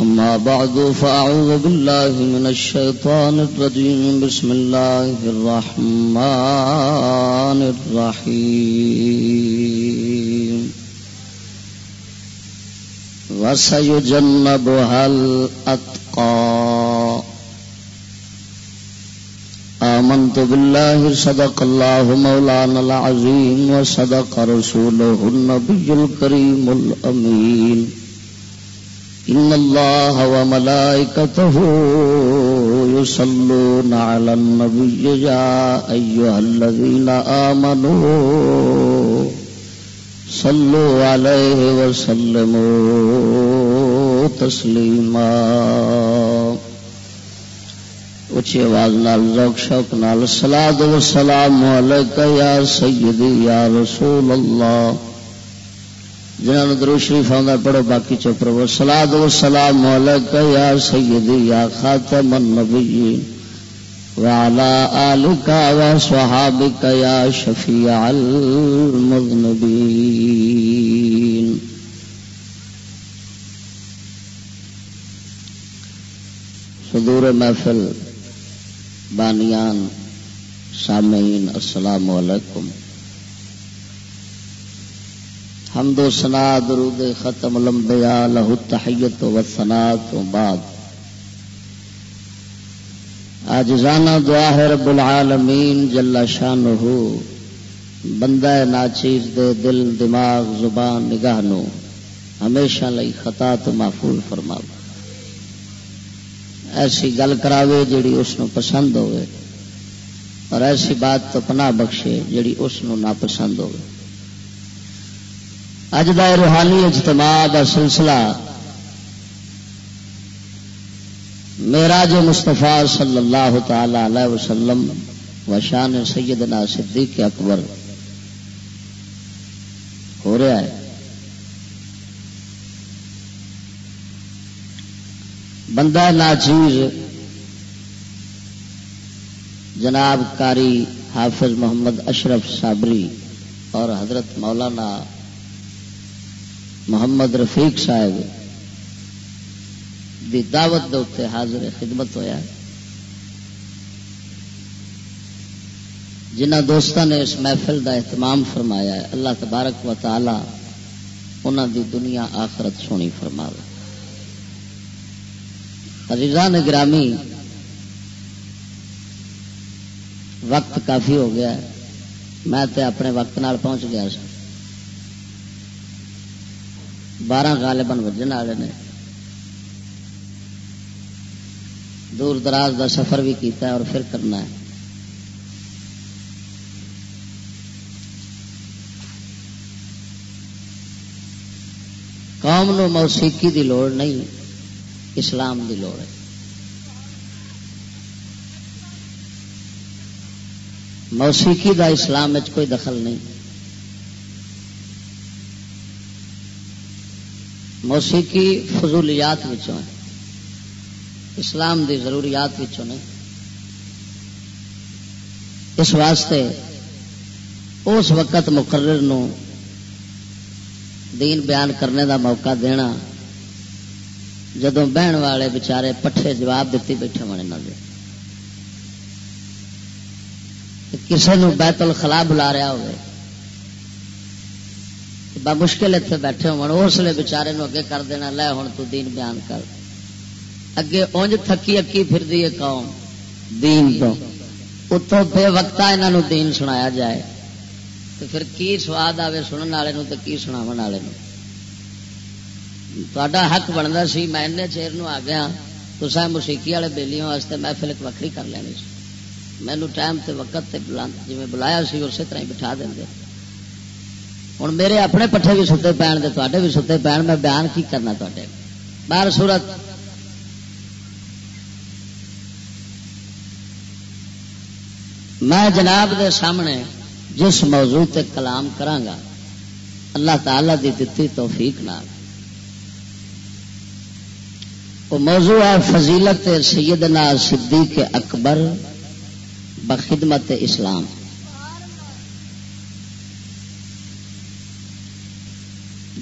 أما بعد، فأعوذ بالله من الشيطان الرجيم. بسم الله الرحمن الرحيم. وسيجنبها الأتقى. آمنت بالله، صدق الله مولانا العظيم، وصدق رسوله النبي الكريم الأمين. إن الله وملائكته يصلون على النبي يا أيها الذين آمنوا صلوا عليه وسلموا تسليما اچھی آواز نال ذوق شوق نال سلاد و سلام یا سیدی یا رسول اللہ جنہوں درو شریف آدھا پڑھو باقی چپ رہو سلاد و سلام مولک یا سیدی، یا خاتم النبی النبیین وعلى آلك وصحابك يا شفيع المذنبين صدور محفل بانیان سامعین، السلام علیکم۔ حمد و سنا درود ختم لمبیا لہو تحیت و سنا تو بعد۔ آج رانا دعا ہے رب العالمین جلا شان ہو بندہ ناچیز دے دل، دماغ، زبان، نگاہ نو ہمیشہ لئی خطا تو محفوظ فرما ایسی گل کراوے جڑی اس نو پسند ہوئے اور ایسی بات تو پناہ بخشے جڑی اس نو ناپسند ہوئے اج دا روحانی اجتماع دا سلسلہ میرا جو مستفا صلی اللہ تعالی علیہ وسلم و شان سیدنا صدیق اکبر ہو رہا ہے۔ بندہ ناچیر جناب کاری حافظ محمد اشرف صابری اور حضرت مولانا محمد رفیق صاحب دی دعوت دے حاضر خدمت ہویا جنہ دوستوں نے اس محفل دا اہتمام فرمایا ہے، اللہ تبارک و تعالی انہوں دی دنیا آخرت سونی فرما عزیزان گرامی، وقت کافی ہو گیا ہے۔ میں تے اپنے وقت نال پہنچ گیا سا۔ بارہ غالباً وجن والے نے۔ دور دراز دا سفر بھی کیتا ہے اور پھر کرنا ہے۔ قوم نو موسیقی دی لوڑ نہیں، اسلام دی لوڑ ہے۔ موسیقی دا اسلام کوئی دخل نہیں۔ موسیقی فضولیات ہے۔ اسلام دی ضروریات نہیں۔ اس واسطے اس وقت مقرر نو دین بیان کرنے دا موقع دینا جدو بہن والے بچارے پٹھے جواب دیتی بیٹھے ہونے نہ دے۔ کسی بیت الخلا بلا رہا ہوئے۔ مشکل اتنے بیٹھے ہو اس لیے بچارے اگے کر دینا، لے ہوں تو دین بیان کر۔ اگے اونج تھکی اکی پھر دی قوم، دین تو۔ اتوں بے وقتا یہاں دین سنایا جائے۔ تو پھر کی سواد آئے سننے والے تو کی سناو والے تا حق بنتا سی، میں چیر آ گیا۔ تو سا موسیقی والے بےلیوں واسطے محفل ایک وکری کر لینی سی۔ مینو ٹائم تے وقت تے جی بلایا سی، اسی طرح ہی بٹھا دیں ہوں میرے اپنے پٹھے بھی ستے پین دے تے بھی ستے پین میں بیان کی کرنا تے باہر صورت میں جناب دے سامنے جس موضوع تے کلام کرانگا، اللہ تعالی دی دتی توفیق نہ وہ موضوع ہے فضیلت سیدنا صدیق اکبر بخدمت اسلام۔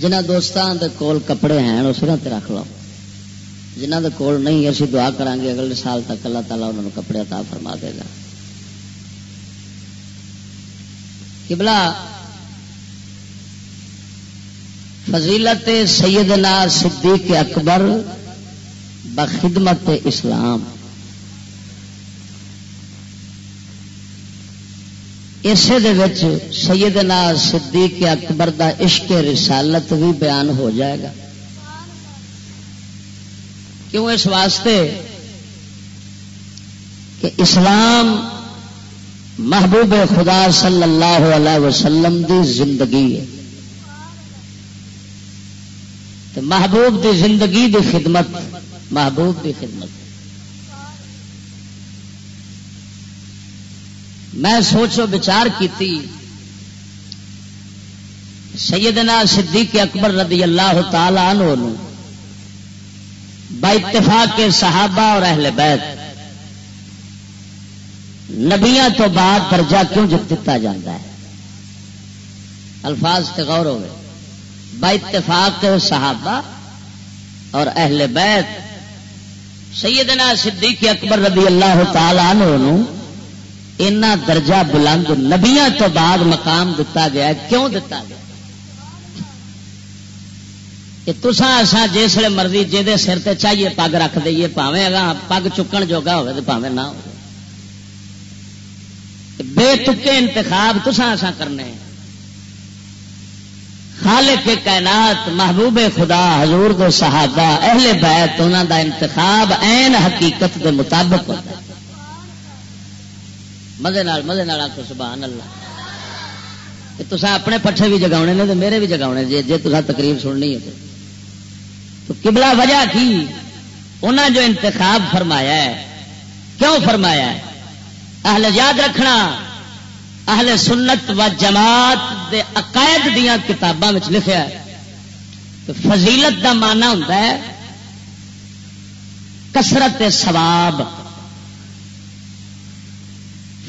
جنہ دوستان دے کول کپڑے ہیں اس طرح رکھ لو۔ جنہ دے کول نہیں، اسی دعا کریں گے، اگلے سال تک اللہ تعالیٰ انہوں نے کپڑے عطا فرما دے گا۔ قبلہ فضیلت سیدنا صدیق اکبر بخدمت اسلام۔ اسے سیدنا صدیق اکبر دا عشق رسالت بھی بیان ہو جائے گا۔ کیوں اس واسطے کہ اسلام محبوب خدا صلی اللہ علیہ وسلم دی زندگی ہے۔ محبوب دی زندگی دی خدمت، محبوب دی خدمت۔ میں سوچو بچار کی سیدنا صدیق اکبر رضی اللہ تعالی عنہ با اتفاق کے صحابہ اور اہل بیت نبیاں تو بعد درجہ کیوں دیتا جاتا ہے؟ الفاظ سے غور ہوئے۔ با اتفاق کے صحابہ اور اہل بیت سیدنا صدیق اکبر رضی اللہ تعالی عنہ اینا درجہ بلند نبیا تو بعد مقام دتا گیا کیوں دتا گیا؟ تسا ایسا جس مرضی جہد سر تے چاہیے پگ رکھ دئیے پاوے اگا پگ چکن جوگا ہوئے تو پاوے نہ ہو بے تکے انتخاب تسا ایسا کرنے خالق کائنات، محبوب خدا، حضور دو صحابہ، اہل بیت انہوں دا انتخاب این حقیقت دے مطابق ہوتا ہے۔ مزے مزے آخو سبحان اللہ۔ تو اپنے پٹھے بھی جگا نے تو میرے بھی جگا جی جی تو تقریر سننی ہے تو کبلا وجہ کی؟ انہیں جو انتخاب فرمایا ہے، کیوں فرمایا ہے؟ اہل یاد رکھنا، اہل سنت و جماعت دے عقائد دیا کتابوں میں لکھا ہے۔ تو فضیلت کا مانا ہوتا ہے کسرت سواب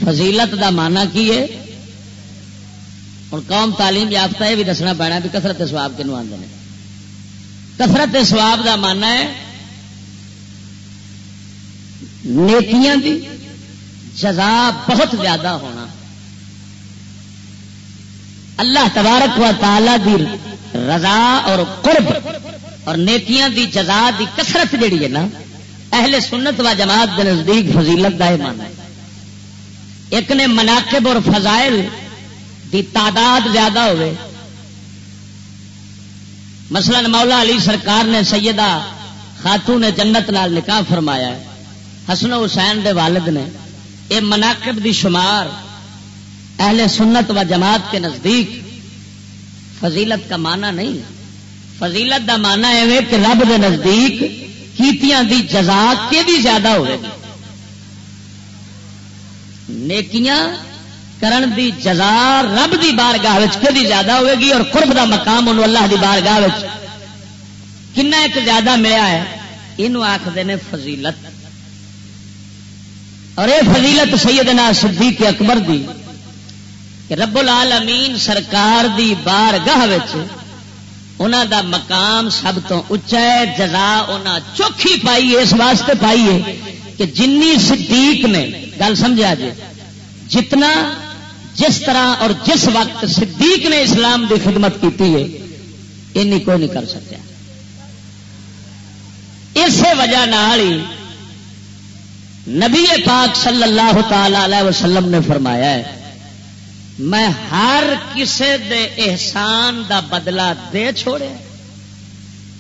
فضیلت دا مانا کی ہے؟ ہوں قوم تعلیم یافتہ یہ بھی دسنا پینا بھی کثرت سواب کنو آدھے کثرت سواب دا مانا ہے نیکیاں دی جزا بہت زیادہ ہونا۔ اللہ تبارک و تعالی دی رضا اور قرب اور نیکیاں دی جزا دی کثرت جیڑی ہے نا، اہل سنت و جماعت کے نزدیک فضیلت کا یہ مانا ہے۔ ایک نے مناقب اور فضائل دی تعداد زیادہ ہوئے۔ مثلا مولا علی سرکار نے سیدہ خاتون نے جنت نال نکاح فرمایا ہے۔ حسن حسین دے والد نے یہ مناقب دی شمار اہل سنت و جماعت کے نزدیک فضیلت کا معنی نہیں۔ فضیلت دا معنی ہے کہ رب دے نزدیک کیتیاں دی جزا کے بھی زیادہ ہوئے۔ گی نیکیاں کرن دی جزا رب دی بارگاہ کدی زیادہ ہوئے گی اور قرب دا مقام انہوں اللہ دی بارگاہ کنا ایک زیادہ ملیا ہے؟ یہ آخر نے فضیلت۔ اور یہ فضیلت سیدنا صدیق اکبر دی کہ رب العالمین سرکار دی بارگاہ انہوں دا مقام سب تو اچا ہے، جزا انہیں چوکھی پائی اس واسطے پائی ہے۔ کہ جنی صدیق نے، گل سمجھا جی جتنا جس طرح اور جس وقت صدیق نے اسلام کی خدمت کی ہے کوئی نہیں کر سکتا۔ اسی وجہ ہی نبی پاک صلی اللہ تعالی وسلم نے فرمایا ہے، میں ہر کسے دے احسان دا بدلہ دے چھوڑے،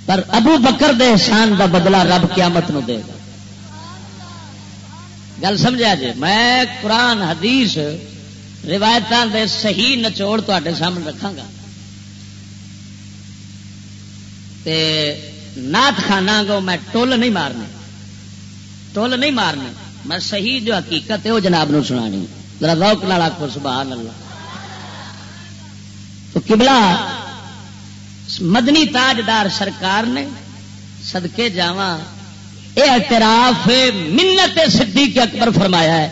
پر ابو بکر دے احسان دا بدلہ رب قیامت نو دے گا۔ گل سمجھا جی؟ میں قرآن، حدیث روایت دے صحیح نچوڑ تے سامنے رکھا گا۔ تے نات خانہ گو میں ٹول نہیں مارنا ٹول نہیں مارنا میں صحیح جو حقیقت ہے، وہ جناب نو سنانی۔ ذرا روک نال آخو سبحان اللہ۔ تو قبلہ مدنی تاجدار سرکار نے سدکے جاواں یہ اعتراف منت صدیق اکبر فرمایا ہے۔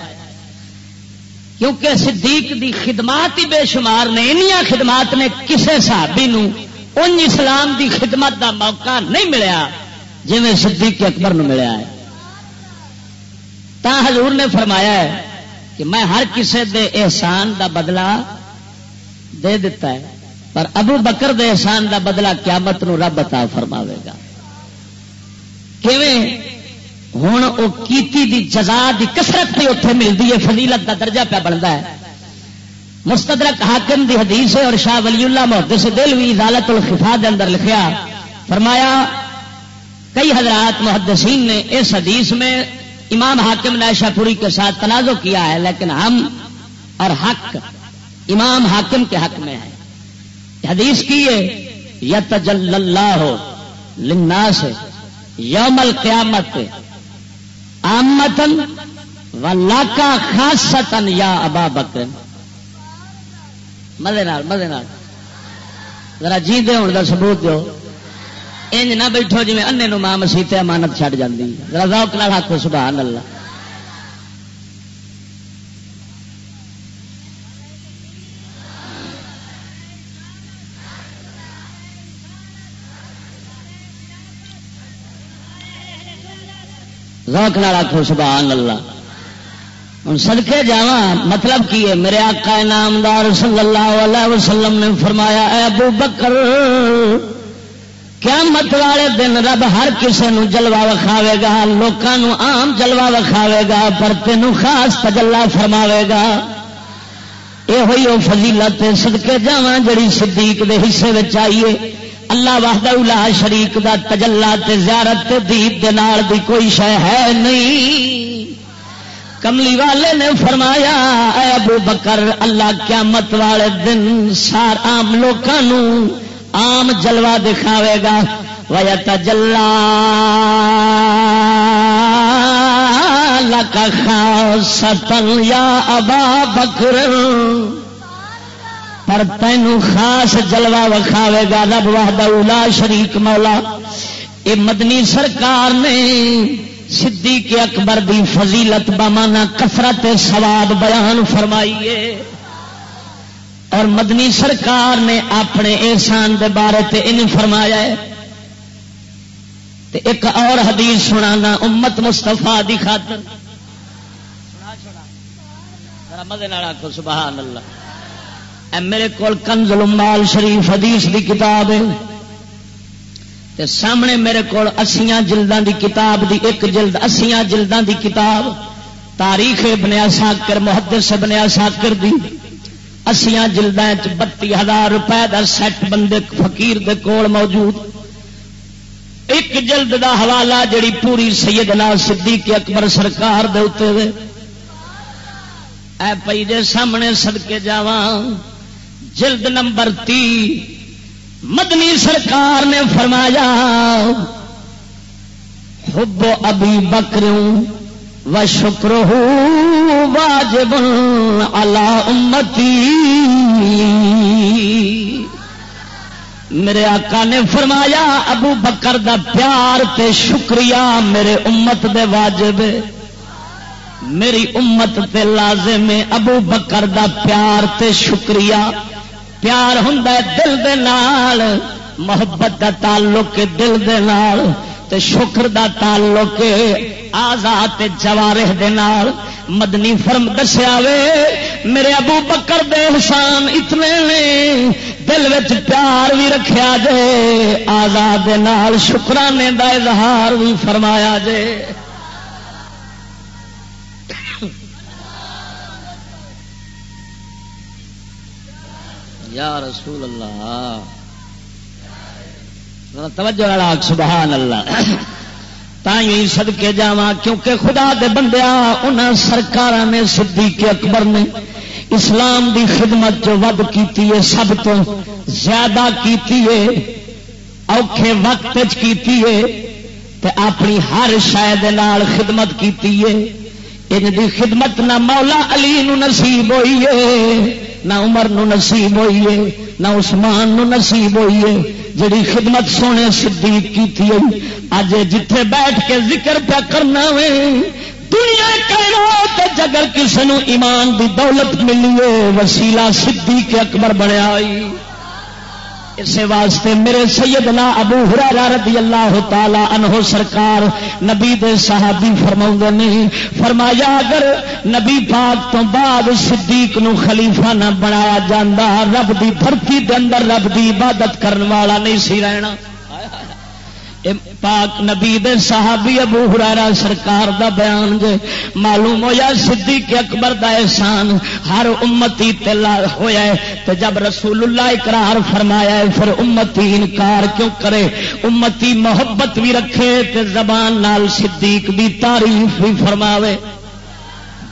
کیونکہ صدیق دی خدمات ہی بے شمار نے انیا خدمات نے کسے صحابی نو ان اسلام دی خدمت دا موقع نہیں ملیا جی صدیق اکبر نو ملیا ہے۔ تا حضور نے فرمایا ہے کہ میں ہر کسے دے احسان دا بدلہ دے دیتا ہے، پر ابو بکر دے احسان دا بدلہ قیامت نو رب عطا فرماوے گا۔ کیویں ہوں وہ کیتی دی جزا دی کسرت بھی اتنے ملتی ہے، فضیلت دا درجہ پہ بنتا ہے۔ مستدرک حاکم دی حدیث ہے اور شاہ ولی اللہ محدث سے دل بھی عدالت الخفا دے اندر لکھیا، فرمایا، کئی حضرات محدثین نے اس حدیث میں امام حاکم نے شاہ پوری کے ساتھ تنازع کیا ہے، لیکن ہم اور حق، امام حاکم کے حق میں ہے حدیث کی ہے یت جل اللہ ہو لنا سے یوم القیامت آمتن و لاکا خاصتن یا ابا بکر۔ مزے مزے ذرا جی دے ہونے کا سبوت دو انج نہ بیٹھو جی انے نو ماں مسیح امانت چھڈ جاتی ذرا روک نال ہاتھ سبحان اللہ۔ روک نال آخو سبحان اللہ۔ ہوں سدکے جا مطلب کی ہے؟ میرے آقا نامدار صلی اللہ علیہ وسلم نے فرمایا، اے ابو بکر کیا مت والے دن رب ہر کسی نو جلوا وکھاوے گا لوگوں آم جلوا وکھاوے گا، پر تینوں خاص تجلا فرماوے گا۔ یہ ہوئی وہ فضیلت سدکے جا جڑی صدیق دے حصے آئیے اللہ واہدہ الا شریک دا تجلا تے زیارت تے دیپ دے نال دی کوئی شے ہے نہیں۔ کملی والے نے فرمایا، اے ابو بکر، اللہ قیامت والے دن سار عام لوگوں عام جلوہ دکھاوے گا۔ وجہ تجلا لک خاصتن یا ابا بکر پر تینوں خاص جلوا وکھاوے گا، رب واہدہ شریک مولا۔ اے مدنی سرکار نے سدھی کے اکبر دی فضیلت بمانا کثرت سواب بیان فرمائیے اور مدنی سرکار نے اپنے احسان دے بارے تے ان فرمایا ہے۔ تے ایک اور حدیث سنانا، امت مستفا دی خاطر۔ سبحان اللہ۔ میرے کو کنز لمال شریف حدیث دی کتاب ہے۔ تے سامنے میرے کو اسیاں جلدان دی کتاب دی ایک جلد اسیاں جلدان دی کتاب تاریخ بنیا ساکر محدث بنیا ساکر دی۔ اسیاں جلدان بتی ہزار روپے دا سیٹ بندے، فقیر دے کول موجود۔ ایک جلد دا حوالہ جڑی پوری سیدنا صدیق اکبر سرکار دے اتے اے پئی دے سامنے صدقے جاواں۔ جلد نمبر تی مدنی سرکار نے فرمایا، حب ابھی بکروں و شکر واجب اللہ امتی۔ میرے آقا نے فرمایا، ابو بکر دا پیار تے شکریہ میرے امت دے واجب میری امت تے لازم ابو بکر دا پیار تے شکریہ۔ پیار ہوں دل دے نال، محبت دا تعلق دل دے نال، تے شکر دا تعلق آزاد جوارح دے نال۔ مدنی فرم دسیا وے، میرے ابو بکر دے احسان اتنے نے دل پیار بھی رکھا جے، آزاد شکرانے کا اظہار بھی فرمایا جے۔ یا رسول اللہ۔ توجہ والا سبحان اللہ۔ تھی سد کے جا کیونکہ خدا دے بندیا ان سرکار نے صدیق اکبر نے اسلام دی خدمت جو ود کی سب تو زیادہ کیتی ہے، اوکھے وقت کیتی ہے، تے اپنی ہر شاید نال خدمت کیتی ہے۔ ان دی خدمت نہ مولا علی نو نصیب ہوئی ہے۔ نہ عمر نو نصیب ہوئیے نہ عثمان نو نصیب ہوئیے جڑی خدمت سونے صدیق کی تھی اج جتھے بیٹھ کے ذکر پہ کرنا وے دنیا کہنا جگر کسی نو ایمان دی دولت ملی ہے، وسیلہ صدیق اکبر بنیا ہوئی اس واسطے میرے سیدنا ابو ہرا رضی اللہ تعالی عنہ سرکار نبی دے صحابی فرما نہیں فرمایا اگر نبی پاک تو بعد صدیق نو خلیفہ نہ بنایا جاندہ رب دی دھرتی دے اندر رب دی عبادت کرنے والا نہیں سی رہنا۔ پاک نبی دے صحابی ابو ہرارا سرکار دا بیان جے معلوم ہویا صدیق اکبر دا احسان ہر امتی تلا ہویا ہے تو جب رسول اللہ اقرار فرمایا ہے پھر امتی انکار کیوں کرے؟ امتی محبت بھی رکھے تے زبان نال صدیق دی تعریف بھی فرماوے۔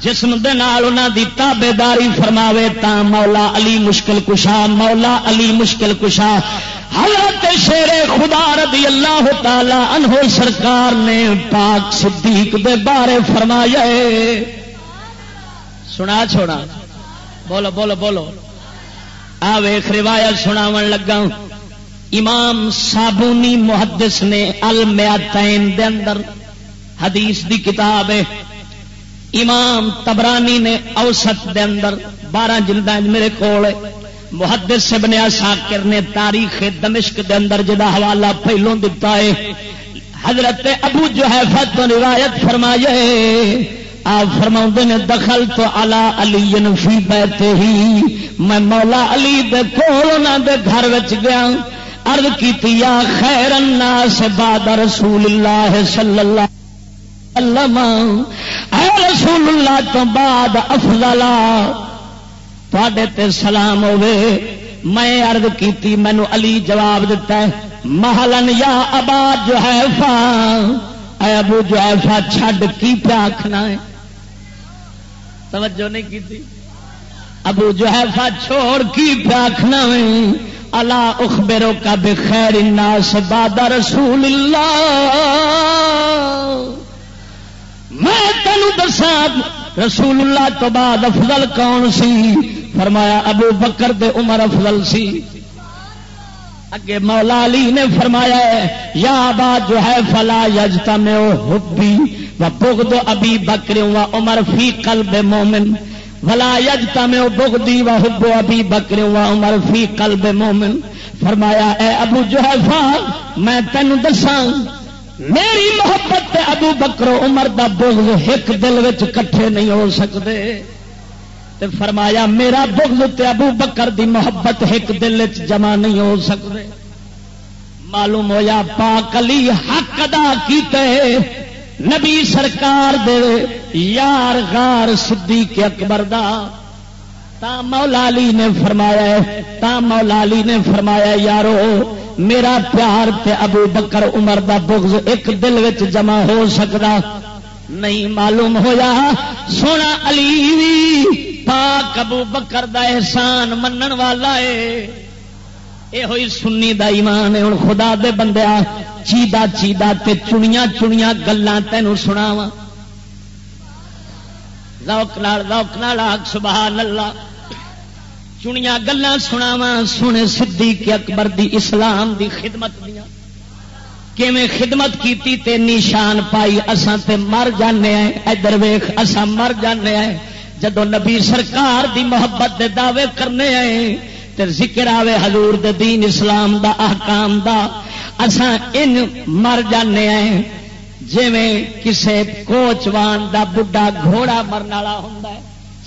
جسم دے نال انہاں دی تابے داری فرماوے تا مولا علی مشکل کشا، مولا علی مشکل کشا۔ حضرت شیر خدا رضی اللہ تعالی عنہ سرکار نے پاک صدیق دے بارے فرمایا سنا چھوڑا۔ بولو بولو بولو۔ آ ویخ روایت سناو لگا۔ امام صابونی محدث نے المیاتین دے اندر حدیث دی کتاب ہے۔ امام تبرانی نے اوسط دے اندر بارہ جلد میرے کول محدث ابن شاکر نے تاریخ دمشق دے اندر جدا حوالہ پہلوں دتا ہے، حضرت ابو جو ہے فت روایت فرمائے آپ فرما نے، دخل تو الا علی فی بیتے ہی میں مولا علی دے کول دے گھر وچ گیا، عرض کی یا خیر الناس بعد رسول اللہ صلی اللہ علیہ وسلم، اے رسول اللہ تو بعد افضل تے سلام ہوے میں ارد کی مینو علی جواب دیتا ہے، محلن یا ابا جو ہے فا ابو جو ہے فا چھڈ کی پیا آخنا ہے؟ توجہ نہیں کی ابو جو ہے فا چھوڑ کی پیا آخنا ہے؟ اللہ اخبرو کا بخیر الناس بعد رسول اللہ۔ میں تینوں دسا رسول اللہ تو بعد افضل کون سی؟ فرمایا، ابو بکر دے عمر افضل سی۔ اگے مولا علی نے فرمایا ہے، یا با جو ہے، فلا یجتا میں حبی و بغد ابی بکر و عمر فی قلب مومن۔ ولا یجتا میں بغدی و حب ابی بکر و عمر فی قلب مومن۔ فرمایا، اے ابو جو ہے میں تینوں دساں، میری محبت ابو بکرو عمر دا بغض ایک دل کٹھے نہیں ہو سکتے۔ تے فرمایا، میرا بغض تے ابو بکر دی محبت ایک دل جمع نہیں ہو سکتے۔ معلوم ہویا پاک علی حق ادا کیتے، نبی سرکار دے یار غار صدیق اکبر دا۔ تا مولا علی نے فرمایا تا مولا علی نے فرمایا یارو، میرا پیار تے ابو بکر عمر دا بغض ایک دل وچ جمع ہو سکتا۔ نہیں معلوم ہویا، سونا علی پاک ابو بکر دا احسان منن والا ہے اے ہوئی سنی دا ایمان ہے ہوں خدا دے بندیا چیدا چیدا تے چنیا چنیا گلان تینوں سناوا روک نال روک نال سبحان اللہ۔ چنیا گلان سناوا سنے سدھی کے اکبر دی اسلام دی خدمت دیا کیویں خدمت کیتی تے نشان پائی، اساں تے مر جانے ہیں ادھر ویخ اساں مر جانے ہیں جدو نبی سرکار دی محبت دے دعوے کرنے آئے، تے ذکر آوے حضور دے دین اسلام دا، احکام دا، اساں ان مر جانے آئے۔ جویں کسے کوچوان دا بڈھا گھوڑا مرن والا ہوندا ہے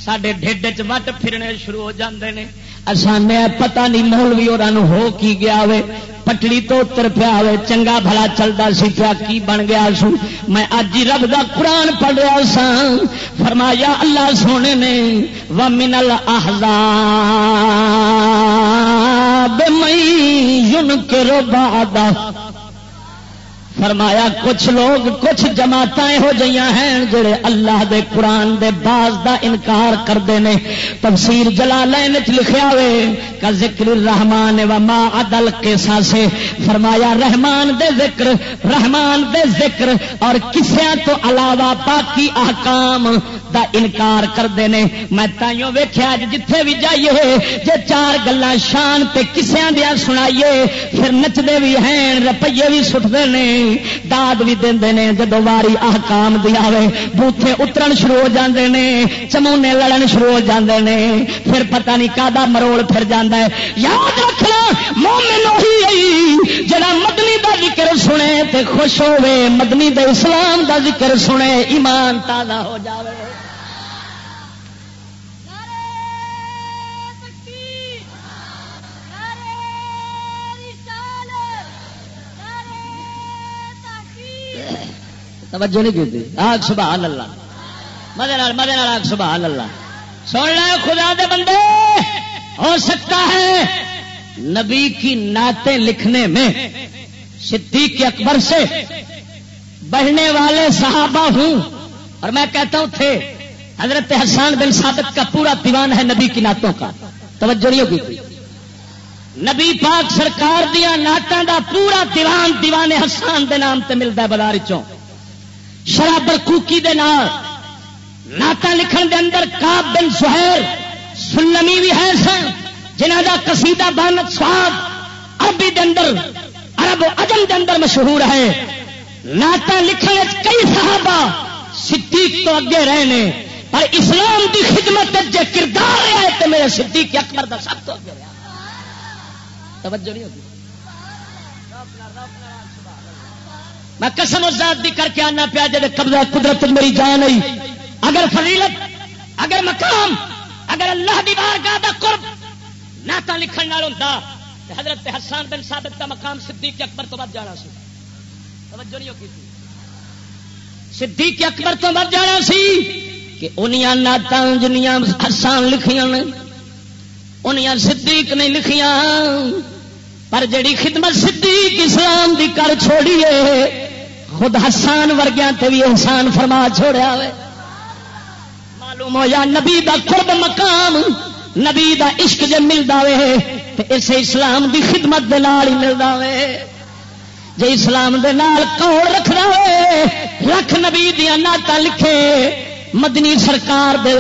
سڈے ڈھڈ چ وٹ پھرنے شروع ہو جاندے نے۔ اسان پتا نہیں مولوی اور ہو کی گیا وے پٹڑی تو اتر پیا ہوئے، چنگا بھلا چلتا سی پیا، کی بن گیا سو میں اج ہی رب دا قرآن پڑھ رہا سا فرمایا اللہ سونے نے و منل آہدا مئی یون کے رو فرمایا، کچھ لوگ کچھ جماعت یہو جہاں ہیں جڑے اللہ دے قرآن دے باز دا انکار کرتے ہیں تفسیر جلا لین لکھا ہوئے، کا ذکر رحمان و ما عدل کے ساسے فرمایا، رحمان دے ذکر، رحمان دے ذکر، اور کسیا تو علاوہ باقی احکام دا انکار کرتے ہیں میں تائیوں ویخیا جتھے بھی جائیے، جے چار گلا شان تے کسیا دیا سنائیے، پھر نچتے بھی ہیں روپیے بھی سٹتے ہیں داد بھی دے جدو واری احکام دیا بوتھے اترن شروع ہو جاندے نے، چمونے لڑن شروع ہو جاندے نے، پھر پتہ نہیں کا مروڑ پھر جانا ہے۔ یاد رکھنا، مومن وہی جڑا مدنی دا ذکر سنے تے خوش ہوے مدنی دے اسلام دا ذکر سنے، ایمان تازہ ہو جاوے۔ توجہ نہیں کی آگ سبحان اللہ۔ مدے مدے آگ سبحان اللہ۔ سن لے خدا دے بندے۔ ہو سکتا ہے نبی کی نعتیں لکھنے میں صدیق اکبر سے بڑھنے والے صحابہ ہوں۔ اور میں کہتا ہوں تھے، حضرت حسان بن ثابت کا پورا دیوان ہے نبی کی نعتوں کا۔ توجہ نہیں ہوگی نبی پاک سرکار دیا نعتوں کا پورا دیوان دیوان حسان دے نام تے ملتا ہے بازار چوں شرابر کوکی دے نال ناتا لکھن دے اندر کاب بن سہیر سلمی بھی ہے سن جنہ دا قصیدہ بانت سواد عربی دے اندر، عرب و عجم دے اندر مشہور ہے۔ ناتا لکھنے کئی صحابہ صدیق تو اگے رہے نے، پر اسلام دی خدمت جے کردار رہا ہے تو میرے صدیق اکبر دا سب تو اگے رہا۔ توجہ نہیں ہوگی میں قسم ذات بھی کر کے آنا پیا جب قبضہ قدرت میری جان آئی۔ اگر فضیلت، اگر مقام، اگر اللہ دی بارگاہ دا قرب ناتا لکھن نال ہوتا حضرت حسان بن ثابت کا مقام صدیق اکبر تو بد جانا سی۔ توجہ نہیں ہوگی صدیق اکبر تو بد جانا سی کہ انیاں ناتا جنیاں حسان لکھیاں نے انیاں صدیق نہیں لکھیاں۔ پر جڑی خدمت صدیق اسلام دی کر چھوڑیے خود حسان ورگیا بھی احسان فرما چھوڑیا ہوئے۔ معلوم ہو یا نبی دا قرب مقام، نبی دا عشق جب ملتا وے تو اس اسلام دی خدمت دے نال ہی ملتا وے۔ جی اسلام دے نال کوڑ رکھنا ہوئے لکھ نبی دیا ناتا لکھے۔ مدنی سرکار دے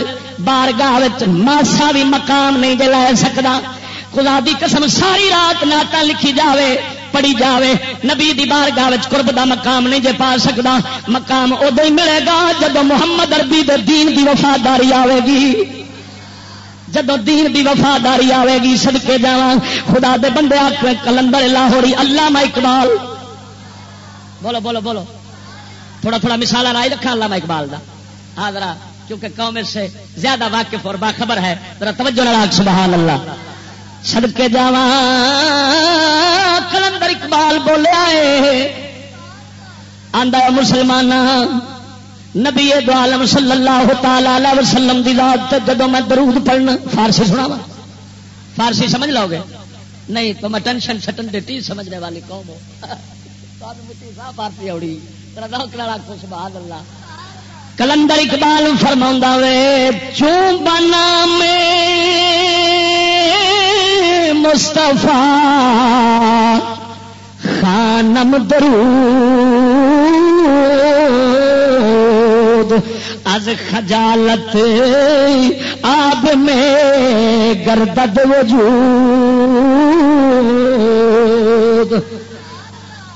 بارگاہ ماسا بھی مقام نہیں دلا سکتا خدا دی قسم ساری رات ناتا لکھی جاوے۔ پڑی جاوے۔ نبی دی بارگاہ قرب دا مقام نہیں جے پا سکتا مقام ادو ہی ملے گا جب محمد اربی دے دین دی وفاداری آئے گی۔ جب دین دی وفاداری آئے گی سدکے جا خدا دے بندے کلندر لاہوری اللہ اقبال۔ بولو بولو بولو۔ تھوڑا تھوڑا مثال آئی رکھا اللہ میں اقبال دا۔ ہاں ذرا، کیونکہ قوم سے زیادہ واقف اور باخبر ہے۔ ذرا توجہ نہ سبحان اللہ۔ سڑکے جا کلندر اقبال بولیا ہے۔ آدھا مسلمان نبی دعالم صلی اللہ تعالی وسلم دی رات جب میں درود پڑھنا، فارسی سنا وا فارسی سمجھ لو گے؟ نہیں تو میں ٹینشن سٹن دیتی سمجھنے والی قوم ہو پارٹی اوڑی سبحان اللہ کلندر اقبال فرما وے چوں بنا میں مستفا خانم درود از خجالت آب میں گردد وجود۔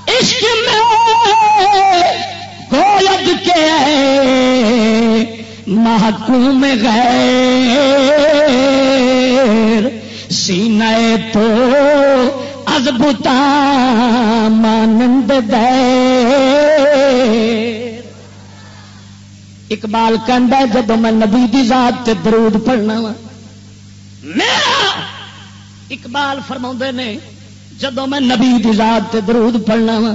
عشق میں گولد کے محکوم غیر۔ سینہ تو ازبتا مانند دے اقبال کہہ جب میں نبی دی ذات تے درود پڑھنا وا، میرا اقبال فرما نے جدو میں نبی دی ذات تے درود پڑھنا وا،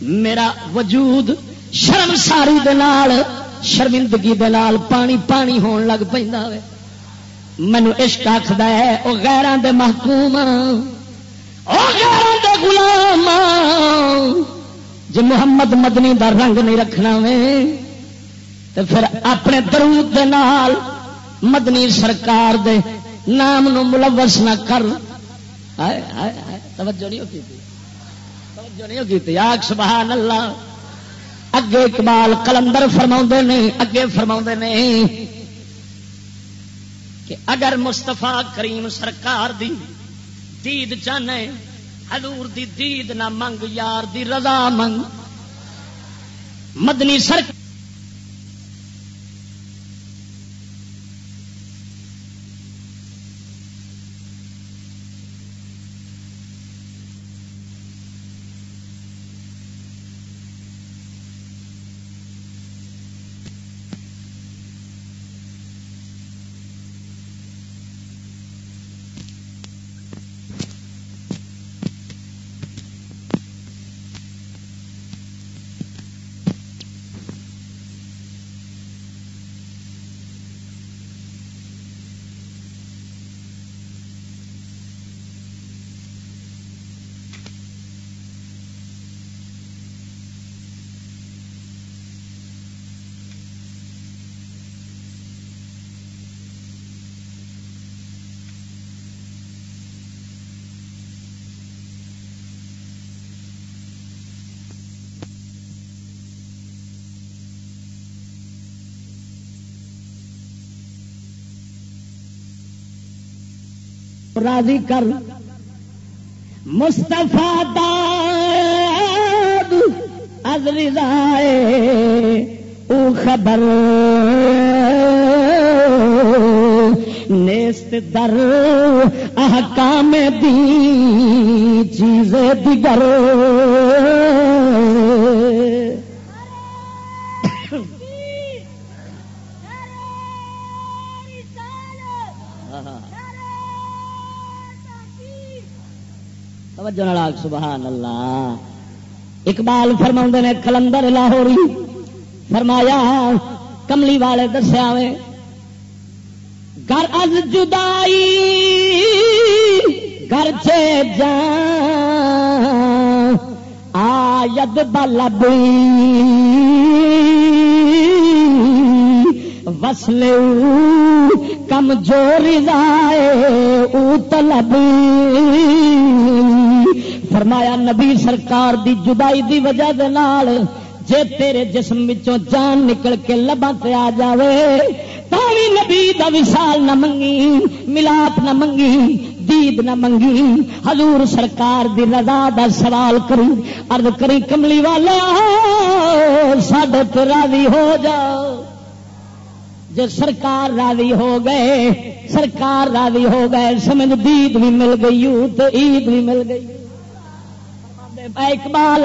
میرا وجود شرم ساری دال شرمندگی دال پانی پانی ہون لگ پہ مینو عشق آخد ہے وہ غیران دے محکوم دے غلام۔ جی محمد مدنی دا رنگ نہیں رکھنا وے تو پھر اپنے درود دے نال مدنی سرکار دے نام نو ملوث نہ کر۔ توجہ نہیں ہوتی توجہ نہیں ہوتی آگ سبحان اللہ۔ اگے اقبال کلندر فرما نے، اگے فرما نے کہ اگر مستفا کریم سرکار دی دید چاہے حضور دی دید نہ منگ، یار دی رضا منگ، مدنی سرکار راضی کر۔ مستفا داد از رضائے او خبر۔ نیست در احکام دی چیز دیگر۔ سبحان اللہ۔ اقبال فرما نے، کلندر لاہوری فرمایا، کملی والے دسیا گھر از جدائی، گھر چے جا آد بلب وسلے کمزور رائے او طلب۔ فرمایا، نبی سرکار دی جدائی دی وجہ دے نال جے تیرے جسم وچوں جان نکل کے لبا تے آ جاوے، تاوی نبی دا وصال نہ منگی، ملاپ نہ منگی، دید نہ منگی۔ حضور سرکار دی رضا دا سوال کری، عرض کری، کملی والا، ساڈے تے راضی ہو جاؤ جو سرکار راضی ہو گئے، سرکار راضی ہو گئے، سمجھ دید بھی مل گئی تو عید بھی مل گئی۔ اقبال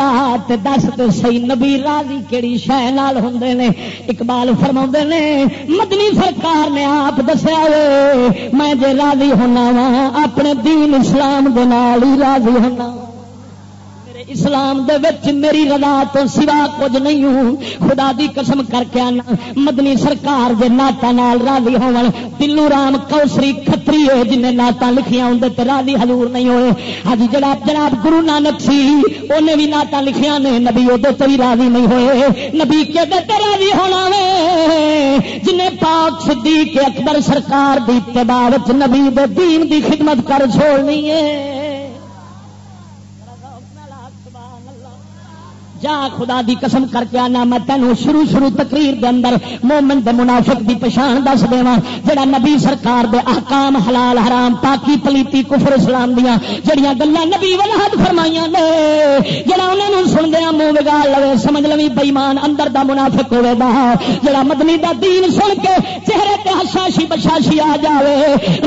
دس تو سی نبی راضی کہڑی شہ ہوں نے؟ اقبال فرما نے، مدنی سرکار نے آپ دسیا میں جے راضی ہونا وا اپنے دین اسلام دے نال ہی راضی ہونا اسلام دے وچ میری رضا تو سوا کچھ نہیں ہوں۔ خدا دی قسم کر کے آنا۔ مدنی سرکار دے ناتا نال راضی ہون دلو رام کوسری کھتری ہے جن نے ناتا لکھیا ہوں تے راضی حضور نہیں ہوئے۔ ہاں جی، جناب جناب گرو نانک سی انہیں بھی ناتا لکھیا نے۔ نبی وہ بھی راضی نہیں ہوئے۔ نبی کے دے تے راضی ہونا وے۔ جن پاک صدیق اکبر سرکار دی اتباع نبی دے دین دی خدمت کر چھوڑنی ہے۔ جا خدا دی قسم کر کے آنا، میں تینوں شروع شروع تقریر دے اندر مومن دے منافق دی پچھان دس دوا جڑا نبی سرکار دے احکام حلال، حرام، پاکی، پلیتی، کفر، اسلام دیا جڑیاں گلا نبی ولاحت فرمائیاں نے، جڑا انہوں نے سندیا منہ بگاڑ لو سمجھ لوی بئیمان اندر دا منافق ہوے دا، جڑا مدنی دا دین سن کے چہرے تے حساشی بشاشی آ جاوے،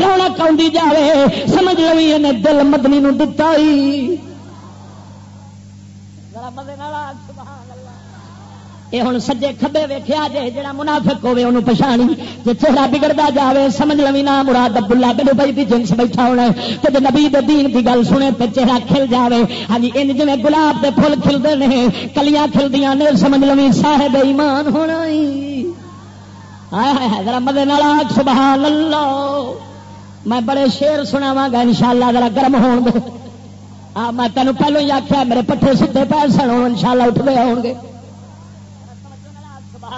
رونق آدھی جاوے، سمجھ لوی انہیں دل مدنی نو دتا ہی۔ یہ ہوں سجے کبے ویخیا جے جا منافق ہوے انہوں پچھانی جی چہرہ بگڑتا جائے سمجھ لو نہ مراد ابلا بلو بھائی کی جنس بیٹھا ہونا تو نبی دین کی گل سنے تو چہرہ کھل جائے ہاں جی ان جی گلاب کے فل کھلتے ہیں کلیاں کھلتی نے، سمجھ لو صاحب ایمان ہونا ذرا مدے نال سبحان اللہ۔ میں بڑے شیر سناوا گا ان شاء اللہ ذرا گرم ہو میں تینوں پہلو ہی آخیا میرے پٹھے سیدے پیر سن ان شاء اللہ اٹھتے ہو گے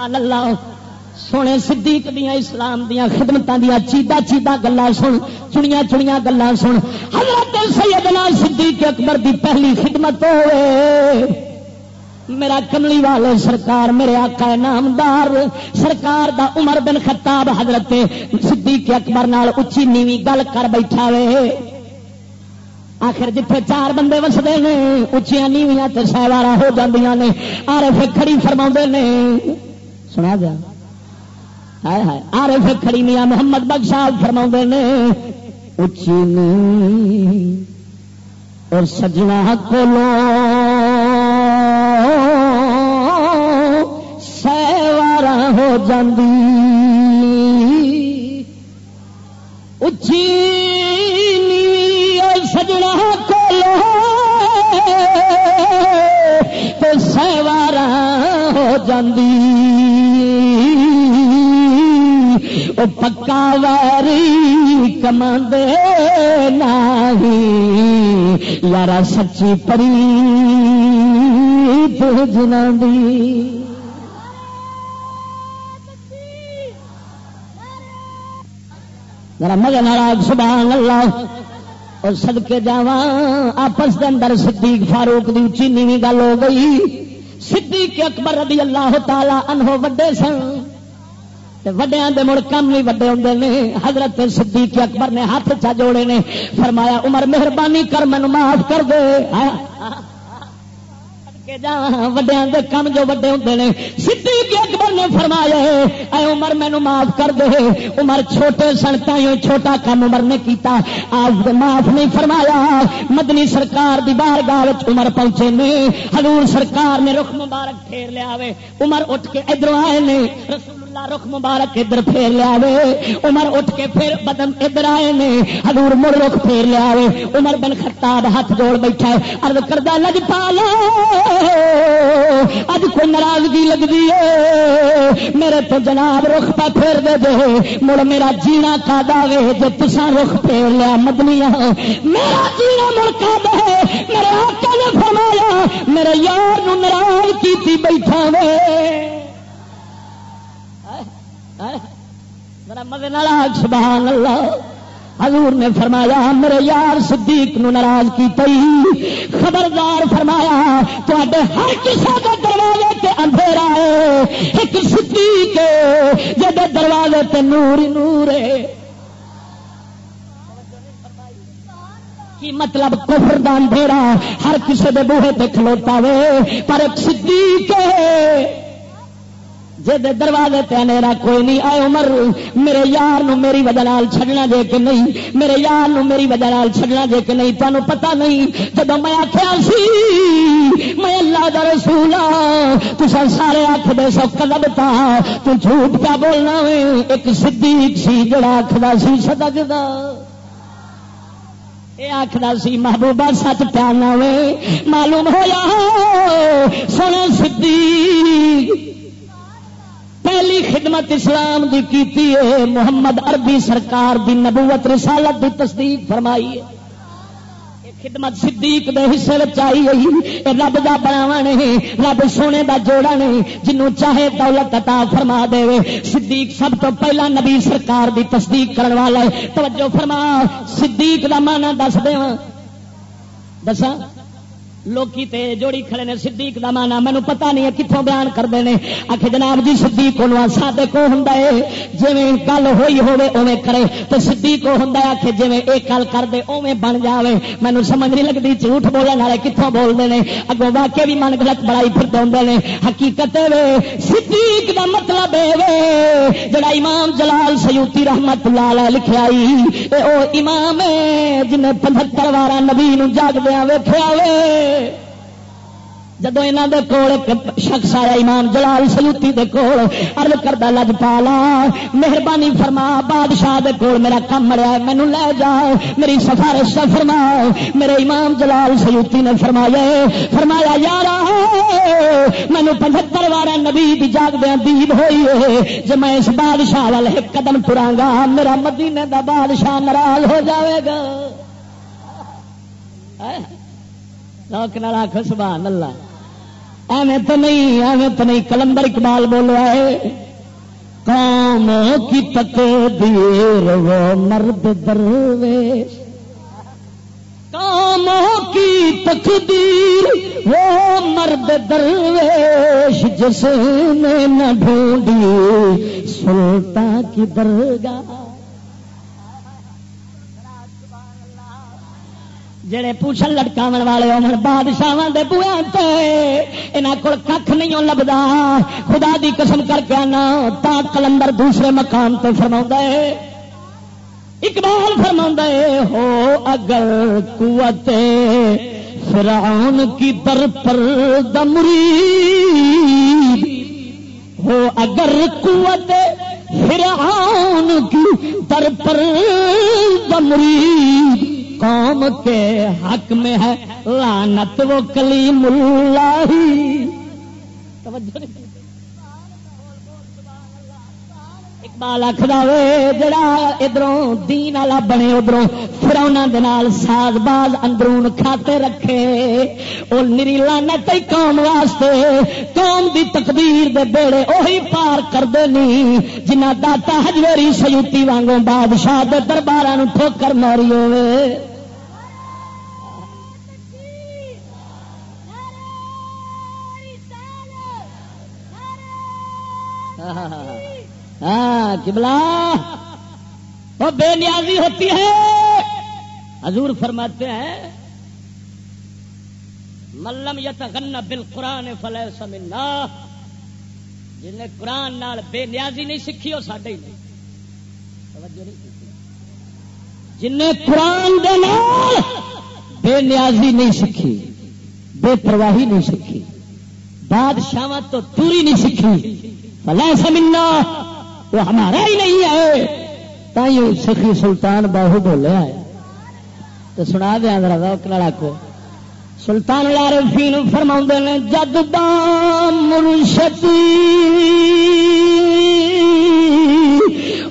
اللہ سونے صدیق دیا اسلام دیا خدمت دیا چیدہ چیدہ گلا سن چنیا چنیا گلا سن۔ حضرت سیدنا صدیق اکبر دی پہلی خدمت ہوئے۔ میرا کملی والے سرکار، میرے آقا نامدار، سرکار دا عمر بن خطاب حضرت صدیق اکبر نال اچھی نیوی گل کر بیٹھا وے۔ آخر جتھے چار بندے وستے ہیں اچیا نیویاں تے سہوارا ہو جاندیاں نے آر کھڑی فرما نے۔ سنا دیا آر پھر کھڑی میاں محمد بخشا فرما نے۔ اچھی اور سجنا کولو۔ سہوارا ہو جاندی۔ اچھی ہو جاندی وہ پکا واری کما یار سچی پری جنا دی مگن والا سبحان اللہ۔ اور سدکے جا آپس کے اندر صدیق فاروق دی چینی بھی گل ہو گئی۔ صدیق اکبر رضی اللہ تعالی انہو وڈے سن۔ وڈیا دے مڑ کم بھی وڈے ہوں نے۔ حضرت صدیق اکبر نے ہاتھ چا جوڑے نے۔ فرمایا، عمر مہربانی کر مینو معاف کر دے۔ کے جا وڈیا کم جو وڈے ہوں نے، صدیق اکبر نے فرمایا اے عمر مینو معاف کر دے۔ عمر چھوٹے سن تھی چھوٹا کم عمر نے کیتا۔ آپ معاف نہیں فرمایا۔ مدنی سرکار دی بار گاہ عمر پہنچے نے۔ حضور سرکار نے رخ مبارک پھیر لیا عمر اٹھ کے ادھر آئے نے۔ رسول اللہ رخ مبارک ادھر پھیر لیا عمر اٹھ کے پھر بدن ادھر آئے نے، حضور مڑ رخ پھیر لیا عمر بن خطاب ہاتھ جوڑ بیٹھا ہے ارد کردہ لج پا لو اج کوئی ناراضگی لگتی ہے، میرے تو جناب رخ پہ پھیر دے دے، مڑ میرا جینا کا دے جو تسا رخ پھیر لیا مدنی میرا جینا مڑ کا دے میرے آقا نے فرمایا، میرے یار ناراض کی بیٹھا وے۔ سبحان اللہ۔ حضور نے فرمایا، میرے یار صدیق نو ناراض کی تئی خبردار فرمایا تے ہر کسی کے دروازے تے اندھیرا ہے۔ ایک صدیق جب دروازے تے نور نور ہے۔ کی مطلب کفر دا اندھیرا ہر کسی دے بوہے تے کھلوتا وے، پر ایک صدیق ہے۔ جی دروازے پہ میرا کوئی نہیں آئے عمر، میرے یار نو میری وجہ چھڑنا جے کہ نہیں؟ میرے یار نو میری وجہ چھڑنا جے کہ نہیں؟ تمہیں پتا نہیں جب میں آخیا سی، میں اللہ دا رسول ہاں سارے آخ دے سو کلب تا، تو جھوٹ کیا بولنا وے؟ ایک صدیق سی جڑا آخر سی سدکتا یہ آخر سی، محبوبہ سچ پیانا وے، معلوم ہوا سونا صدیق۔ پہلی خدمت اسلام دی کیتی ہے۔ محمد عربی سرکار دی نبوت رسالت دی تصدیق فرمائی ہے۔ خدمت صدیق دے حصے آئی گئی رب دا بناوا نہیں رب سونے دا جوڑا نہیں جنوں چاہے دولت عطا فرما دے۔ صدیق سب تو پہلا نبی سرکار دی تصدیق کرنے والا ہے۔ توجہ فرما، صدیق دا مانا دس دے دسا لوکی تے جوڑی کھڑے نے صدیق دا مانا مینو پتا نہیں ہے کتوں بیان کرتے ہیں آخ جناب جی صدیق کو سادے کو ہوں جی گل ہوئی ہوے اوے کرے۔ تو صدیق کو ہوں آخ جی ایک گل کر دے اوے بن جائے مینو سمجھ نہیں لگتی جھوٹ بولنے والے کتوں بولتے ہیں اگوں واقع بھی من گلت بڑائی پھرتے ہوں نے۔ حقیقت صدیق دا مطلب جڑا امام جلال سیوتی رحمت لال لکھا او امام جنہیں پچہتر بارہ نبی جاگ دیا ویخیا جدو یہاں دے کول شخص آیا، امام جلال سلوتی دے کول ارد کردہ، لج پالا، مہربانی فرما، بادشاہ دے کول میرا کم مریا مینو لے جاؤ، میری سفارش سے فرماؤ۔ میرے امام جلال سلوتی نے فرمایا فرمایا یار مینو پچہتر بارہ نبی جاگ دیا دید ہوئی ہے۔ جی میں اس بادشاہ والے ایک قدم ٹرا گا میرا مدینے دا بادشاہ ناراض ہو جاوے گا۔ ہاں؟ روک نہ راک سبحان اللہ۔ ایویں تو نہیں، ایویں تو نہیں۔ کلندر اقبال بول رہا ہے کاموں کی تقدیر وہ مرد درویش۔ کاموں کی تقدیر وہ مرد درویش، جس نے نہ ڈھونڈی سلطان کی درگاہ۔ جڑے پوچھن لٹکاو والے ہو بادشاہ دے بویا یہاں کو کھ نہیں لبدا۔ خدا دی قسم کر کے آنا، تا کلندر دوسرے مقام تو فرما ہے اقبال فرما ہے ہو اگر قوت فرعون کی در پر دمری ہو اگر قوت فرعون کی در پر دمری قوم کے حق میں ہے لانت وہ کلیم اللہ توجہ اقبال آخر جڑا ادھر دین والا بنے ادھر فرونا ساز باز اندرون کھاتے رکھے۔ وہ نری لانت قوم واسطے قوم دی تقدیر دے بیڑے وہی پار کرتے نہیں جنہ داتا ہجویری سیوتی وانگوں بادشاہ دے دربار ٹھوکر ماری ہوئے۔ ہاں۔ ہاں، کبلا وہ بے نیازی ہوتی ہے۔ حضور فرماتے ہیں ملم یت غن بل قرآن فل سمنا جن قرآن نال بے نیازی نہیں سیکھی، وہ ساڈے نہیں۔ جن قرآن دے نال بے نیازی نہیں سیکھی، بے پرواہی نہیں سیکھی بادشاہ تو دوری نہیں سیکھی فلا سمنا وہ ہمارا ہی نہیں ہے۔ تھی سکھی سلطان باہو بولے آئے۔ تو سنا دیا ذرا کلا کو۔ سلطان العارفین فرما نے، جد دام مرشتی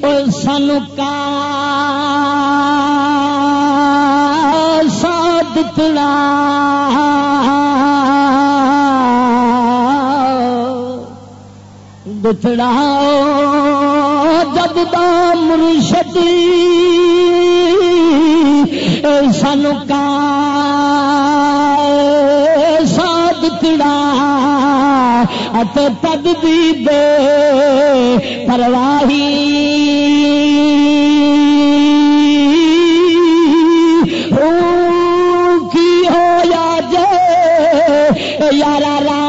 اور سانو کا ساتھ تلا دتڑا جب دام مرشدی سان کا ساد تڑا پد دی دے پرواہی۔ کی ہو یا جے؟ یارا جاگے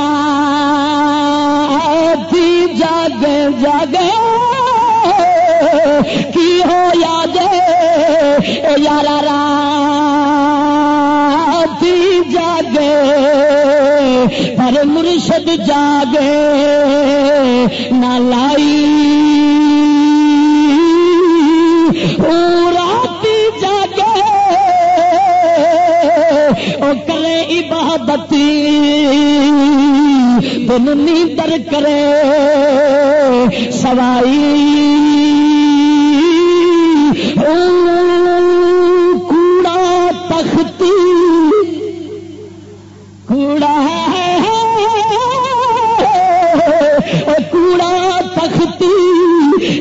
یار جاگے، پر مرشد جاگے، نہ لائی۔ رات جاگے وہ کرے عبادتی دن نیندر کرے سوائی۔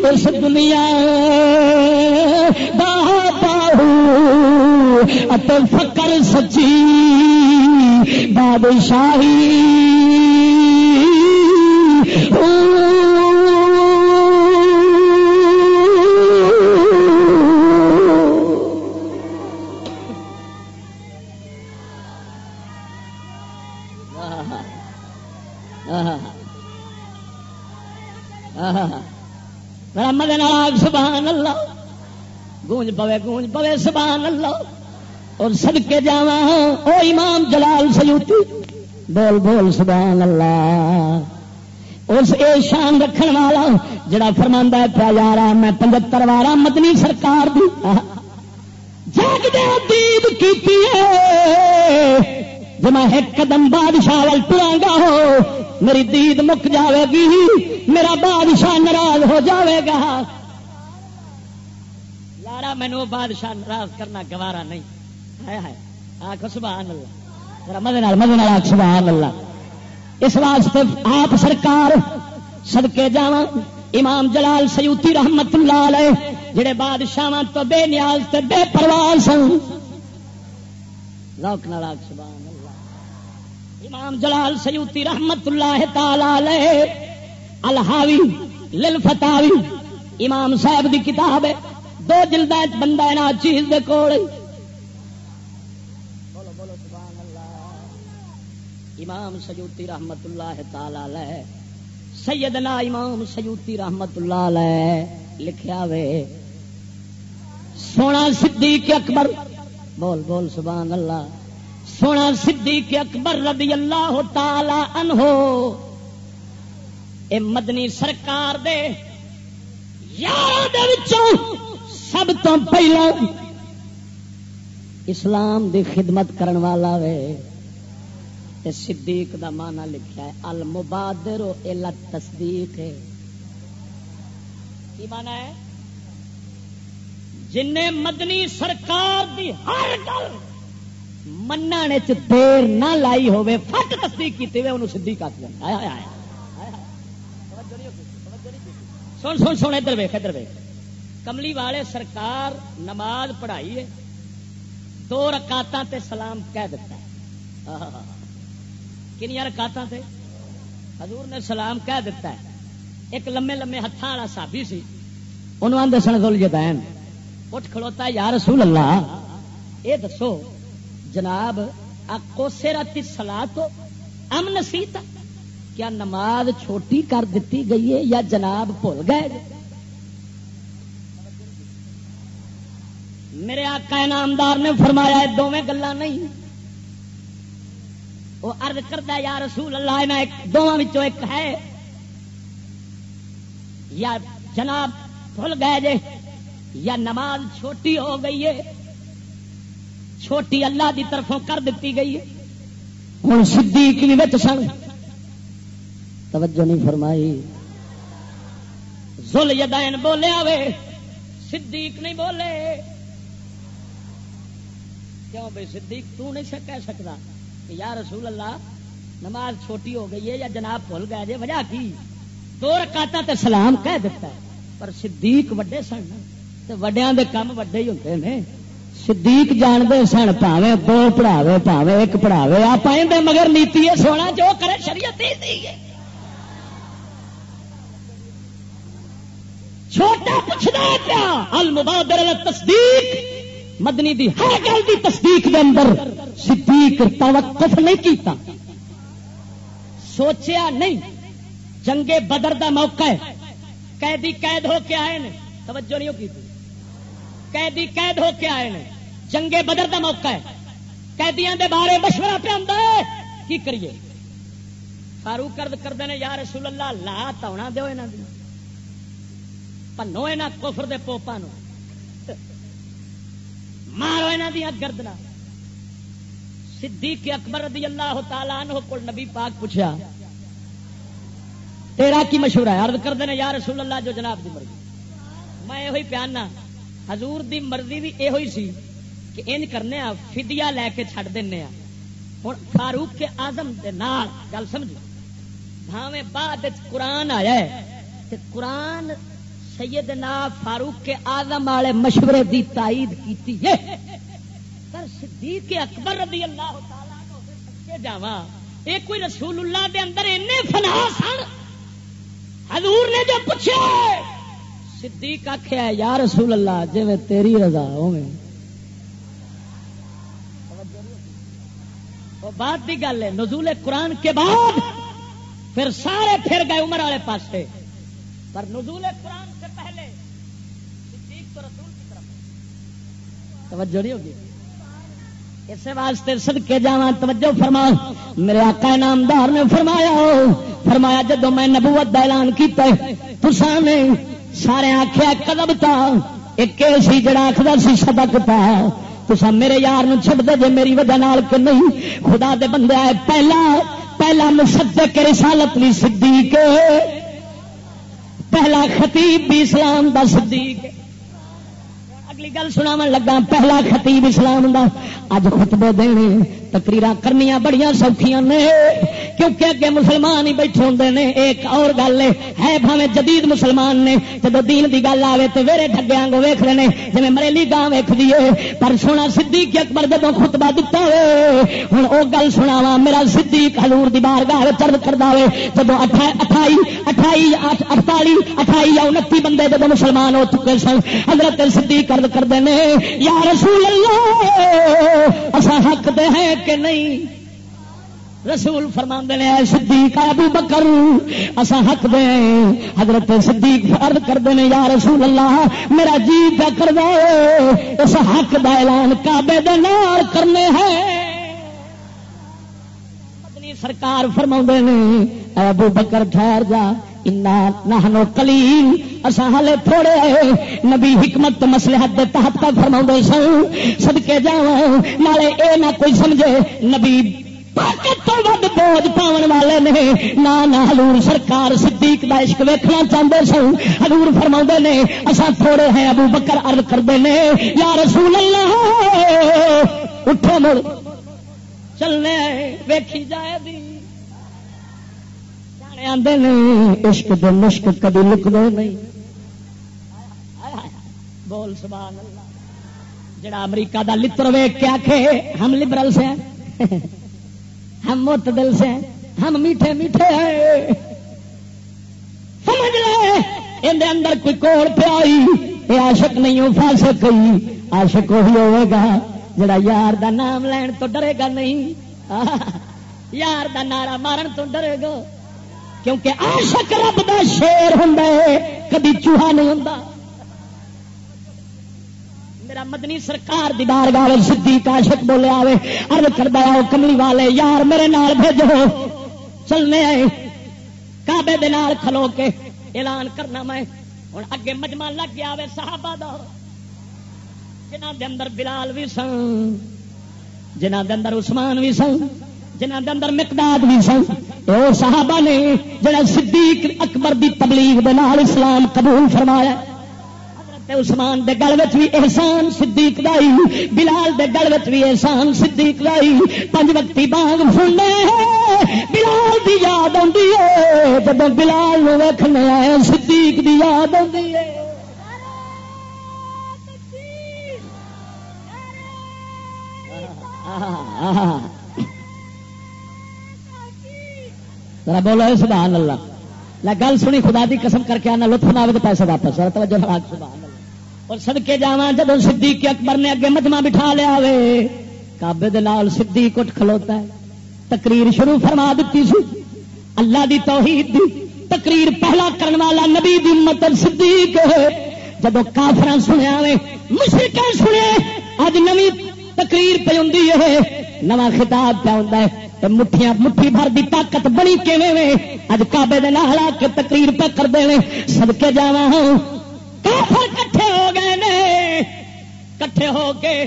اس دنیا باہو فکر سچی بادشاہی۔ گونج پوے گونج پوے، سبحان اللہ۔ اور سڑکے جا ہاں۔ امام جلال سلوتی بول بول، سبحان اللہ۔ اس اے شان رکھن والا جڑا فرما پیا یار میں پچہتر وارا مدنی سرکار دی۔ جگ دید کی جب میں ایک قدم بادشاہ وال ٹرا گا ہو، میری دید مک جاوے گی، میرا بادشاہ ناراض ہو جاوے گا۔ یارا مینو بادشاہ ناراض کرنا گوارا نہیں۔ آخ سبحان اللہ مدد مدد آخ سبحان اللہ اس واسطے آپ سرکار سدکے جا امام جلال سیوتی رحمت اللہ علیہ، جڑے بادشاہ تو بے نیاز تے بے پرواز سن۔ لوک ناراض سبحان اللہ امام جلال سیوتی رحمت اللہ تعالی الحاوی، للفتاوی، امام صاحب دی کتاب ہے۔ دو جلد بندہ نا، چیز دے کول۔ امام سیوتی رحمت اللہ تعالی سیدنا امام سیوتی رحمت اللہ علیہ لکھیا وے۔ سونا صدیق اکبر، بول بول سبحان اللہ۔ سونا صدیق اکبر رضی اللہ تعالی عنہ، اے مدنی سرکار دے یار سب تو پہلا اسلام دی خدمت کرن والا وے۔ تے صدیق دا مانا لکھا ہے، المبادر الا تصدیق ہے کی مانا ہے؟ جن مدنی سرکار دی ہر گل من دیر نہ لائی ہوے فٹ تصدیق کی انہوں صدیق آ سن سن سن، ادھر ویخ ادھر ویخ کملی والے سرکار نماز پڑھائی ہے، دو رکاتاں تے سلام کہہ دیتا ہے۔ کنیا رکاتاں تے؟ حضور نے سلام کہہ دیتا ہے۔ ایک لمے لمے ہاتھوں والا سابی سی، انہوں آدھے سن دل جدین اٹھ کھڑوتا ہے، یا رسول اللہ یہ دسو، جناب کوسے راتی سلا تو ام نسیت کیا نماز چھوٹی کر دیتی گئی ہے یا جناب بھول گئے؟ میرے آقا نامدار نے فرمایا دونیں گلا نہیں۔ وہ ارد کردہ یا رسول اللہ دونوں ایک ہے۔ یا جناب بھول گئے جے، یا نماز چھوٹی ہو گئی ہے۔ چھوٹی اللہ دی طرفوں کر دیتی گئی ہے۔ ہوں صدیق بھی بچ سن۔ توجہ نہیں فرمائی۔ زل یدین بولے آوے، صدیق نہیں بولے۔ کیوں بھائی صدیق تو نہیں کہہ سکتا کہ یا رسول اللہ نماز چھوٹی ہو گئی ہے یا جناب بھول گئے جی وجہ کی؟ دو رکاتا تے سلام کہہ دیتا ہے۔ پر صدیق وڈے سن وڈیا دے کام وڈے ہی ہوتے ہیں صدیق جانتے سن، پاوے دو پڑھاوے، پاوے ایک پڑھاوے۔ آپ دے مگر نیتی ہے، سونا جو کرے شریعت چھوٹا پوچھنا پیا المبادر تصدیق مدنی دی ہر گل دی تصدیق دے اندر صدیق توقف نہیں کیتا۔ سوچیا نہیں، جنگے بدر دا موقع ہے۔ قیدی قید ہو کے آئے نے۔ توجہ نہیں کی۔ قیدی قید ہو کے آئے نے۔ جنگے بدر دا موقع ہے۔ قیدیاں دے بارے مشورہ پہ آتا ہے۔ کی کریے؟ فاروق کرد کرتے ہیں یا رسول اللہ، لا تونا دو یہاں پنو یہاں کفر دے پوپا نو۔ مارو یہاں دیا گردنا۔ صدیق اکبر رضی اللہ تعالیٰ عنہ کو نبی پاک پوچھا تیرا کی مشہور ہے؟ عرض کرتے ہیں یا رسول اللہ، جو جناب دی مرضی۔ میں یہ پیانا، حضور دی مرضی بھی یہ سی کہ ان کرنے فدیا لے کے چھڑ دینا ہوں فاروق کے آزم کے نال، گل سمجھ بھاویں بعد قرآن آیا ہے کہ قرآن سیدنا فاروق کے آزم والے مشورے دی تائید کی پر صدیق اکبر رضی اللہ تعالیٰ جاوا یہ کوئی رسول اللہ دے اندر اینے فنا سن؟ حضور نے جو پوچھا صدیق آخیا یا رسول اللہ جی میں تیری رضا بات کی گل ہے، نزول قرآن کے بعد پھر سارے پھر گئے عمر والے پاس پر نزول قرآن سے پہلے صدیق تو رسول کی طرف توجہ نہیں ہوگی؟ اس واسطے سدکے جا توجہ فرما میرے آقا نامدار نے فرمایا فرمایا جدو میں نبوت کا اعلان کیا تسان نے سارے آخیا قدم تا، ایک سی جڑا آخر سی سبکتا تسا میرے یار نو چھڈ دے، جے میری وجہ نال کہ نہیں، خدا دے بندے آئے، پہلا پہلا مصدق رسالت بھی صدیق پہلا خطیب بھی اسلام دا صدیق اگلی گل سنا لگا پہلا خطیب اسلام دا۔ اج خطبے دینے تقریر کرنی بڑی سوکھیاں نے۔ کیونکہ اگے مسلمان ہی بیٹھے ہوں نے، ایک اور گل ہے بھاوے جدید مسلمان نے جب دین دی گل آئے تو ویرے ڈگیا کو ویخ رہے ہیں جی مریلی گاہ ویخ دیے پر سونا صدیق اکبر جب خطبہ دتا ہوئے ہوں وہ گل سنا وا میرا صدیق حضور دی بار گاہ چرد کرتا ہوئے جب اٹھائی اٹھائی اٹھالی اٹھائی یا انتی بندے جب مسلمان ہو چکے سن، حضرت صدیق کرد کرتے ہیں، یا رسول اللہ اصا حق دے ہیں کہ نہیں؟ رسول فرما نے صدیق ابو بکر اصا حق دے حضرت صدیق فرد کرتے ہیں، یا رسول اللہ، میرا جی پہ کر اس حق کا اعلان کعبے دے نال کرنے ہیں۔ سرکار فرما نے ابو بکر، ٹھہر جا۔ نہنو کلیل اصا ہالے تھوڑے نبی حکمت مسلحت دے تحت کا فرما سن۔ سدکے جا نالے اے نہ کوئی سمجھے۔ نبی تو ود بوجھ پاون والے نے۔ نہ ہلور سرکار صدیق دا عشق ویکھنا چاہتے سن۔ ہلور فرما نے اصا تھوڑے ہیں۔ ابو بکر ارد کرتے ہیں یا رسول اللہ، اٹھو مڑ۔ چلنے، ویکھی جائے دی۔ آدھے نہیں عشق دے مشک کبھی لکتے نہیں۔ بول سبحان اللہ۔ جڑا امریکہ دا لتر ویگ کے آخے ہم لبرل سے ہیں ہم متدل سے ہیں ہم میٹھے میٹھے ہیں۔ سمجھ لے اندر اندر کوئی کوڑ پیائی یہ عاشق نہیں ہو فاسق ہوئی عاشق وہی ہوئے گا، جڑا یار دا نام لین تو ڈرے گا نہیں۔ یار دا نعرہ مارن تو ڈرے گا۔ کیونکہ آشک رب دا شیر ہوں کبھی چوہا نہیں ہوں میرا مدنی سرکار دی بار گاہ سی کاشک بولے آئے ارد کرتا ہے کملی والے، یار میرے نال بھیجو۔ چلنے آئے کابے دے نال کھلو کے اعلان کرنا میں۔ ہوں اگے مجمع لگ گیا صحابہ دا۔ جنہ دے اندر بلال بھی سن جنہ دے اندر عثمان بھی سن۔ جنہ دے اندر مقداد بھی سن وہ صحابہ نے جڑا صدیق اکبر دی تبلیغ دے نال اسلام قبول فرمایا۔ عثمان دے گل وچ بھی احسان، صدیق دائی بلال دے گل وچ بھی احسان، صدیق دائی پنج وقتی بانگ سننے بلال دی یاد آتی ہے۔ جب بلال نو ویکھنے آئے، صدیق دی یاد آتی ہے۔ آہا آہا۔ ذرا بولو سبحان اللہ۔ لا گل سنی، خدا دی قسم کر کے آنا، لطف نہ تو پیسے واپس۔ ذرا توجہ سبحان اللہ۔ اور سدکے جا جب صدیق اکبر نے اگے مجمع بٹھا لیا وے کابے دال صدیق اٹھ کھلوتا ہے۔ تقریر شروع فرما دیتی سی۔ اللہ دی توحید دی تقریر پہلا کرنے والا نبی دی مطلب صدیق۔ جب کافر سنیا وے مشرق سنے اج نوی تقریر پہ ہوں نواں خطاب پہ ہوں مٹھیاں مٹھی بھر دی طاقت بڑی کیویں اج کابے دے نال آ کے تقریر پہ کر دے سد کے جا کافر کٹھے ہو گئے نے۔ کٹھے ہو کے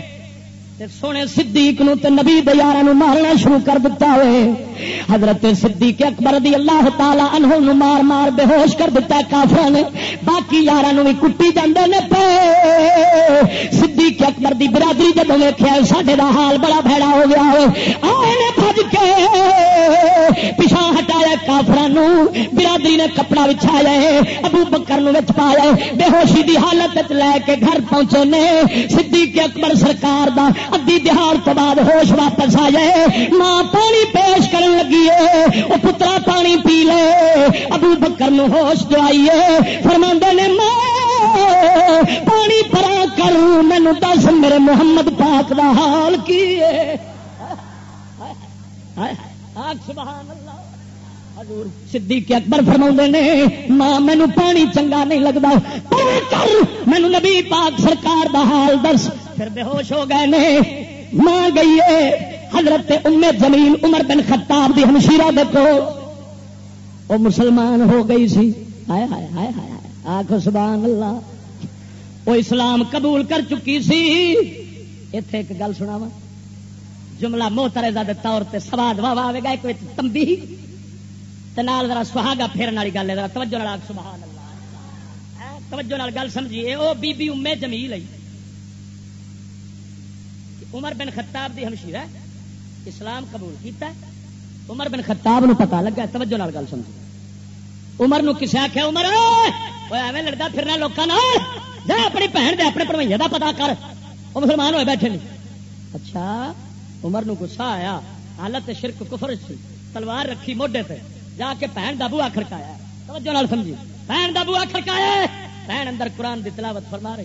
سونے صدیق نو تے نبی دیار مارنا شروع کر دیتا ہوئے۔ حضرت صدیق اکبر دی اللہ تعالی عنہ نو مار مار بے ہوش کر دیتا ہے کافر نے۔ باقی یار بھی کٹی جاندے نے پے۔ صدیق اکبر دی برادری جب ویکھیا ساڈے دا حال بڑا بھڑا ہو گیا ہے آئے نے بھج کے۔ پیچھا ہٹایا کافران برادری نے کپڑا بچھایا ہے، ابو بکر نو وچ پایا ہے۔ بے ہوشی دی حالت لے کے گھر پہنچے نے۔ صدیق اکبر سرکار دا ادی دہار تو بعد ہوش واپس آ جائے ماں پانی پیش کرن لگی ہے وہ پترا پانی پی لے ابو بکر نو ہوش جو آئیے فرما نے ماں پانی پرا کروں مینو دس میرے محمد پاک دا حال کی ہے سبحان اللہ صدیق اکبر فرما نے، ماں مینو پانی چنگا نہیں لگتا مینو نبی پاک سرکار دا حال دس پھر بے ہوش ہو گئے نے، ماں گئی ہے حضرت ام جمیل عمر بن خطاب دی ہمشیرہ دیکھو وہ مسلمان ہو گئی سی۔ ہائے ہائے ہائے ہائے آخ سبحان اللہ۔ وہ اسلام قبول کر چکی سی۔ اتے ایک گل سنا وا جملہ موترزہ دے طور تے سواد واہ واہ گا، ایک تمبی نال ذرا سہاگا پھیرن والی گل ہے، ذرا توجہ نال سبحان اللہ توجہ نال گل سمجھیے او بی بی امے جمیل ہے۔ عمر بن خطاب دی ہمشیرہ اسلام قبول کیتا ہے۔ عمر بن خطاب نو پتا لگا توجہ نال گل سمجھ عمر نو کسے آخیا عمر اوے ایویں لڑتا پھرنا لوگوں جا اپنی بہن دے اپنے پڑوئیے کا پتا کر۔ وہ مسلمان ہوئے بیٹھے نہیں اچھا عمر نو گسا آیا، حالت شرک کفر سی۔ تلوار رکھی موڈے تے۔ جا کے بہن کا بوا کھڑکایا توجہ نال سمجھی بہن کا بوا کھڑکایا بہن اندر قرآن دی تلاوت فرما رہی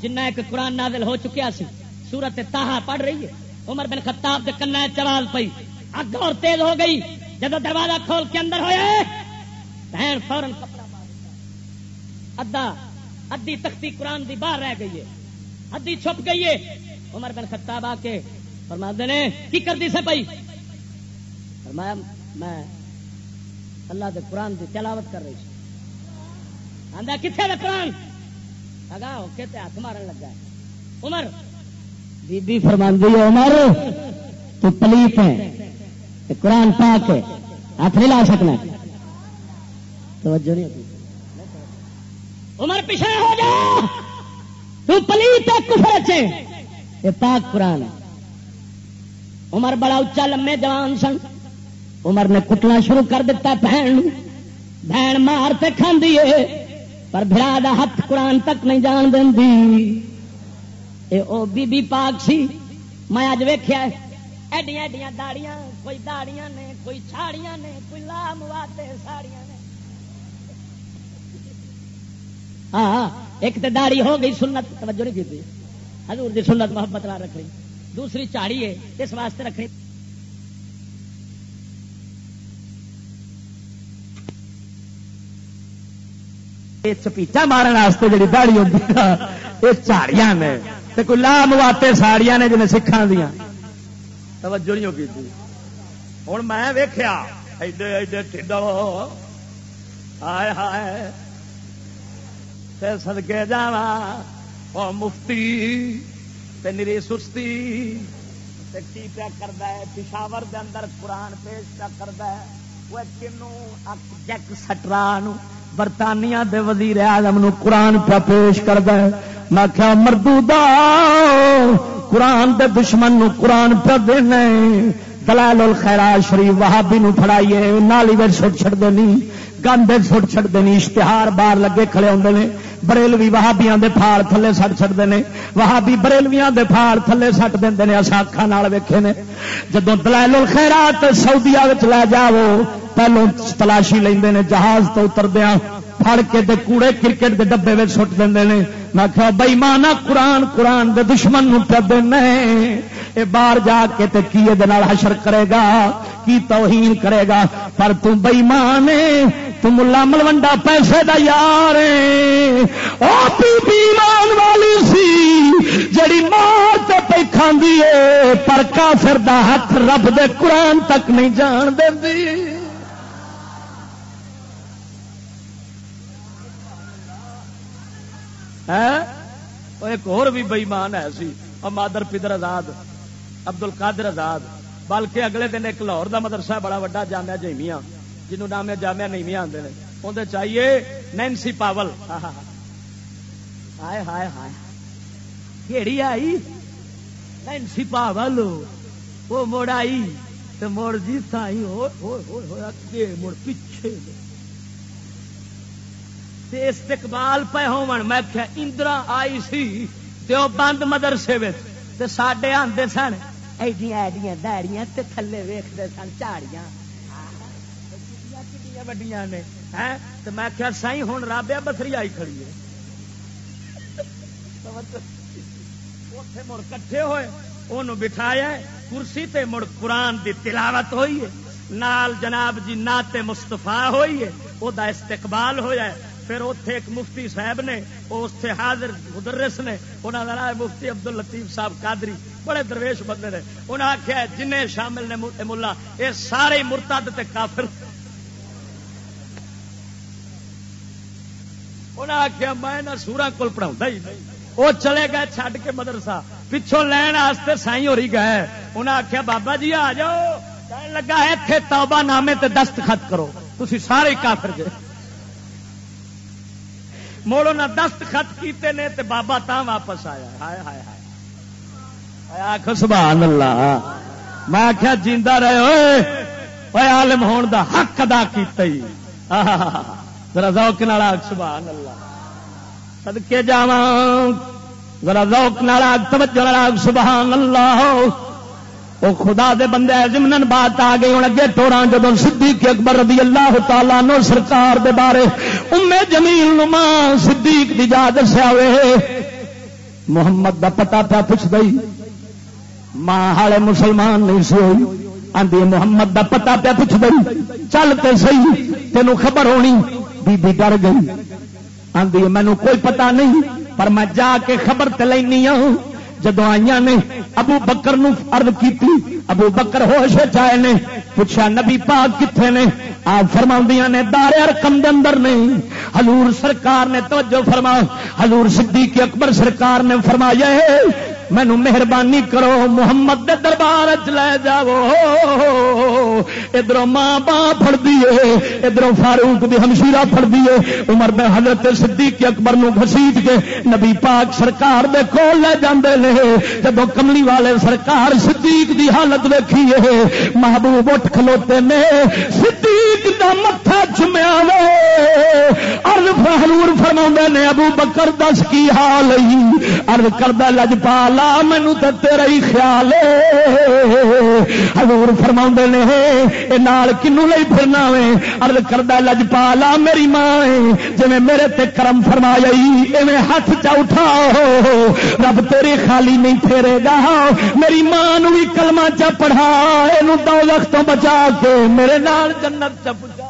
جنہ ایک قرآن نازل ہو چکیا سی، سورت تاہا پڑھ رہی ہے۔ عمر بن خطاب کے کنا چوال پئی۔ اگ اور تیز ہو گئی۔ جب دروازہ کھول کے اندر ہوئے، بہن فورن کپڑا ادا ادی تختی قرآن دی باہر رہ گئی ہے۔ ادی چھپ گئی ہے۔ عمر بن خطاب آ کے فرما نے، کی کر دی سے پئی؟ فرمایا میں اللہ دے قرآن دی تلاوت کر رہی آدھا کتنے قرآن؟ اگا ہو کے ہاتھ مارن لگا عمر بی بی فرماندی عمر تو پلیت ہے قرآن پا کے ہاتھ نہیں لا سکنا۔ توجہ نہیں عمر پیچھے ہو جا۔ تو پلیت کفر چے۔ یہ پاک قرآن ہے۔ عمر بڑا اچا لمے جوان سن۔ عمر نے کٹنا شروع کر دیتا بہن بہن مارتے کھاندی ہے پر بھرا دا ہاتھ قرآن تک نہیں جان دینی اے او بی بی پاک سی، میں اج ویخیا ایڈیاں ایڈیاں داڑیاں، کوئی داڑیاں نے، کوئی چھاڑیاں نے، کوئی لام واتے ساڑیاں نے۔ ہاں, ہاں، ایک تو داڑی ہو گئی، سنت، توجہ نہیں کی حضور دی سنت محبت نہ رکھنی۔ دوسری چاڑی ہے اس واسطے رکھنی۔ یہ چپیچا مارن واسطے جی دہڑی ہوتی یہ چاڑیاں نے کوئی لام واتے ساڑیاں نے جنہیں سکھان دیا توجہ نہیں ہوگی ہوں میں ویخیا ایڈے ایڈے ٹھڈو ہائے ہائے سدکے جا مفتی نری سستی کی پیا کرتا ہے پشاور دے اندر قرآن پیش پیا کرتا ہے وہ کنو جیک سٹرا برطانیہ دے وزیر اعظم نو قرآن پیا پیش کرتا ہے۔ میں کیا مردو قرآن دے دشمن نو قرآن پیا دینا دلال الخیرات شریف وہابی نو فڑائیے نالی ویٹ سٹ چڑ دینی گند سٹ چڑ دینی اشتہار باہر لگے کھڑے ہوتے ہیں بریلوی وہابیاں دے پھاڑ تھلے سٹ چڑتے ہیں وہابی بریلویاں دے پھاڑ تھلے سٹ دے نے۔ اصا اکھان ویکھے نے۔ جدو دلائل الخیرات سعودیا لے جاؤ پہلو تلاشی لیندے نے، جہاز تو اتردیا پھڑ کے دے کوڑے کرکٹ دے ڈبے میں سٹ دے میں کہ بئی مانا قرآن قرآن دے دشمن پہ دینا اے باہر جا کے تے کی حشر کرے گا، کی توہین کرے گا؟ پر تم بئی مان تو ملا ملوڈا پیسے دا یار او والی سی، جڑی مار تے پہ کھاندی ہے پر کافر دا حق رب دے قرآن تک نہیں جان دی ایک اور بھی بئیمان ہے سی اور مادر پدر آزاد ابدل کادر آزاد، بلکہ اگلے دن ایک لاہور کا مدرسہ بڑا وا جامع جیمیا جنوب نام جامع نیمیا آتے ہیں اندر چاہیے نینسی پاول۔ ہائے ہائے ہائے۔ کہڑی آئی؟ نینسی پاول۔ وہ مڑ آئی تو مڑ جی تھی مڑ پیچھے۔ تے استقبال پہ ہون میں کیا اندرا آئی سی تے او بند مدرسے وچ تے ساڈے آندے سن۔ ایڈیاں ایڈیاں داڑیاں تے تھلے ویکھدے سن چاڑیاں وڈیاں نے ہیں تے میں کیا سائی ہن رابیا بسری آئی کھڑی ہے اوتھے مڑ کٹھے ہوئے اونوں بٹھایا کرسی تے مڑ قرآن دی تلاوت ہوئی ہے نال جناب جی نات مستفا ہوئی ہے وہ استقبال ہوا ہے پھر اتے ایک مفتی صاحب نے اتنے حاضر مدرس نے انہوں نے مفتی ابد ال لطیف صاحب قادری، بڑے درویش بندے نے۔ انہیں آخیا جن شامل نے ملا یہ سارے مرتد تے کافر۔ انہیں آخیا میں سورا کول پڑھا ہی نہیں۔ وہ چلے گئے چھڈ کے مدرسہ۔ پچھوں لین واسطے سائی ہو رہی گئے۔ انہیں آخیا بابا جی آ جاؤ۔ لگا اتنے توبہ نامے تے دستخط کرو۔ تھی سارے کافر گئے موڑو نہ دستخط کیتے نے تے بابا تا واپس آیا۔ ہائے ہائے ہائے۔ آخ سبحان اللہ۔ میں آخیا جیندہ رہے ہوئے۔ عالم ہون دا حق ادا کیتا ہی۔ ذرا ذوق نال سبحان اللہ۔ سدکے جا ذرا ذوق نال توجہ نال سبحان اللہ۔ وہ خدا دے بندے زمن بات آ گئی۔ ہوں اگے ٹوڑا جب صدیق اکبر رضی اللہ تعالیٰ نو سرکار دے بارے امے جمیل نما صدیق دی جا دسیا محمد دا پتا پیا پوچھ گئی ماں ہالے مسلمان نہیں سی ہوئی۔ آدھی محمد دا پتا پیا پوچھ گئی چل تے سی تینوں خبر ہونی۔ بی بی ڈر گئی۔ آدھی مینو کوئی پتا نہیں، پر میں جا کے خبر تے لینی ہوں جدو آئی نے ابو بکر نو ارد کی ابو بکر ہوش چائے نے پوچھا نبی پاک کتنے نے؟ آپ فرما نے، دار رقم اندر نہیں حضور سرکار نے توجہ فرما حضور صدیق اکبر سرکار نے فرمایا مینو مہربانی کرو، محمد دے دربار چ لے جاؤ۔ ادھر ماں باں فر دیے ادھر فاروق دی ہمشیرا فر دیے عمر میں حضرت صدیق اکبر نو گسیٹ کے نبی پاک سرکار دے کول لے جاندے نے۔ جب کملی والے سرکار صدیق دی حالت ویکھیے، محبوب اٹھ کھلوتے نے، صدیق دا متھا چمیا وے۔ ارد حضور فرما نے، ابو بکر دس کی حال ارد کردہ لجپال لا مینو تو تیرا ہی خیال ہزور فرما نے نال کنو لئی پھرنا وے۔ ارد کردہ لج پا لا میری ماں جی میرے تے کرم فرما جائی ہاتھ چا اٹھا رب تیری خالی نہیں پھیرے گا۔ میری ماں بھی کلمہ چا پڑھا۔ یہ دو لخت بچا کے میرے نال جنت چ پہنچا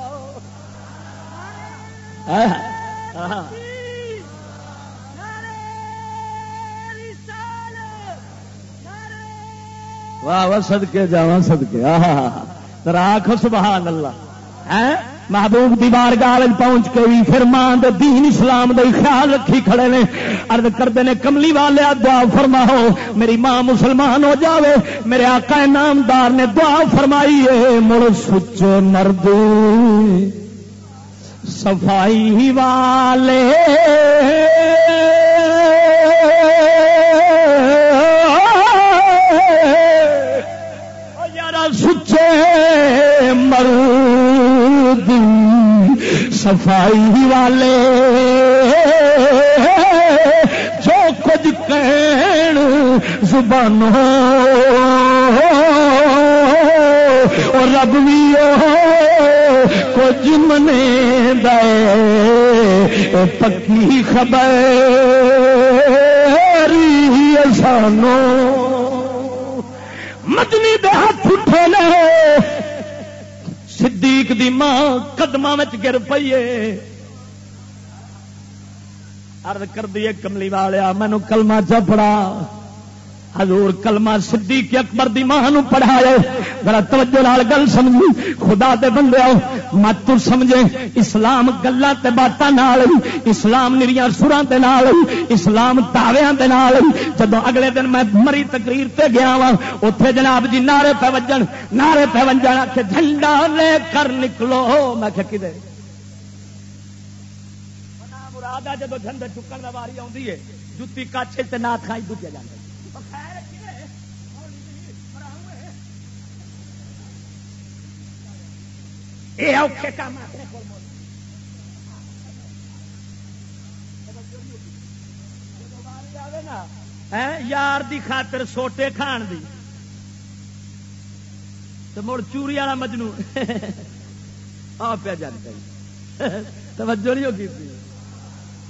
واہ واہ سدکے جا سدکے راک سبحان اللہ محبوب دی بارگاہ پہنچ کے بھی پھر ماں دے دین اسلام دے خیال رکھی کھڑے نے ارد کرتے نے، کملی والے دعا فرماؤ، میری ماں مسلمان ہو جاوے، میرے آقا نامدار نے دعا فرمائی ہے مڑ سچ مرد صفائی والے صفائی والے۔ جو کچھ کہن زبان اور رب بھی کچھ منے دے پکی خبر سانو مدنی دے ہاتھ اٹھے لے صدیق دی ماں قدم گر پیے ارد کر دیے کملی والیا مینو کلمہ چپڑا حضور کلمہ صدیق اکبر دی ماں پڑھایا ذرا توجہ نال گل سمجھی۔ خدا دے بندے مت تو سمجھے۔ اسلام گلاں تے باتاں نال، اسلام نریاں سراں دے نال، اسلام تاویاں دے نال۔ جدوں اگلے دن میں مری تقریر تے گیا وا اوتھے جناب جی نعرے پہ وجن، نعرے پہ وجن کہ جھنڈا لے کر نکلو۔ میں کہ کدے؟ مراد جدو جھنڈے چکن دا واری آوندی ہے، جُتی کاچے تے نات کھائی دجے جاندے یہ اوکھے کام اپنے ہاں، یار دی خاطر سوٹے کھان دی۔ تو مڑ چوری والا مجنو آ پیا جانتا توجہ نہیں ہوگی۔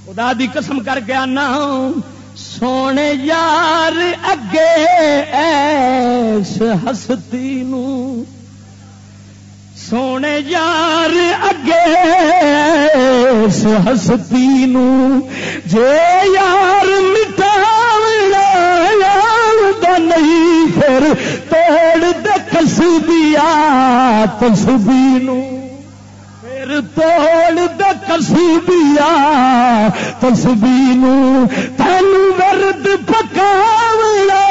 خدا دی قسم کر کے آنا سونے یار اگے ایس ہستی نو سونے یار اگے اس ہستی نو جے یار مٹاونا نہیں پھر توڑ دے کسبیا تسبی نو پھر توڑ دے کسبیا تسبی نو تین ورد پکاونا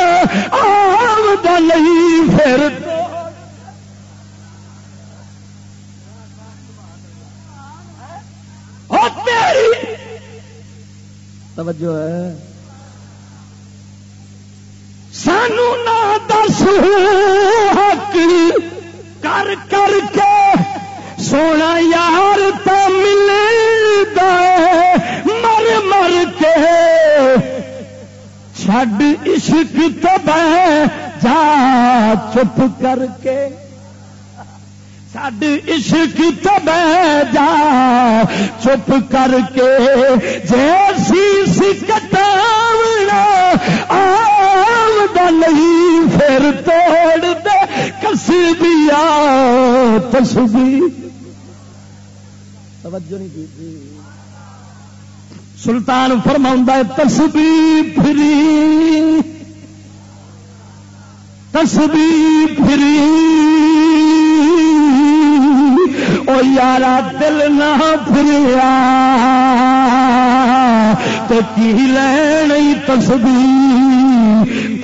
آمدہ نہیں پھر توجہ ہے۔ سانو نہ دس حق کر کر کے سونا یار تو مل مر مر کے۔ چڈ عشق تو بہ جا چپ کر کے۔ چڈ عشق تو جا، چپ کر کے جیسی کٹاونا آمدہ نہیں، پھر توڑ دے کسبیا تسبی توجہ نہیں کی۔ سلطان فرما تسبی پھری۔ تسبی پھری۔ یارا دل نہ پھریا تو کی لین تسبی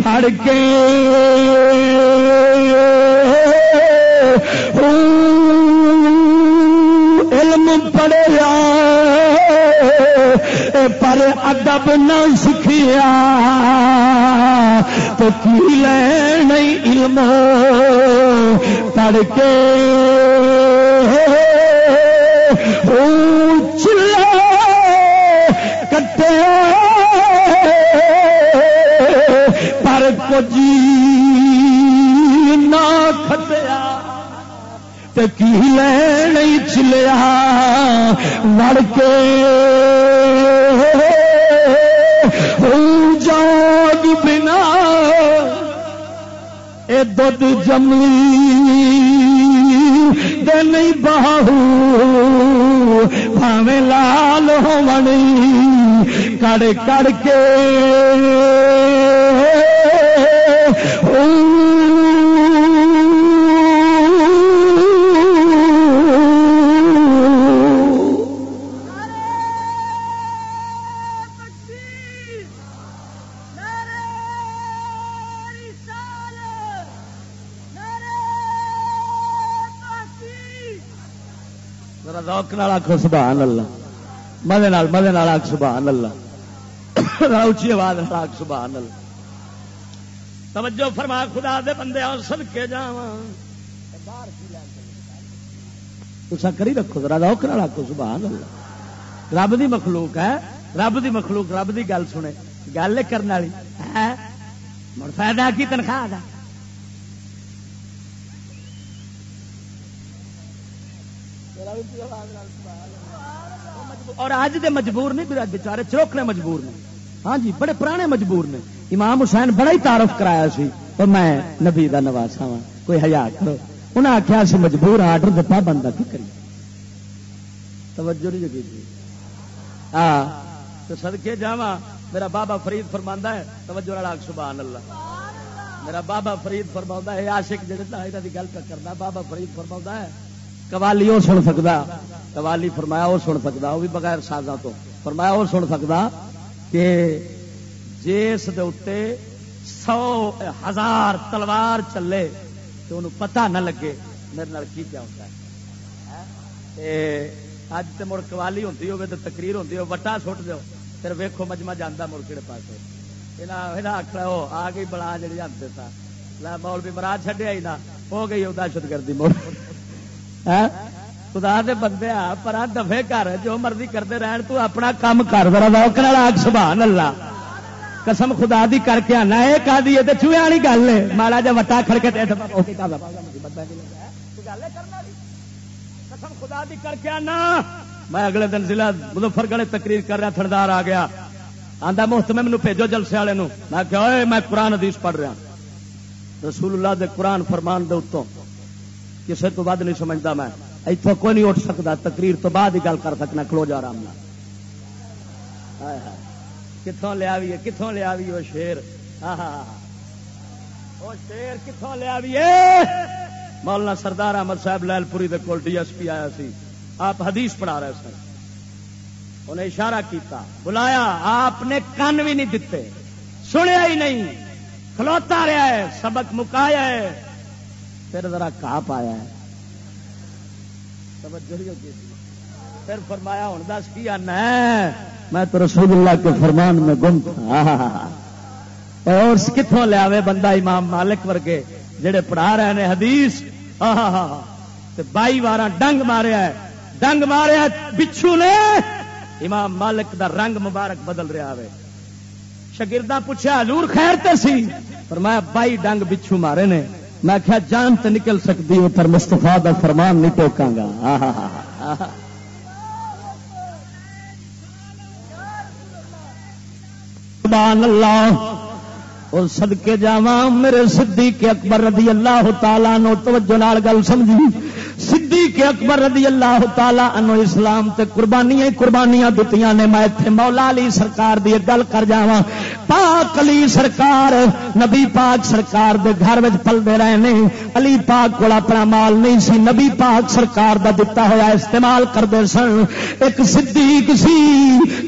پھڑ کے علم پڑیا پر ادب نہ سکھیا تو کی لین علم پڑھ کے چلے کٹے۔ پر کچھ نہ کھٹیا۔ کی لین چلیا لڑ کے۔ جاگ بنا، اے دودھ جمی دے نہیں بہو بھاوے لال ہو کڑ کڑ کے۔ آخو سبحان اللہ۔ مدے نال مدے نال آخ سبحان اللہ۔ اچھی آواز نال آخ سبحان اللہ۔ توجہ فرما، خدا دے بندے آ سد کے جا تسا کری رکھو، ذرا روک نال آخو سبحان اللہ۔ رب دی مخلوق ہے، رب دی مخلوق، رب دی گل سنے۔ گل کرنے والی مڑ فائدہ کی تنخواہ اور اج دے مجبور نہیں بچارے چروکنے مجبور نے۔ ہاں جی بڑے پرانے مجبور نے۔ امام حسین بڑا ہی تعارف کرایا سی اور میں نبی کا نواسا وا کوئی ہزار کرو۔ انہیں آخیا سی مجبور آرڈر دتا بندہ کی کری؟ توجہ نہیں جگی جی۔ ہاں تو سدکے جا میرا بابا فرید فرما ہے، توجہ والا سبحان اللہ۔ میرا بابا فرید فرما ہے آشک جہاں یہاں کی گل کرنا، بابا فرید فرما ہے قوالی وہ سن سکتا قوالی فرمایا وہ سن سکتا وہ بھی بغیر سازا تو۔ فرمایا وہ سن سکتا کہ جس دے سو ہزار تلوار چلے تو انہوں پتہ نہ لگے میرے نال کی کیا ہوتا ہے۔ اج تو مڑ قوالی ہوتی ہوگی تو تقریر ہوتی ہو وٹا سٹ دو پھر ویکو مجمع جانا مڑ کہڑے پاس آخر وہ آ گئی بڑا جی آتے تھا مول بھی مراد چڈیا ہی نہ ہو گئی وہ دہشت گردی مڑ خدا دے بندے آ، پر دفے کر جو مرضی کرتے رہن، تو اپنا کام کر دیا سبحان اللہ قسم خدا دی کر کے آنا یہ کہہ دیے تو چوہے والی گل ہے۔ ماڑا جا وٹا کھڑ کے قسم خدا دی کر کے آنا۔ میں اگلے دن ضلع مظفر گڑے تقریر کر رہا تھردار آ گیا۔ آدھا مفت میں مینو بھیجو جلسے والے میں کہ میں قرآن حدیث پڑھ رہا۔ رسول اللہ دے قرآن فرمان دے اتوں کسی تو ود نہیں سمجھتا میں۔ اتوں کوئی نہیں اٹھ سکتا۔ تقریر تو بعد ہی گل کر سکنا۔ کھلو جا آرام کتوں لیا بھی کتوں لیا بھی وہ شیر۔ وہ شیر کتوں لیا بھی مولانا سردار احمد صاحب لال پوری دے کول ڈی ایس پی آیا سی۔ آپ حدیث پڑھا رہے سر انہیں اشارہ کیتا، بلایا، آپ نے کن بھی نہیں دیتے۔ سنیا ہی نہیں۔ کھلوتا رہا ہے، سبق مکایا ہے۔ پھر ذرا کہا پایا ہے۔ پھر فرمایا ہوں، دس کی آنا میں تو رسول اللہ کے فرمان میں گم تھا۔ اور کتوں لیا بندہ امام مالک ورگے جڑے پڑھا رہے ہیں حدیث؟ بائی وار ڈنگ ماریا ہے۔ ڈنگ ماریا بچھو نے۔ امام مالک دا رنگ مبارک بدل رہا ہے۔ شگردہ پوچھا، حضور خیر تے سی؟ پر میں بائی ڈنگ بچھو مارے نے۔ میں کیا جان تو نکل سکتی ہوں پر مستفا دا فرمان نہیں ٹوکا گا۔ ہاں، ہاں، ہاں، اللہ۔ اور سدکے جا میرے صدیق اکبر رضی اللہ تعالیٰ نو توجہ نال گل سمجھی۔ صدیق اکبر رضی اللہ تعالیٰ انو اسلام تے قربانیاں قربانیاں دتیاں نے۔ میں اتنے مولا علی سرکار دی گل کر جاواں۔ پاک علی سرکار، نبی پاک سرکار دے گھر وچ پلدے رہے نے۔ علی پاک کول اپنا مال نہیں سی، نبی پاک سرکار دا دتا ہوا استعمال کردے سن۔ ایک صدیق سی،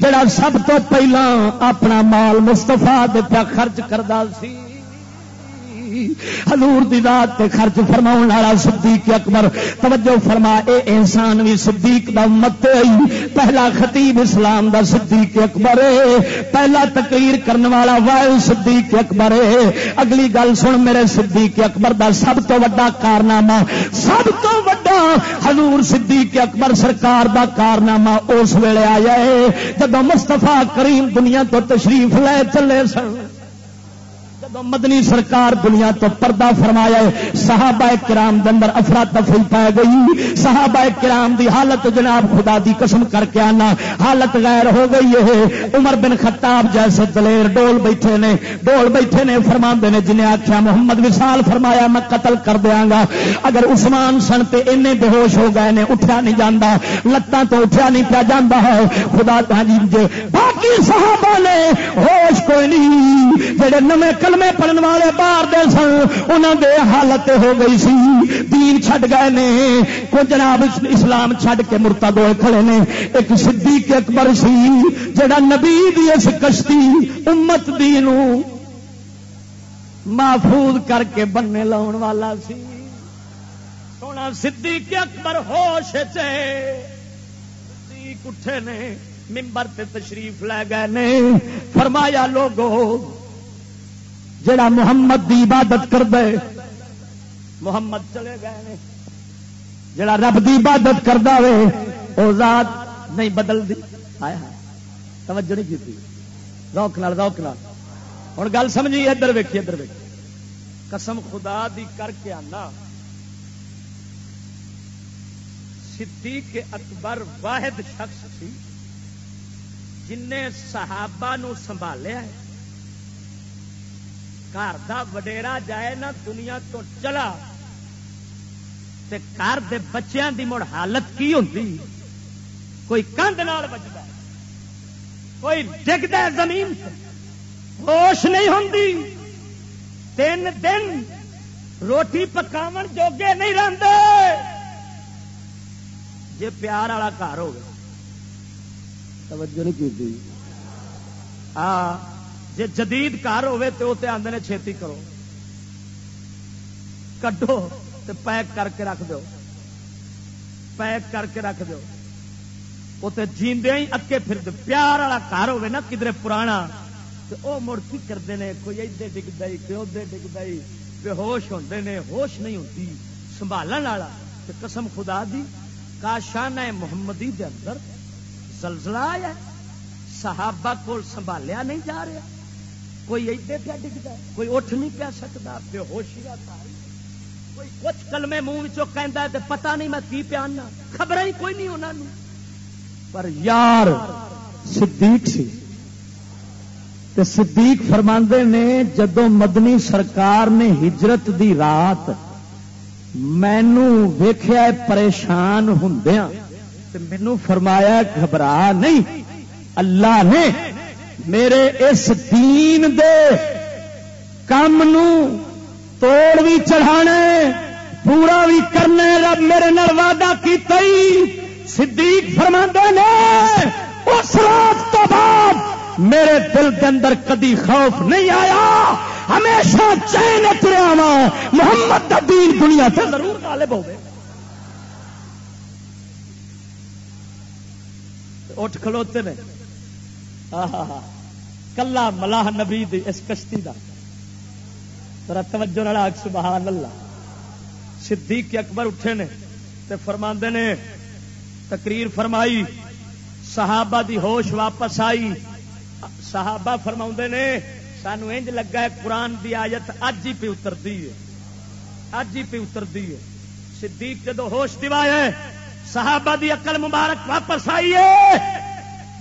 جڑا سب تو پہلا اپنا مال مستفا دے پیا خرچ کردا سی۔ حضور دی ذات تے خرچ فرماؤن والا صدیق اکبر، توجہ فرما، اے انسان بھی صدیق دا امت ہے پہلا خطیب اسلام دا صدیق اکبر ہے پہلا تقریر کرنے والا وائل صدیق اکبر ہے اگلی گل سن میرے صدیق اکبر دا سب تو بڑا کارنامہ۔ سب تو بڑا حضور صدیق اکبر سرکار دا کارنامہ اس ویلے آیا ہے جب مستفا کریم دنیا تو تشریف لے چلے سن۔ مدنی سرکار دنیا تو پردہ فرمایا ہے، صحابہ کرام دندر افرا تفری پی گئی۔ صحابہ کرام دی حالت جناب خدا دی قسم کر کے آنا۔ حالت غیر ہو گئی ہے۔ عمر بن خطاب جیسے دلیر ڈول بیٹھے نے، ڈول بیٹھے نے فرما نے، جنہیں آخیا محمد وسال فرمایا، میں قتل کر دیا گا۔ اگر عثمان سن تے اے بے ہوش ہو گئے نے، اٹھیا نہیں جانا لتان تو اٹھیا نہیں پیا جانا ہے۔ خدا جی باقی صحابہ نے ہوش کوئی نہیں، جڑے نمے کلمے کلمے پڑھن والے باہر دے سن انہوں دے حالت ہو گئی سی۔ دین چھڈ گئے نے۔ کو جناب اسلام چھڈ کے مرتا دو کھڑے نے۔ ایک صدیق اکبر سی، جڑا نبی دی اس کشتی امت دی نو محفوظ کر کے بننے لاؤن والا سی۔ سونا صدیق اکبر ہوش صدیق اٹھے نے ممبر تے تشریف لے گئے نے۔ فرمایا لوگوں جڑا محمد دی عبادت کر دے محمد چلے گئے جڑا رب دی عبادت کر دے وہ ذات نہیں بدل دی آیا۔ توجہ نہیں کی روک نال روک نال۔ ہوں گل سمجھی ادھر ویکھی ادھر ویکھی۔ قسم خدا دی کر کے آنا۔ صدیق اکبر واحد شخص سی جن صحابہ نو سنبھالیا ہے۔ گھر کا وڈیرا جائے نا دنیا تو چلا۔ گھر دے بچیاں دی مڑ حالت کی ہوتی کوئی کندھ بچتا کوئی ڈگتا زمین ہوش نہیں ہوں تین دن روٹی پکاو جوگے نہیں رہتے جی پیار والا گھر ہو توجہ نہیں کی ہاں جی جدید گھر ہوے تو آدھے نے چھتی کرو۔ کڈو تو پیک کر کے رکھ دو پیک کر کے رکھ دو وہ جیندے ہی اکے پھر دو پیار والا گھر ہوے نا کدھر پرانا۔ تو وہ مڑ کی کرتے ہیں کوئی ادے ڈگتا کوئی ادے ڈگتا بے ہوش ہوتے ہیں ہوش نہیں ہوتی سنبھالن والا۔ قسم خدا دی، کاشانہ محمدی دے اندر زلزلہ آیا۔ صحابہ کو سنبھالیا نہیں جا رہا۔ کوئی ایڈے پیا ڈگتا کوئی اٹھ نہیں پیا سکتا، بے ہوشی کوئی کچھ کلمے منہ چاہتا ہے پتا نہیں میں کی پیانا خبر ہی کوئی نہیں انہوں نے پر یار صدیق سی۔ تے صدیق فرماندے نے جدو مدنی سرکار نے ہجرت دی رات مینو ویخیا پریشان ہوں مینو فرمایا گھبرا نہیں۔ اللہ نے میرے اس دین دے کام توڑ بھی چڑھانے، پورا بھی کرنے، رب میرے نال وعدہ کیتا صدیق فرما نے، اس رات تو بعد میرے دل کے اندر کدی خوف نہیں آیا، ہمیشہ چین اتریا محمد کا دین دنیا سے ضرور غالب ہوگی اٹھ کھلوتے نے۔ کلا ملاح نبی دی اس کشتی دا. ذرا توجہ نال سبحان اللہ صدیق اکبر اٹھے نے تے فرما نے، تقریر فرمائی، صحابہ دی ہوش واپس آئی. صحابہ فرما نے، سانو انج لگا ہے قرآن دی آیت اج ہی پہ اترتی ہے. اج ہی پہ اترتی ہے. صدیق جدو ہوش دیوایا صحابہ دی عقل مبارک واپس آئی ہے.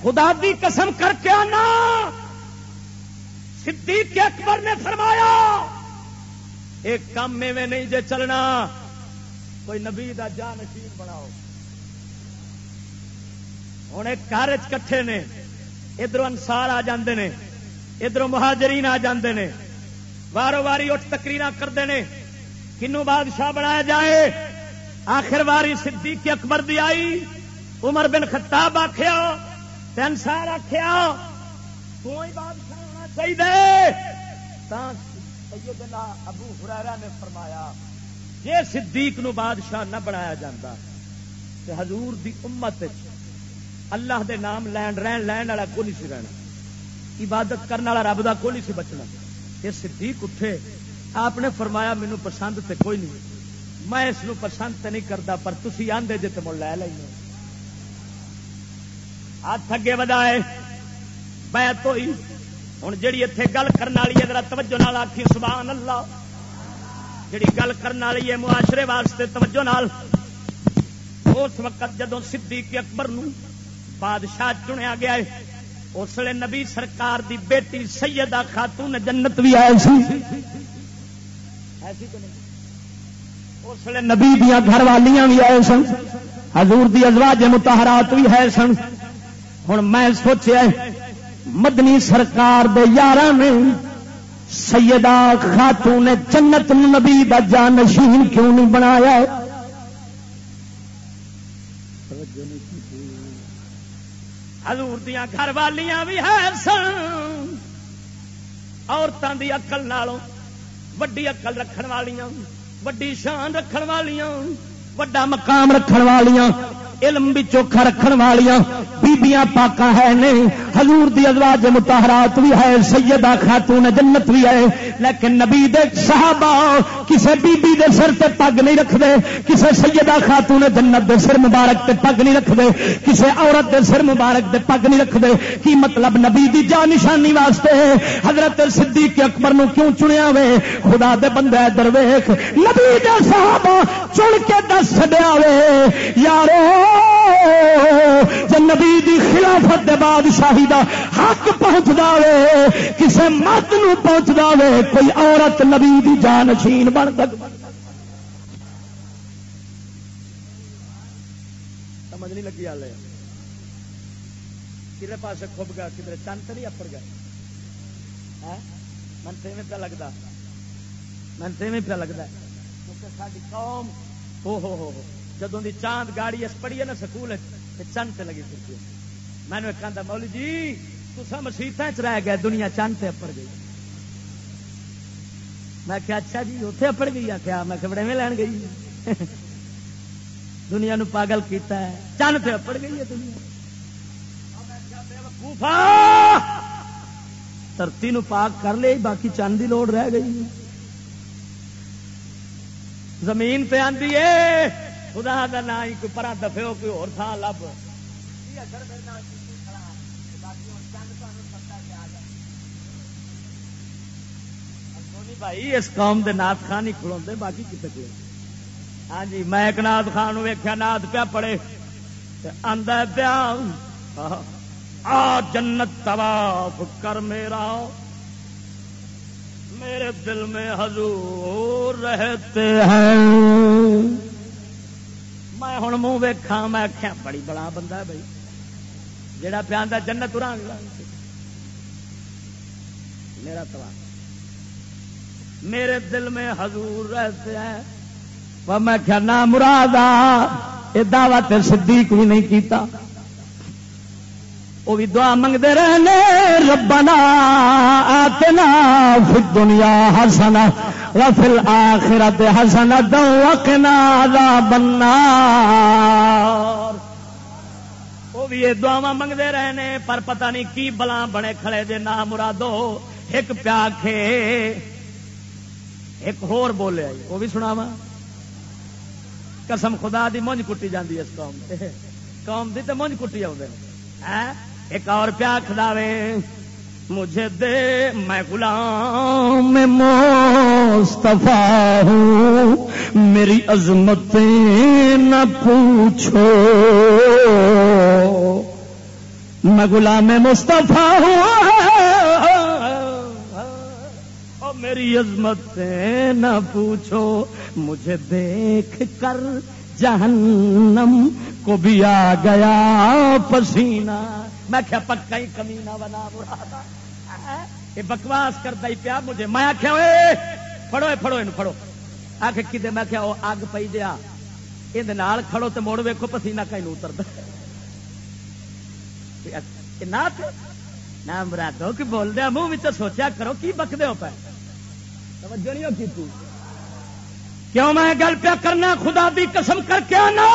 خدا دی قسم کر کے آنا۔ صدیق اکبر نے فرمایا، ایک کام میں نہیں جے چلنا، کوئی نبی دا جان نشین بناؤ۔ ہوں ایک گھر کٹھے نے، ادھر انسار آ جاندے نے، ادھر مہاجرین آ جاندے نے۔ وارو واری اٹھ تکریر کرتے ہیں کنو بادشاہ بنایا جائے۔ آخر واری صدیق اکبر دی آئی، عمر بن خطاب آخیا انسار آخیا بادشاہ ہونا چاہیے سیدنا ابو ہرارا نے فرمایا، یہ صدیق نو بادشاہ نہ بنایا جاتا حضور دی امت اللہ دے نام لین رہن لین والا کو نہیں سی رہنا۔ عبادت کرنے والا رب دا کو نہیں سی بچنا۔ یہ صدیق اٹھے، آپ نے فرمایا مینو پسند تے کوئی نہیں۔ میں اس نو پسند تے نہیں کرتا پر تھی آدھے جی تو مل لے لینا ہاتھ اگے بدائے بیت ہوئی ہوں جی اتنے گل کرنے والی ہے توجہ نال آخی سبحان اللہ جڑی گل کرنے والی ہے معاشرے واسطے، توجہ نال۔ اس وقت جدو صدیق اکبر نو بادشاہ چنیا گیا ہے، اس لیے نبی سرکار دی بیٹی سیدہ خاتون جنت بھی آئے سی۔ اس لیے نبی دیا گھر والیاں بھی آئے سن۔ حضور دی ازواج متحرات بھی ہے سن۔ ہوں میں سوچیا مدنی سرکار دے یار نے سیدہ خاتون نے جنت نبی دا جانشین کیوں نہیں بنایا؟ حضور دیا گھر والیاں بھی ہے سن۔ عورتوں کی اقل نالوں وڈی اقل رکھن والیاں، وڈی شان رکھن والیاں، وڈا مقام رکھن والیاں۔ علم بھی چوکھا رکھن والیاں بیبیاں پاکاں ہے نے۔ حضور دی ازواج متحرات بھی ہے، سیدہ خاتون جنت بھی ہے۔ لیکن نبی دے صحابہ کسے بی بی دے سر تے پگ نہیں رکھ دے کسے سیدہ خاتون جنت دے سر مبارک تے پگ نہیں رکھ دے کسے عورت دے سر مبارک دے پگ نہیں رکھ دے کی مطلب نبی دی جان نشانی واسطے؟ حضرت صدیق اکبر نو کیوں چنیا وے؟ خدا دے بندے درویش نبی دے صحابہ چن کے دس چھڈیا وے۔ یارو نبی دی خلافت دے بادشاہی دا حق پہنچ دے کسے مت نو پہنچ دے کوئی عورت نبی دی جانشین بن سک سمجھ نہیں لگی آ کھے پاس کھب گیا، کدھر چند نہیں اپڑ گیا؟ من سے پہ لگتا من سے پہ لگتا کیونکہ ساری قوم ہو ہو ہو۔ جدوں دی چاند گاڑی اس پڑھی ہے نا سکول چند سے لگی پھرتی میں نے کہا مولی جی تصا مسیحت چ رہ گیا دنیا چند سے اپڑ گئی۔ میں کیا اچھا جی اتنے اپڑ گئی؟ آخیا میں کپڑے میں لین گئی؟ دنیا نو پاگل کیتا ہے۔ چند سے اپڑ گئی ہے دنیا۔ دھرتی نو پاک کر لے، باقی چند کی لوڑ رہ گئی۔ زمین پہ آدھی ہے۔ خدا کا نام ہی کوئی پرا دفے ہو، کوئی اور تھان لب۔ بھائی، اس قوم دے نات خان ہی کھلو باقی کتنے کھلو ہاں جی میں ایک نات خان ویخیا نات پیا پڑے آدھا پیا آ جنت طواف کر میرا۔ میرے دل میں حضور رہتے ہیں۔ میں ہوں منہ ویکھا میں آخیا بڑی بڑا بندہ ہے بھائی۔ جڑا پیان دا جنت رنگ میرا تباہ میرے دل میں حضور رہتے ہیں۔ وہ میں کیا نام مراد یہ دعوت صدیق بھی نہیں کیتا۔ وہ بھی دعا منگتے رہنے، ربنا آتنا فی الدنیا حسنا وفی الاخرت حسنا دو وقنا عذاب النار۔ وہ بھی یہ دعا منگتے رہنے، پر پتہ نہیں کی بلا بنے کھڑے دے نام مرادو۔ ایک پیا کھے ایک ہور بولے۔ وہ بھی سناوا قسم خدا دی مونج کٹی جاندی اس قوم قوم دی تے مونج کٹی آدھے ہاں، ایک اور پیا کھداوے مجھے دے، میں غلام میں مو مصطفیٰ ہوں۔ میری عظمت نہ پوچھو۔ میں غلام مصطفیٰ ہوں۔ میری عظمت نہ پوچھو۔ مجھے دیکھ کر جہنم کو بھی آ گیا پسینہ۔ میں کیا پکا ہی کمی نہ بنا برا یہ بکواس کرتا ہی پیا مجھے۔ میں آخیا فڑو فڑو یہ فڑو آخ کتنے میں کیا وہ اگ پی دیا یہ کھڑو تو موڑ ویکو پسینہ کہیں اترتا نہ مرادو کہ بول دیا منہ سوچا کرو کی بک دو پہ توجہ نہیں کی کیوں میں گل پیا کرنا خدا دی قسم کر کے آنا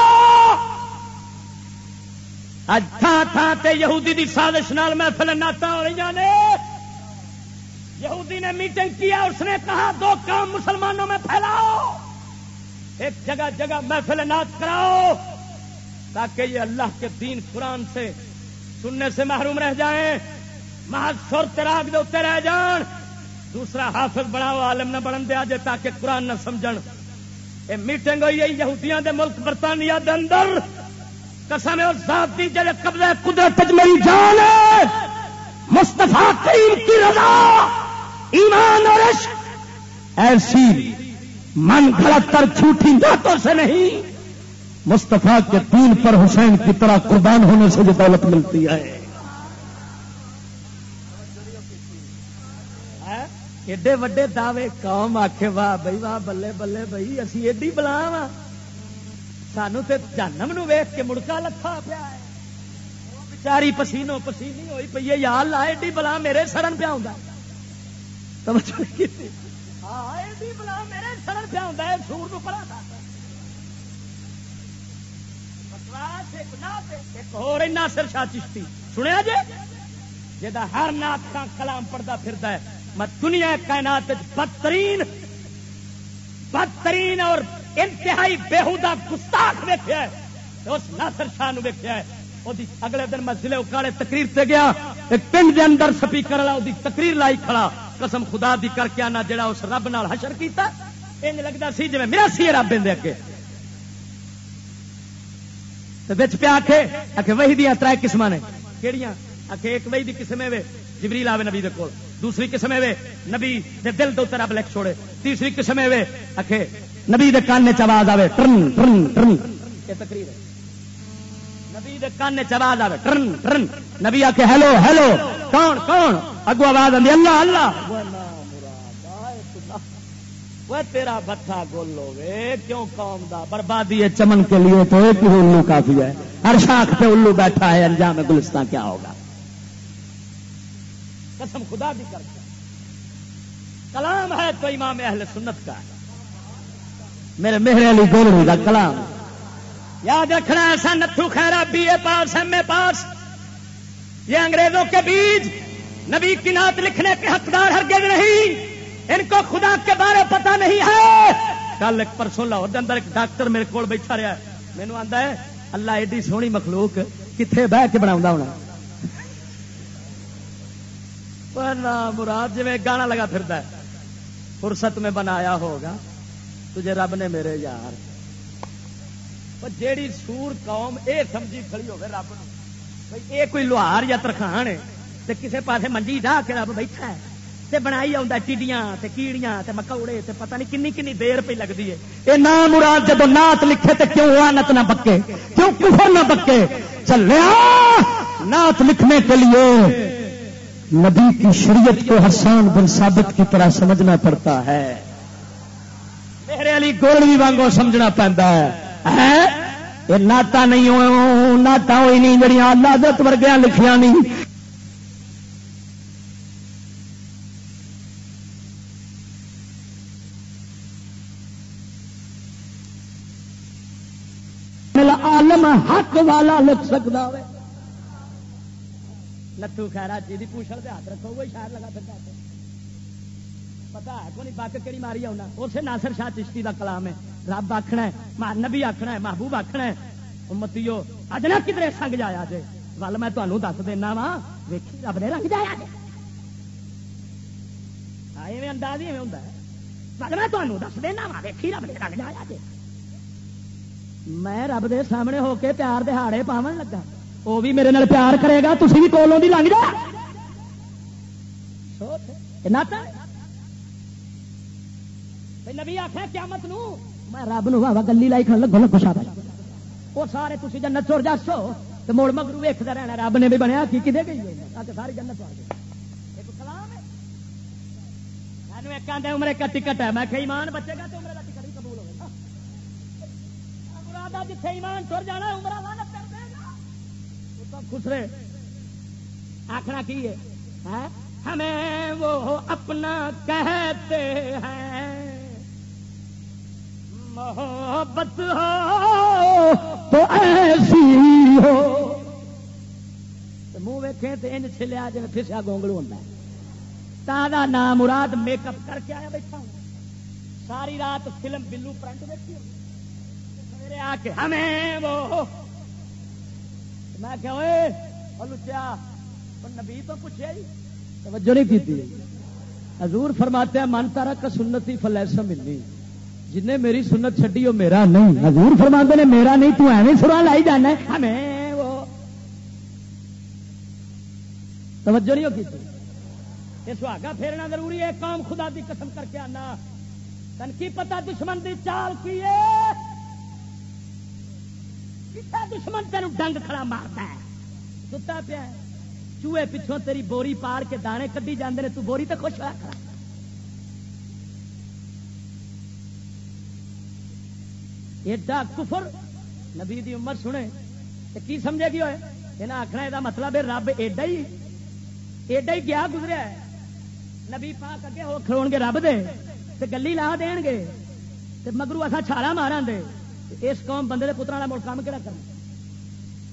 اج تھان تھان تے یہودی دی سازش نال محفل ناتا ہو رہی نے یہودی نے میٹنگ کیا، اس نے کہا، دو کام مسلمانوں میں پھیلاؤ۔ ایک جگہ جگہ محفل نات کراؤ، تاکہ یہ اللہ کے دین قرآن سے سننے سے محروم رہ جائیں۔ محض سر تراغ دے رہ جان۔ دوسرا حافظ بناؤ، عالم نہ بڑھن دیا جے تاکہ قرآن نہ سمجھ یہ میٹنگ ہوئی ہے یہودیاں دے ملک برطانیہ دے اندر۔ قسم ذات دی جڑے قبضہ قدرت میری جان ہے۔ مصطفیٰ کریم کی رضا۔ ایمان اور عشق ایسی من غلط کر جھوٹی باتوں سے نہیں۔ مصطفیٰ کے دین پر حسین کی طرح قربان ہونے سے جو دولت ملتی ہے۔ ہاں؟ ایڈے وڈے دعوے قوم آخے واہ بھائی، واہ، بلے بلے، بھائی، اسی ایڈی بلا وا سانو تے جانم نو ویخ کے مڑکا لکھا پیا بچاری پسینو پسینی ہوئی پی یار، لا ایڈی بلا میرے سڑن پیا ہوں ہاں شاہ چشتی۔ سنیا جی جا ہر نات کا کلام پڑتا پھرتا ہے۔ میں دنیا کائنات بدترین بدترین اور انتہائی بےحدا گستاخ ویکیا اس ناصر شاہ نو ویکیا اگلے دن میں ضلع اکاڑے تقریر سے گیا۔ ایک پنڈ کے اندر سپیکر والا وہ تقریر لائی کھڑا۔ قسم خدا دی کر کے آنا جڑا اس رب نال حشر کیتا ان لگتا سی جی میرا سی رب اندر اگے۔ بچ پیا آخے آخے وہی دیا تر قسم نے۔ کہڑیاں آخے ایک وہی دی قسم ہے جبریل آوے نبی دے کول۔ دوسری قسم ہے نبی دے دل دو رب لکھ چھوڑے۔ تیسری قسم ہے اکھے نبی دے کان چواز آوے، ٹرن ٹرن ٹرن۔ یہ تقریر ہے۔ نبی دے کان چواز آوے، ٹرن ٹرن۔ نبی آ کے ہیلو ہیلو۔ کون کون؟ اگو آواز آدھی اللہ اللہ۔ وہ تیرا بٹھا گول ہوے کیوں قوم دا بربادی ہے چمن کے لیے تو ایک ہی الو کافی ہے۔ ہر شاخ پہ الو بیٹھا ہے، انجام گلستان کیا ہوگا؟ قسم خدا بھی کرتا کلام ہے تو امام اہل سنت کا۔ میرے مہر علی گولڑی کا کلام۔ یاد رکھنا ایسا Nathu Khaira B A pass, M A pass. یہ انگریزوں کے بیج نبی کی نعت لکھنے کے حقدار ہرگز نہیں۔ ان کو خدا کے بارے پتا نہیں ہے۔ کل ایک پرسوں لاہور اندر ایک ڈاکٹر میرے کو بیٹھا رہا مینو آتا ہے، اللہ ایڈی سونی مخلوق کتنے بہ کے بنا ہونا۔ مراد جی گانا لگا پھر فرصت میں بنایا ہوگا، تجھے رب نے میرے یار۔ جیڑی سور قوم اے سمجھی کھڑی ہوگی رب نو۔ اے کوئی لوہار یا ترخان ہے کسی پاسے منجی ڈا کے رب بیٹھا ہے تے بنائی آ ٹیڈیاں تے کیڑیاں تے مکوڑے تے پتہ نہیں کنی کنی دیر پہ لگتی ہے۔ یہ نام مراد جب نات لکھے تے کیوں آنت نہ بکے؟ کیوں کفر نہ بکے؟ چلیا نات لکھنے کے لیے نبی کی شریعت کو حسان بن ثابت کی طرح سمجھنا پڑتا ہے۔ میرے علی گولوی وانگو سمجھنا پہنتا ہے۔ یہ ناتا نہیں ہو ناتا ہوئی نہیں، جڑیاں اللہ دت ورگیاں لکھیاں نہیں۔ عالم حق والا لکھ سکتا ہو لتو خیرا جی پوچھل سے ہاتھ رکھو وہی شاید لگا سکتا پتا ہے کون بک کہڑی ماری آنا اسے ناصر شاہ چشتی کا کلام ہے رب آخنا ہے نبی آخنا ہے محبوب آخنا ہے امتی اج نہ کدھر سنگ جایا جی ول میں تمہیں دس دینا وا ویکھی رب نے رنگ جایا جی انداز ہی ہوں ول میں تمہیں دس دینا وا ویکھی رب نے رنگ جایا جی میں رب دے سامنے ہو کے پیار دہاڑے پاون لگا وہ بھی میرے نال پیار کرے گا تھی بھی کولوں دی لنگ جا نبی آخر قیامت نو؟ میں رب نو ہوا گلی لائی کھڑ لگو لگو شاہ وہ سارے جنت چور جسو تو مگرو ویکتا رہنا رب نے بھی بنیا کی کدے گئی ساری جنت ایک کلام ہے۔ ایک عمر کا ٹکٹ ہے۔ میں کہ ایمان بچے گا تو عمر کا ٹکٹ ہی قبول ہوگا مراد جتنے ایمان جانا عمر خسرے۔ آخنا کی ہے؟ ہمیں وہ اپنا کہتے ہیں۔ محبت ہو تو ایسی ہو۔ منہ ویکھے تو ان چلیا جی پھسیا گونگلو ہوتا ہے۔ تازہ نام مراد میک اپ کر کے آیا بیٹھا ہوں۔ ساری رات فلم بلو پرنٹ دیکھی میرے آ کے ہمیں وہ۔ میں کہ لچیا نبی تو پوچھا جی۔ توجہ نہیں کی حضور فرماتے ہیں من تارا کا سنتی فلیسا ملنی جن میری سنت چڈی وہ میرا نہیں۔ حضور فرما نے میرا نہیں، تو ایویں سرا لائی جانا ہمیں وہ توجہ نہیں ہوگی یہ سہاگا پھیرنا ضروری ہے۔ کام خدا دی قسم کر کے آنا۔ تن کی پتا دشمن دی چال کی ہے؟ دشمن تین ڈنگ کھڑا مارتا ہے؟ ستا پیا چوہے پچھوں تیری بوری پار کے دانے کدی جانے تو بوری تو خوش ہوا کھڑا۔ ایڈا کفر نبی دی عمر سنے تو کی سمجھے گی ہوئے؟ یہ آخنا یہ مطلب ہے رب ایڈا ہی ایڈا ہی گیا گزریا ہے۔ نبی پاک اگے ہو کھلو گے رب دے تے گلی لا دین گے تے مگرو اصا چھالا مارا دے۔ اس قوم بندے کے پترا مل کام کہڑا کرنا؟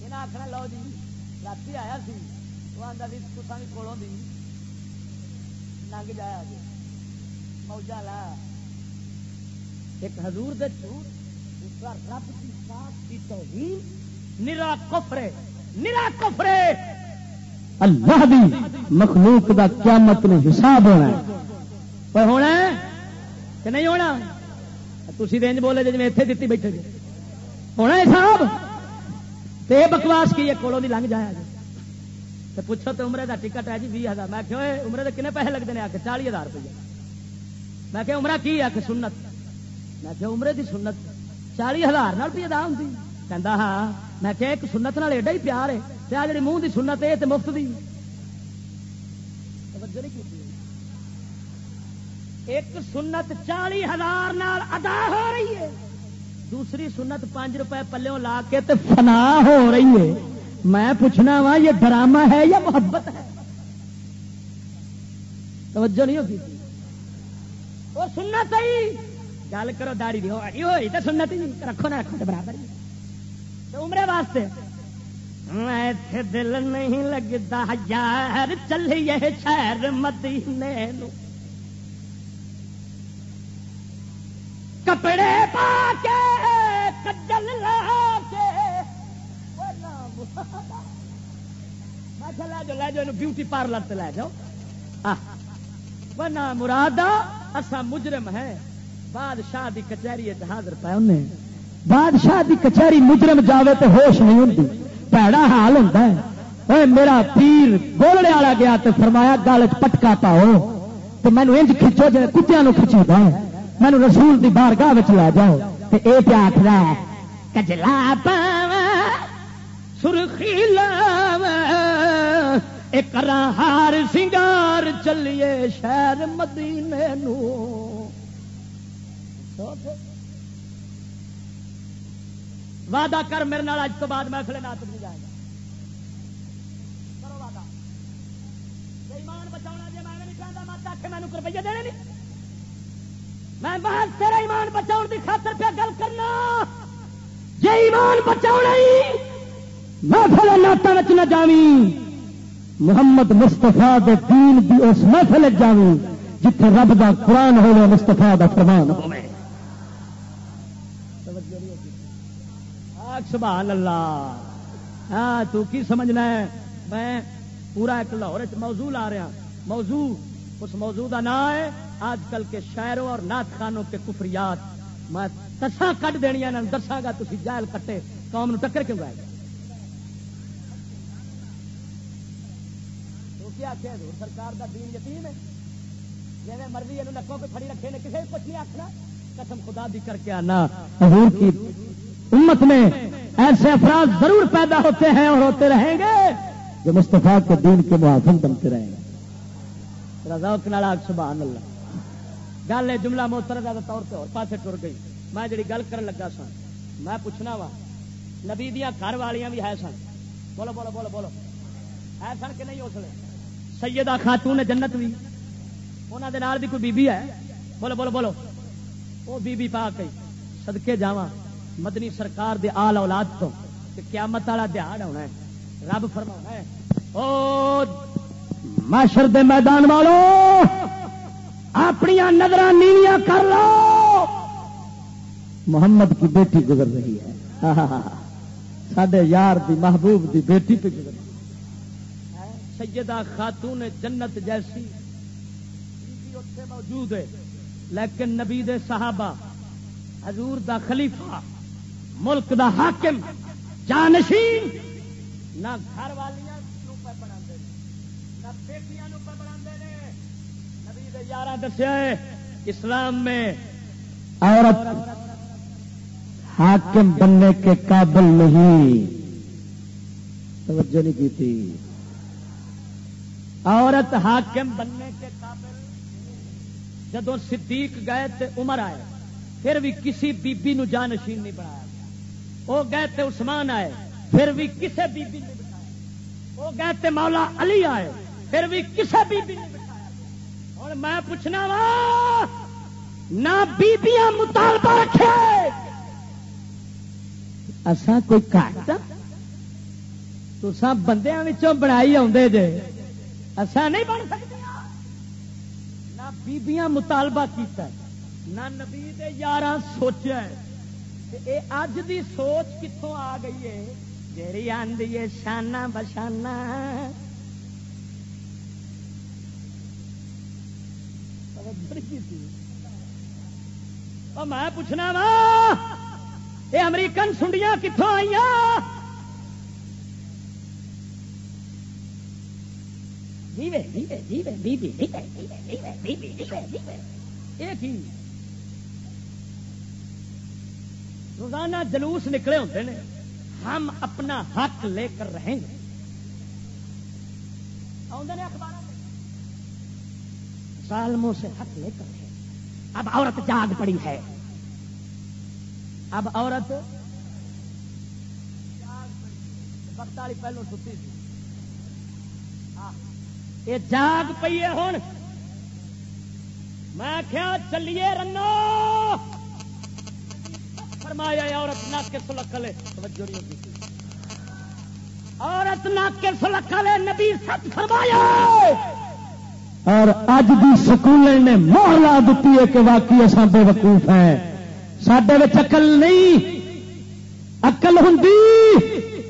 یہ آخنا لو جی رات آیا سی وہ آتا سی کتنا بھی کولوں دی لنگ جایا جی۔ موجہ لا۔ ایک حضور دے جھوٹ رب کی ذات کی توہین نرا کفرے نرا کفرے اللہ دی مخلوق دا قیامت نے حساب ہونا ہے۔ ہونا ہے کہ نہیں ہونا؟ تھی رینج بولے جی اتنے دیتی بیٹھے جی ہونا حساب؟ تے بکواس کی کولوں دی لنگ جایا جی تو پوچھو تو عمرے دا ٹکٹ ہے جی بھی ہزار۔ میں کہ عمرے دے کنے پیسے لگتے ہیں آ کے چالی ہزار روپیہ۔ میں کہ عمرہ کی آ کے سنت۔ میں کہ عمرے دی سنت۔ چالی ہزار روپیے ادا ہوں کہ ہاں میں کہ ایک سنت نال ایڈا ہی پیار ہے۔ آ جی منہ کی سنت ہے تو مفت دی۔ ایک سنت چالی ہزار نال ادا ہو رہی ہے۔ دوسری سنت پانچ روپے پلوں لا کے تے فنا ہو رہی ہے۔ میں پوچھنا وا، یہ ڈرامہ ہے یا محبت ہے؟ توجہ نہیں ہوتی وہ سنت ہی گل کرو داڑی دی ہوئی ہوئی تو سنت رکھو نہ رکھو تو برابر عمرے واسطے میں دل نہیں لگتا یار چلیے شہر مدینے نو۔ کپڑے پا کے، کجل لا کے۔ لے جاؤ لے جاؤ بیوٹی پارلر سے لے جاؤ مراد اصا مجرم ہے بادشاہ دی کچہری حاضر پہ انہیں بادشاہ دی کچہری مجرم جاوے تے ہوش نہیں ہوں پیڑا حال ہوتا ہے۔ اے میرا پیر بولنے والا گیا تو فرمایا گل پٹکا پاؤ۔ تو مینو انج کھچو جی کتیا کھچی دا مینو رسول دی بارگاہ لے جاؤ۔ تو یہ پیا آخر کجلا پاوا سرخی لاوا ایک ہار سنگار چلیے شہر مدینے نو وعدہ کر میرے نال اج تو بعد محفل نات نہیں جائے گا۔ کرو وعدہ۔ ایمان بچاؤ جی میں نہیں چاہتا مت آ مینو روپیے دینے نہیں۔ میں بہت تیرا ایمان بچاؤ کی خاطر پہ گل کرنا۔ جی ایمان بچاؤ محفل ناتا نہ جاوی محمد مستفا دین دی اس محفل جاوی جتھے رب دا قرآن ہوئے مستفا دا فرمان ہوئے سبحان اللہ۔ ہاں تو کی سمجھنا ہے؟ میں پورا ایک لاہور موضوع لا رہا۔ موضوع، اس موضوع کا نام ہے آج کل کے شاعروں اور نات خانوں کے کفریات۔ میں تسا کٹ دنیا دساں گا تھی جائل کٹے۔ قوم نو ٹکر کیوں گائے گا کیا سرکار کا دین یتیم ہے؟ جی مرضی یہ نکوں پہ کھڑی رکھے نے کسی کچھ نہیں آخنا قسم خدا دی کر کے آنا۔ حضور کی امت میں ایسے افراد ضرور پیدا ہوتے ہیں اور ہوتے رہیں گے جو مستفا کے دین کے محافظ بنتے رہیں گے۔ رضاق سبحان اللہ۔ گل ہے جملہ موتر کا طور پہ اور پاسے ٹر گئی۔ میں جی گل کر لگا سن میں پوچھنا وا، نبی دیا گھر والیاں بھی ہے سن؟ بولو بولو بولو بولو۔ ہے سن کہ نہیں اس لیے سیدہ خاتون جنت بھی انہوں دے نال بھی کوئی بی بی ہے؟ بولو بولو بولو۔ وہ بی بی پا گئی سدکے جاواں۔ مدنی سرکار دے آل اولاد تو کہ قیامت والا دیہڑ ہونا ہے، رب فرما ہے، او معاشر دے میدان والو اپنی نظر نیویاں کر لو۔ محمد کی بیٹی گزر رہی ہے۔ سڈے یار دی محبوب دی بیٹی پہ گزر رہی ہے۔ سیدہ خاتون جنت جیسی موجود ہے، لیکن نبی دے صحابہ، حضور دا خلیفہ ملک دا حاکم، جانشین، نہ گھر والیاں بنا نہ بیٹیاں بنا نبی یار دسیا اسلام میں عورت حاکم بننے کے قابل نہیں۔ توجہ نہیں کی تھی۔ عورت حاکم بننے کے قابل جدو صدیق گئے تھے عمر آئے، پھر بھی کسی بی بی نو جانشین نہیں بنایا۔ وہ گئے تھے عثمان آئے، پھر بھی کسے بی بی نہیں بٹھایا۔ وہ گئے تھے مولا علی آئے، پھر بھی کسے بی بی نہیں بٹھایا۔ اور میں پوچھنا وا، نہ بیبیاں مطالبہ رکھے۔ اصا کوئی کٹ تو سب بندیاں بنائی آدھے جے۔ اصا نہیں بن سکتے نہ بیبیاں مطالبہ کیتا نہ نبی یار سوچا ہے۔ اج دی سوچ کتوں آ گئی ہے جیڑی آدھی ہے شانہ بشانہ میں پوچھنا وا یہ امریکن سنڈیاں کتوں آئی یہ روزانہ جلوس نکلے ہوتے ہیں ہم اپنا حق لے کر رہیں گے۔ سالموں سے حق لے کر رہے اب عورت جاگ پڑی ہے۔ اب عورت والی پہلو ستی تھی۔ یہ جاگ پی ہے ہوں میں کیا چلیے رنو۔ فرمایا عورت نہ کے سلکلے توجہ نہیں ہوتی عورت نہ کے سلکلے نبی سچ فرمایا۔ اور اج دی سکول نے موہ لا دیتی ہے کہ واقعی اصا بے وقوف ہیں سڈے اقل نہیں اقل ہوں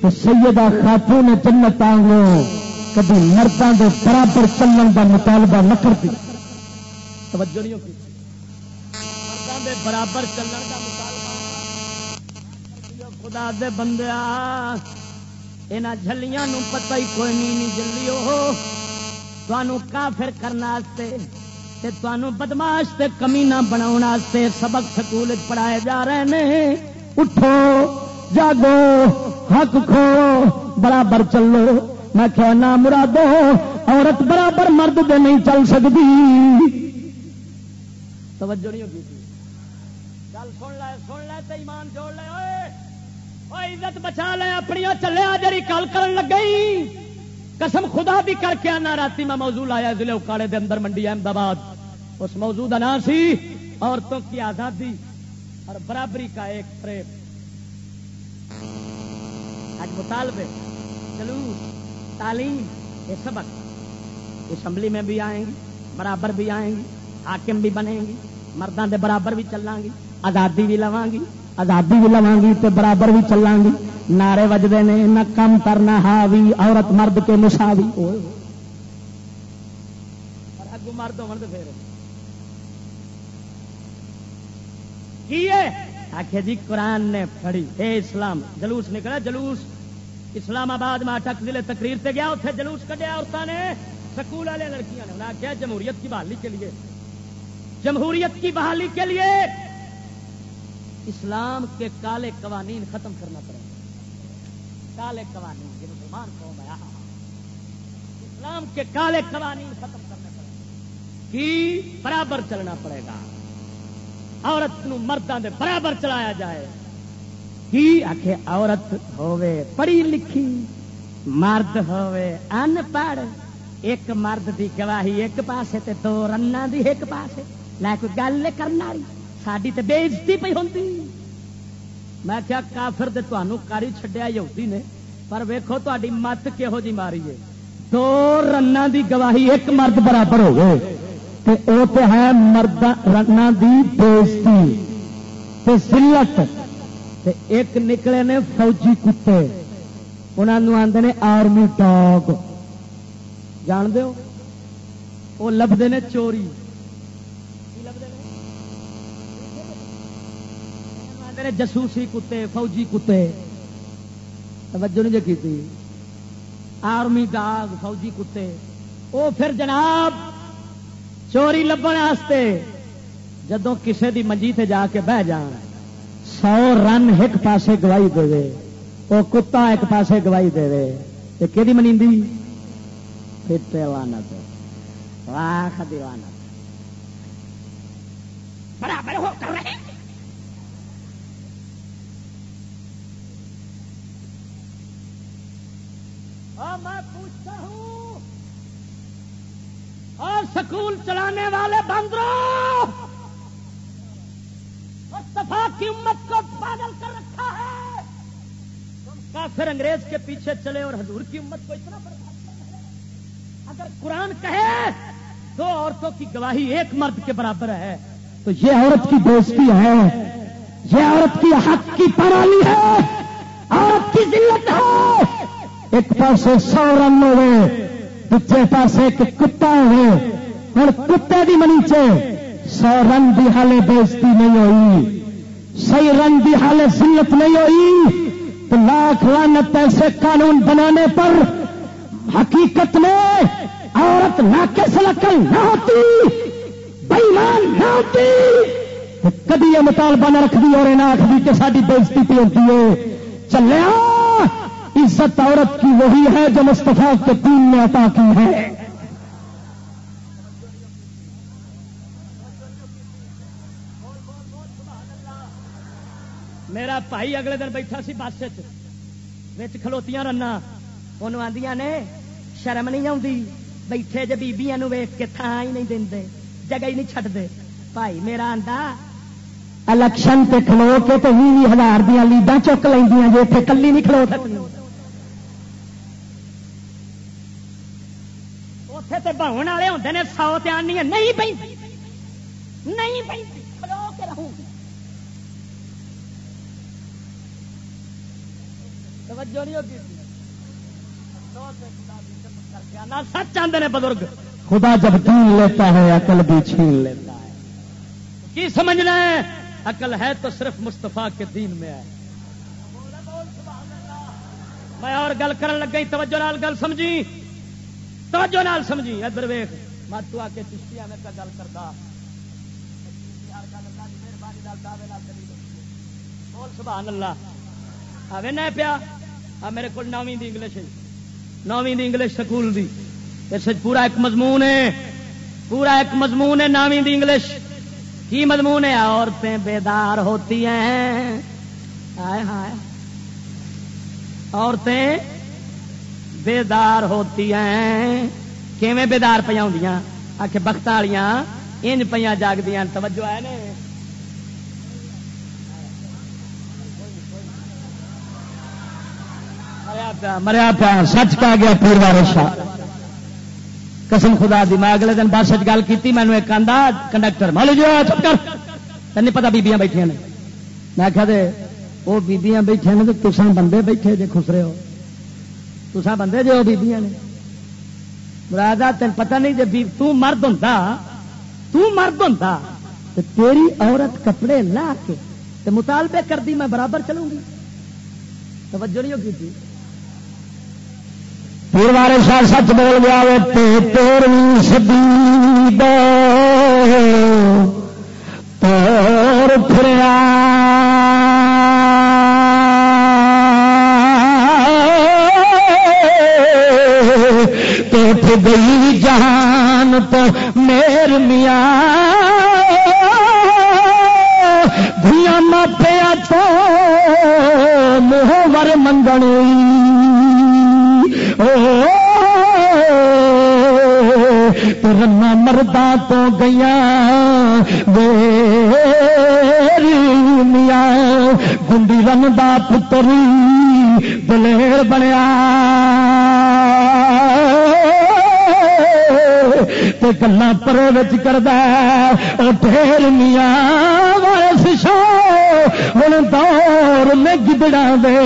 تو سیدہ خاتون جنت آنگو کبھی مردوں کے برابر چلن کا مطالبہ نہ کرتی۔ توجہ نہیں ہوتی مردوں کے برابر چلن کا خدا دے بندیا یہاں جلیاں پتہ ہی کوئی نہیں جلیو تمہوں کافر کرنے بدماش تے کمینہ کمینا بنا سبق سکول پڑھائے جا رہے ہیں اٹھو جاگو حق کھو برابر چلو میں کیا نہ مرادو عورت برابر مرد دے نہیں چل سکتی توجہ نہیں ہوگی عزت بچا لے اپنی چلے جی کل کر لگ گئی قسم خدا بھی کر کے آنا رات میں موضوع آیا ضلع اکاڑے دے اندر، منڈی احمد آباد اس موضوع کا نام سی، عورتوں کی آزادی اور برابری کا ایک فریب آج مطالبے، جلوس، تعلیم، یہ سبق۔ اسمبلی میں بھی آئیں گی، برابر بھی آئیں گی، حاکم بھی بنے گی مردوں کے برابر بھی چلیں گی، آزادی بھی لوا گی۔ آزادی بھی لوا گی تو برابر بھی چلیں گی نعرے وجدے نے نہ کم کرنا ہاوی عورت مرد کے مساوی اگو مرد ہو آخر جی قرآن نے پڑھی اے اسلام جلوس نکلا جلوس۔ اسلام آباد میں اٹک ضلع تقریر سے گیا اتنے جلوس کٹیا عورتوں نے۔ سکول والے لڑکیاں نے انہیں آخیا جمہوریت کی بحالی کے لیے۔ جمہوریت کی بحالی کے لیے اسلام کے کالے قوانین ختم کرنا پڑے گا۔ کالے قوانین، یہ مسلمان قوم ہے اسلام کے کالے قوانین ختم کرنے پڑے گا۔ کی؟ برابر چلنا پڑے گا۔ عورت نو مردوں دے برابر چلایا جائے۔ کی؟ آخ عورت ہوے پڑھی لکھی، مرد ہوے ان پڑھ ایک مرد دی گواہی ایک پاسے تے دو رنا دی ایک پاسے۔ لے کوئی گل کرنا رہی ساری تو بےزتی پی ہوں میں کیا کافر دے تمہوں کاری چڈیا یہودی نے پر ویکو تاری مت کہہو جی ماری ہے دو رنا دی گواہی ایک مرد برابر ہو گئے تو ہے مرد رنا دی بےزتی سلت ایک نکلے نے فوجی کتے انہوں آتے نے آرمی ڈاگ جان دو وہ لبتے نے چوری جسوسی کتے، فوجی کتے۔ توجہ نہیں جی کی آرمی ڈاگ، فوجی کتے۔ وہ پھر جناب، چوری لبن جدو کسے دی منجی تے جا کے بہ جان، سو رن ایک پاسے گواہی دے وہ کتا ایک پاسے گواہی دے۔ کہ منی لانت واہ دیوانت برابر ہو کر رہے۔ میں پوچھتا ہوں، اور سکول چلانے والے بندروں مصطفیٰ کی امت کو پاگل کر رکھا ہے۔ تم کافر انگریز کے پیچھے چلے اور حضور کی امت کو اتنا اگر قرآن کہے، دو عورتوں کی گواہی ایک مرد کے برابر ہے، تو یہ عورت کی دوستی ہے۔ یہ عورت کی حق کی پرالی ہے۔ عورت کی ذلت ہے۔ ایک پاسے سو رن ہوئے پچھے پاسے ایک کتا ہوئے اور کتے بھی منیچے سو رن بھی حالے بےزتی نہیں ہوئی۔ صحیح رنگ کی حالت سنت نہیں ہوئی۔ تو لاکھ لانت ایسے قانون بنانے پر حقیقت میں عورت نہ کس لکل نہ ہوتی، بےمان نہ ہوتی۔ کبھی یہ مطالبہ نہ رکھ دی اور نہ رکھ کہ ساری بےزتی پہ ہوتی ہے۔ چلے عزت عورت کی وہی ہے جو مستفا کے دین میں عطا کی ہے۔ میرا بھائی اگلے دن بیٹھا سی بس کھلوتیاں رنا انہوں آدیا نے شرم نہیں آتی بیٹھے جی بیبیاں ویخ کے تھان ہی نہیں دے جگہ ہی نہیں چڈتے بھائی میرا آندا۔ الیکشن تے کھلو کے تو بھی ہزار دیا لیڈا چک لینیا جی اتنے کلی نہیں کھلو سکتی اتے تو بہن والے ہوتے ہیں سو تیانی نہیں پی نہیں پی کھلو کے رہوں سچ آدھے بزرگ۔ خدا جب دین لیتا ہے عقل بھی چھین لیتا ہے۔ کی سمجھنا ہے؟ عقل ہے تو صرف مستفا کے دین میں ہے۔ میں اور گل کر لگ گئی توجہ نال گل سمجھی۔ توجہ نال سمجھی، ادھر ویخ مت تو آ کے چشتی میں کا گل کرتا بول سبحان اللہ۔ آوے نہ پیا؟ آ میرے کو نویں انگلش ہے۔ نویں انگلش سکول دی۔ اس پورا ایک مضمون ہے۔ پورا ایک مضمون ہے نویں انگلش۔ کی مضمون ہے؟ عورتیں بیدار ہوتی ہیں۔ ہائے ہائے عورتیں بیدار ہوتی ہیں۔ کیویں بیدار پہ ہوں آ کے بخت والیاں ان پہ جاگدیا توجہ ہے نے؟ مریا پیا سچ پا گیا پور بارشا قسم خدا دی، میں اگلے دن بس گل کی مینو ایک آدھا کنڈکٹر مان لو جی، چپ کر۔ تین پتا بیبیاں بیٹھیا نے۔ میں کہ وہ بیبیاں بیٹھے نے تو تسان بندے بیٹھے جی خسرے ہو۔ تسا بندے جو بیبیاں نے۔ مراد تین پتا نہیں جی مرد ہوں مرد ہوں تیری عورت کپڑے لا کے مطالبے کر دی میں برابر چلوں گی۔ توجہ نہیں ہوگی تھی پھر بارے شاہ سچ بول گیا تیرو سدی دور پھریا تو گئی جہان تو میر میاں۔ دیا ماپیا تو منہ ور منگنی رنا مردہ تو گیا میاں، گنڈی رن دا پتری دلیر بنیا۔ تے گلا پرو کرد ڈھیر میاں وارس شو ہوں دور میں گدڑا دے۔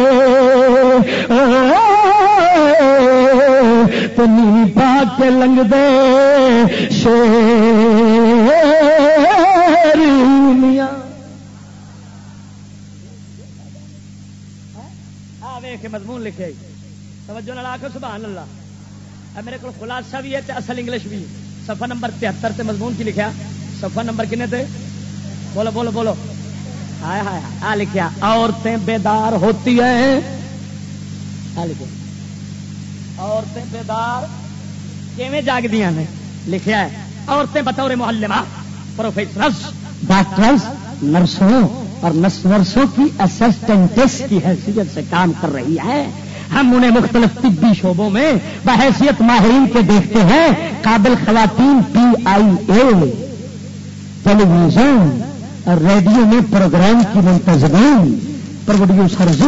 تو نی پا کے لنگ دے شیر میاں۔ مضمون لکھے۔ توجہ نہ آخر سبحان اللہ۔ میرے کو خلاصہ بھی ہے اصل انگلش بھی۔ ہے سفا نمبر تہتر سے مضمون کی لکھا سفا نمبر کنے تھے بولو بولو بولو. ہائے ہائے آ لکھا عورتیں بیدار ہوتی ہیں. آ عورتیں بیدار کیویں جاگدیاں نے؟ لکھیا ہے. عورتیں بطور محلمہ پروفیسرز، ڈاکٹرز، نرسوں اور نرسوں کی اسسٹنٹس کی حیثیت سے کام کر رہی ہے ہم انہیں مختلف طبی شعبوں میں بحیثیت ماہرین کے دیکھتے ہیں، قابل خواتین P I A television اور ریڈیو میں پروگرام کی منتظمین پروڈیوسرز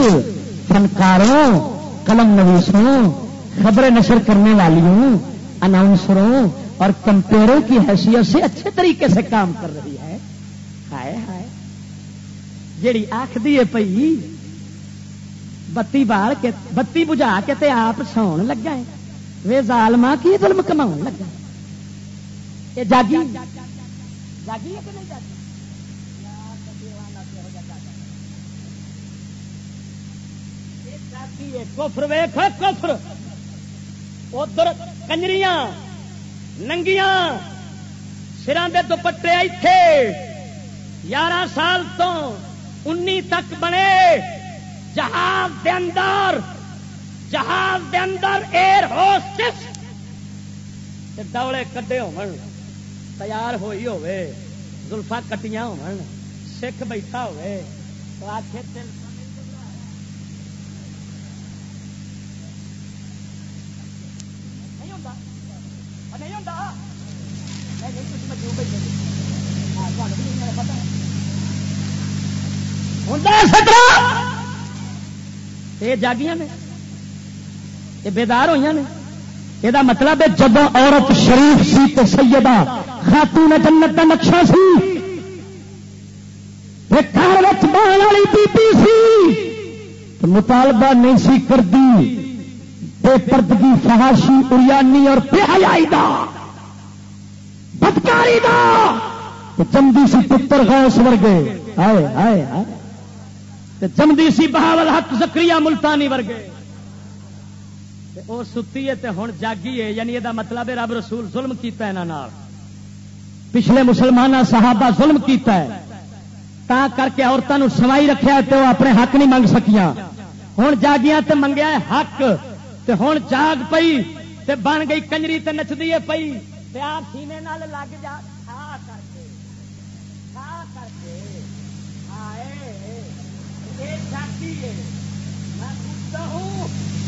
فنکاروں، قلم نویسوں، خبریں نشر کرنے والیوں، اناؤنسروں اور کمپیروں کی حیثیت سے اچھے طریقے سے کام کر رہی ہے۔ ہائے ہائے۔ جیڑی آخری ہے پی بتی بال کے بتی بجھا کے تے آپ سون لگا ہے وے ظالما کی ظلم کما لگا یہ جاگی جاگی کفر ویخ کفر ادھر کنجریاں ننگیاں سران دے دوپٹے ایتھے یارہ سال تو انی تک بنے جہاز دے اندر، جہاز دے اندر ایئر ہوسٹس ڈولے کڈے ہو تیار ہوئی ہوئے زلفا کٹیاں ہو سکھ بیٹھا ہوئے تو آخے یہ جاگیاں نے یہ بیدار ہوئی نے۔ یہ مطلب ہے جب عورت شریف سی تو سیدہ خاتون جنت کا نقشہ سی۔ گھر والی بی پی سی مطالبہ نہیں سی کرتی بے پردگی فہاشی اریانی اور بے حیائی دا۔ بدکاری دا۔ چمدی سی پتر غوث ورگے۔ آئے آئے آئے۔ چمدی سی بہاول حق زکری ملتانی ورگے۔ وہ ستی ہے ہوں جاگی ہے یعنی یہ مطلب ہے رب رسول ظلم کیتا ہے پچھلے مسلمان صحابہ ظلم کیتا ہے۔ تا کر کے عورتوں سوائی رکھا تو وہ اپنے حق نہیں منگ سکیاں۔ ہوں جاگیاں تے منگیا ہے حق۔ تے ہوں جاگ پئی، تے بن گئی کنجری تے نچدی ہے پئی۔ تے آپ سینے لگ جا کر کے کر کے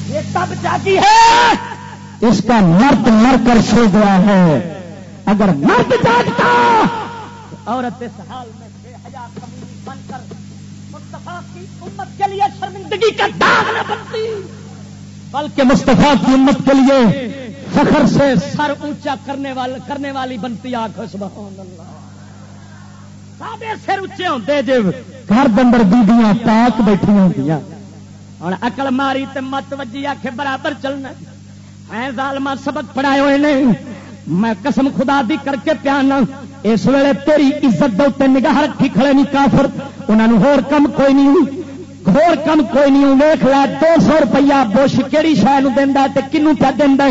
یہ سب جاگی ہے؟ اس کا مرد مر کر سو گیا ہے۔ اگر مرد جاگتا عورت اس حال میں چھ ہزار کمی بن کر مصطفیٰ کی امت کے لیے شرمندگی کا داغ نہ بنتی۔ بلکہ مصطفیٰ کی امت کے لیے فخر سے سر اونچا کرنے والی بنتی آخ سبحان اللہ۔ سادے سر اچے ہوتے جی گھر بندر بیبیاں پاک بیٹھی ہوں ہوں اکل ماری تے مت وجی آخ برابر چلنا ہے ظالما سبق پڑھائے ہوئے نہیں میں قسم خدا دی کر کے پیانا اس ویلے تیری عزت دے نگاہ رکھی کھڑے نہیں کافر انہوں ہور کم کوئی نہیں ہور کم کوئی نہیں ویخ لا دو سو روپیہ بش کہڑی شہر دینا کنو پہ دینا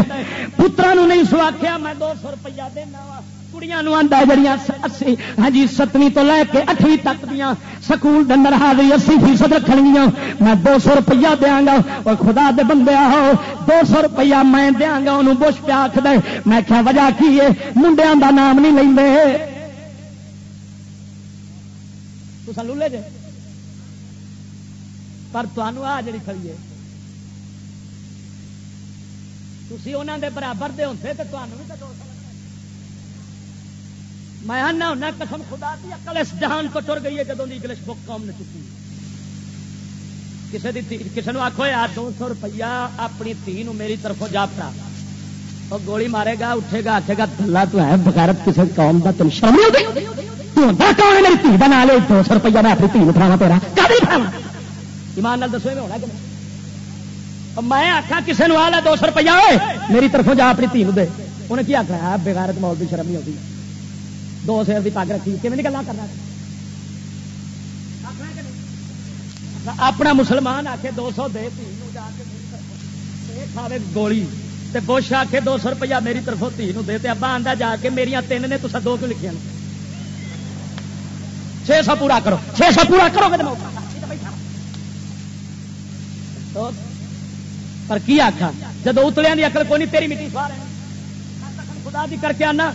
پترا نہیں سو آخیا میں دو سو روپیہ دینا وا کڑیاں آدھا جڑیاں ہاں ستویں تو لے کے اٹھویں تک دیا سکول دن حاضری اسی فیصد رکھن گیا میں دو سو روپیہ دیا گا اور خدا دے بندے آو دو سو روپیہ میں دیا گا انہوں بش پہ آخ دے میں کیا وجہ کی ہے منڈیا کا نام نہیں لیں لے جے پر تمہوں آ جڑی کھڑی ہے تھی انہوں دے برابر دے ہوتے تو تمہیں بھی تو میں آنا ہونا قسم خدا کی اکل اس جہان کو ٹر گئی ہے جدوں انگلش بک قوم نے چکی۔ کسی کسی نے آخو یار، دو سو روپیہ اپنی تھی میری طرف جا پڑا وہ گولی مارے گا، اٹھے گا آخے گا تلا تو ہے بغیرت کسی قوم کا تم شرم کون میری تھی بنا لے دو سو روپیہ میں اپنی تھی اٹھاوا تیرا۔ ایمان نال دسو میں ہونا کہ میں آخا کسی نے آ دو سو روپیہ ہوئے میری طرف جا اپنی تھی دے۔ انہیں کی آخنا بغیرت مول کی شرم نہیں ہوتی۔ دو سیر کی پگ رکھی۔ کہ گلا کرنا؟ اپنا مسلمان آ کے دو سو دے کھاوے گولی۔ بوش آ کے دو سو روپیہ میری طرف تھی دے۔ ابا آدھا جا کے میرا تین نے تو دو کیوں لکھے چھ سو پورا کرو۔ چھ سو پورا کرو گے پر کی آخا جب اتلیا کی اکل کونی، تیری مٹی سوار خدا دی کر کے آنا۔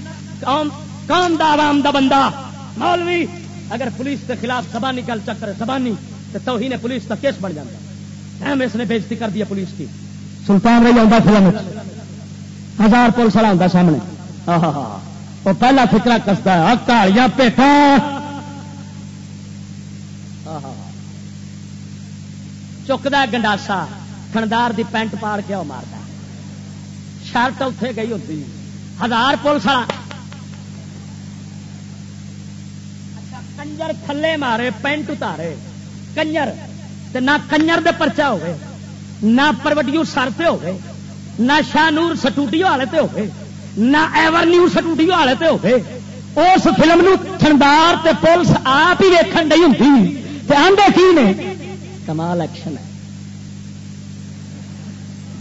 کام دا عوام دا بندہ۔ مولوی، اگر پولیس کے خلاف زبانی کل چکر زبانی، تو توہین پولیس کا کیس بن جاتا ہے۔ اس نے بےزتی کر دیا پولیس کی۔ سلطان رہی آتا فلم ہزار پولیس والا ہوتا سامنے۔ وہ پہلا فکرا کستا ہے کالیاں پیٹا۔ چکتا گنڈاسا۔ خندار دی پینٹ پاڑ کے وہ مارتا شرٹ اتے گئی ہوتی۔ ہزار پولیس والا کنجر تھلے مارے پینٹ اتارے کنجر نہ کنجر دے پرچا ہوئے نہ پروڈیو سر پہ ہوئے نہ شاہ نور سٹوڈیو والے تے ہوئے نہ ایور نیو سٹوڈیو والے تے ہوئے اس فلم نو تھندار تے پولیس آپ ہی ویکن نہیں ہوں آدھے کی نے کمال ایکشن ہے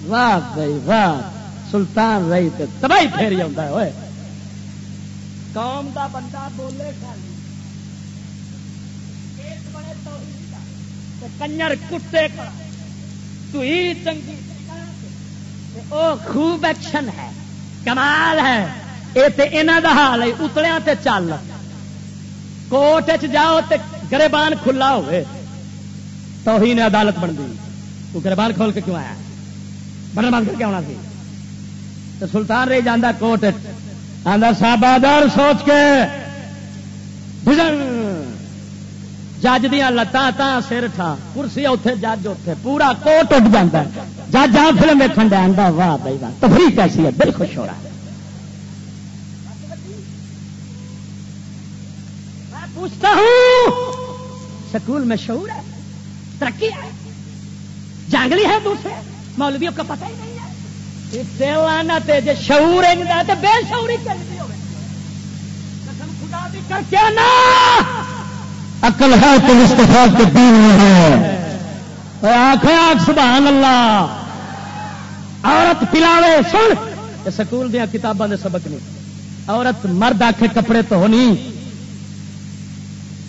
واہ بھائی واہ سلطان رہی تے تباہی پھیری آتا ہوئے قوم دا بندہ بولے خالی کنجر کتے تو ہی چنگی او خوب ایکشن ہے۔ کمال ہے۔ یہ تو یہاں کا حال ہے۔ اتلیا تے چل۔ کوٹ جاؤ تے گربان کھلا ہوئے۔ تو ہی نے عدالت بن گئی۔ تو گربان کھول کے کیوں آیا؟ بڑا بند کر کے آنا سی۔ تو سلطان رہی جانا کوٹ آدھا سابادر سوچ کے۔ جج دیا لتان سر ٹھا کرسی اتے جج اتے پورا کوٹ اٹھ جاتا ہے۔ جج آ فلم ویکن دیا واہ بھائی واہ، تفریح کیسی ہے؟ دل خوش ہو رہا ہے۔ پوچھتا ہوں، سکول میں شعور ہے؟ ترقی ہے؟ جانگلی ہے دوسرے مولویوں کا پتہ ہی نہیں ہے۔ لانا تے شعور ہے تو بے شعوری چلتی کر خدا بھی کر کے نا عقل ہے تو مستفا کے دین میں ہے۔ آخ آخ سبحان اللہ۔ عورت پلاوے، سن۔ سکول دیا کتاباں دے سبق نہیں۔ عورت مرد آخے کپڑے تو ہونی۔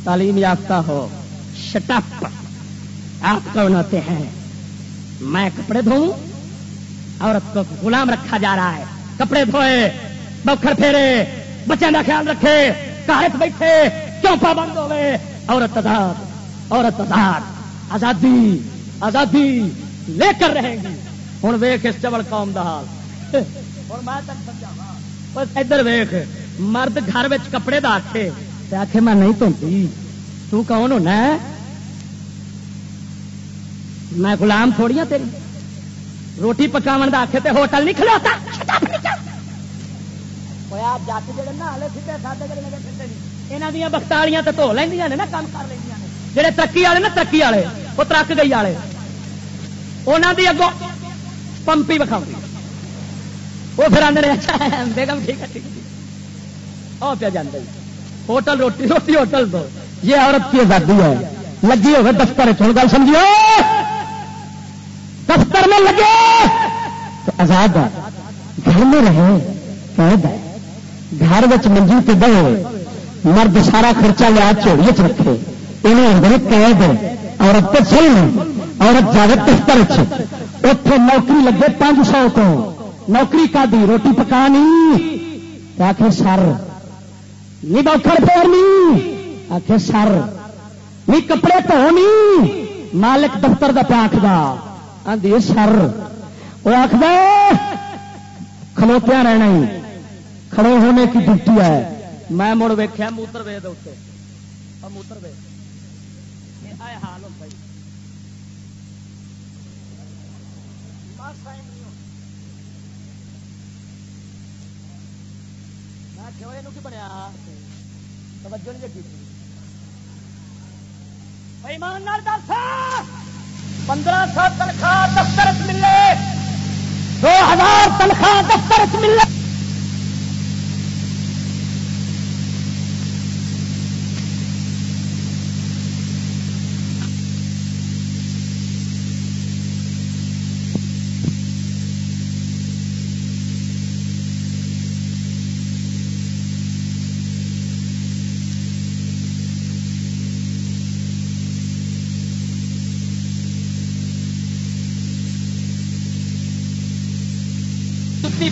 تعلیم یافتہ ہو۔ شٹپ آپ کون ہوتے ہیں؟ میں کپڑے دھوؤں۔ عورت کو غلام رکھا جا رہا ہے۔ کپڑے دھوئے بکھر پھیرے بچوں کا خیال رکھے کارت بیٹھے، کیوں پابند ہوئے؟ عورت آزاد عورت آزاد، آزادی آزادی لے کر رہے گی۔ ہوں ویخ اس چبل قوم کا حال۔ میں ادھر ویخ مرد گھر کپڑے دا آخے آخے میں نہیں دھوتی تو کون ہونا میں غلام تھوڑی ہوں تیری۔ روٹی پکاو کا آخے تے ہوٹل نہیں کھلوتا۔ یہاں دیا بختالیاں تو دھو لینیا نے نا کام کر لینیا نے جہے ترقی والے نا ترقی والے وہ ترک گئی والے انہوں کی اگوں پمپی بکھا وہ پھر آدھے اچھا بیگم ٹھیک ہے ٹھیک ہے پیا جانا ہوٹل روٹی روٹی ہوٹل دو یہ عورت کی آزادی ہے لگی ہوگی دفتر چھوڑ گل سمجھو دفتر میں لگے تو آزاد ہے گھر میں رہے قید ہے گھر منجی کے بہے مرد سارا خرچہ لیا چوڑی چ رکھے۔ انہیں اندر قید ہے عورت تو سن عورت جائے دفتر اتنے نوکری لگے پانچ سو کو نوکری کا دی، روٹی پکانی آخ سر۔ نہیں ڈاکٹر پھیرنی آخ سر۔ نہیں کپڑے تو مالک دفتر کا پیاکھ دا۔ آدھی سر۔ وہ آخر کھلوتیا رہنا ہی۔ کھڑے ہونے کی ڈیوٹی ہے۔ میں مڑ ویخیا موتر وے دے موتر وے حال ہوتا بنیا؟ توجہ نہیں لگی۔ دس۔ پندرہ سو تنخواہ دفتر ملے۔ دو ہزار تنخواہ دفتر ملے۔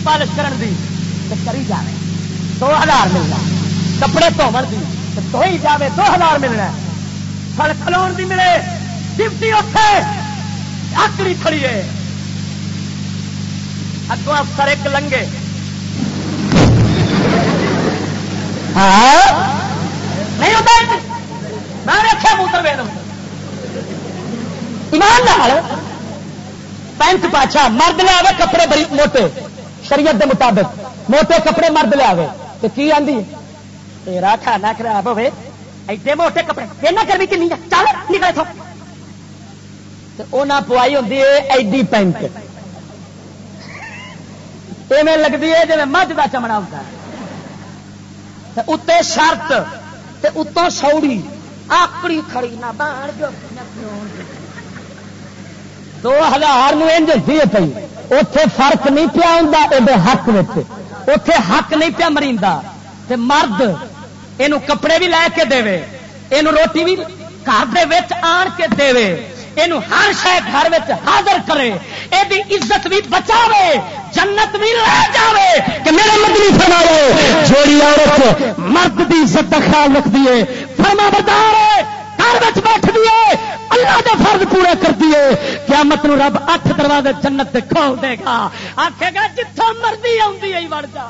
پالش کرن دی کری جائے دو ہزار ملنا۔ کپڑے دھومن کی دو ہی جائے دو ہزار ملنا سڑ کھلو دی ملے۔ ڈپٹی اتے آکڑی کھڑی ہے۔ اگوں افسر ایک لنگے۔ ہاں؟ نہیں ہوتا میں رکھا موتر وے ایمان پینٹ پاچھا۔ مرد لیا کپڑے بڑی موٹے۔ شریعت دے مطابق۔ موٹے کپڑے مرد لیا تو کی آدھی تیرا کھانا خراب ہوے ایڈے موٹے کپڑے۔ دینا کر بھی کنی چل نکلے تھو پوائی ہوتی ہے ایڈی پینٹ۔ ایویں لگتی ہے جی مجھ کا چمڑا ہوتا ہے۔ اتنے شرط۔ اتوں سوڑی۔ آکڑی کھڑی نہ بان جو دو ہزار نو پی اتے فرق نہیں پیا ہوں یہ حق میں اتے حق نہیں پیا مرید مرد یہ کپڑے بھی لے کے دے یہ روٹی بھی گھر آن کے دے یہ ہر شہ گھر حاضر کرے یہ عزت بھی بچا جنت بھی لے جائے کہ میرے مدنی فرماؤ جوڑی عورت مرد کی عزت کا خیال رکھ دیے فرما بدار گھر بیٹھ دیے اللہ دے فرض پورے کر دیے قیامت نو رب اٹھ دروازے جنت سے کھول دے گا۔ آخے گا جتوں مرضی آئی ہی وڑ جا۔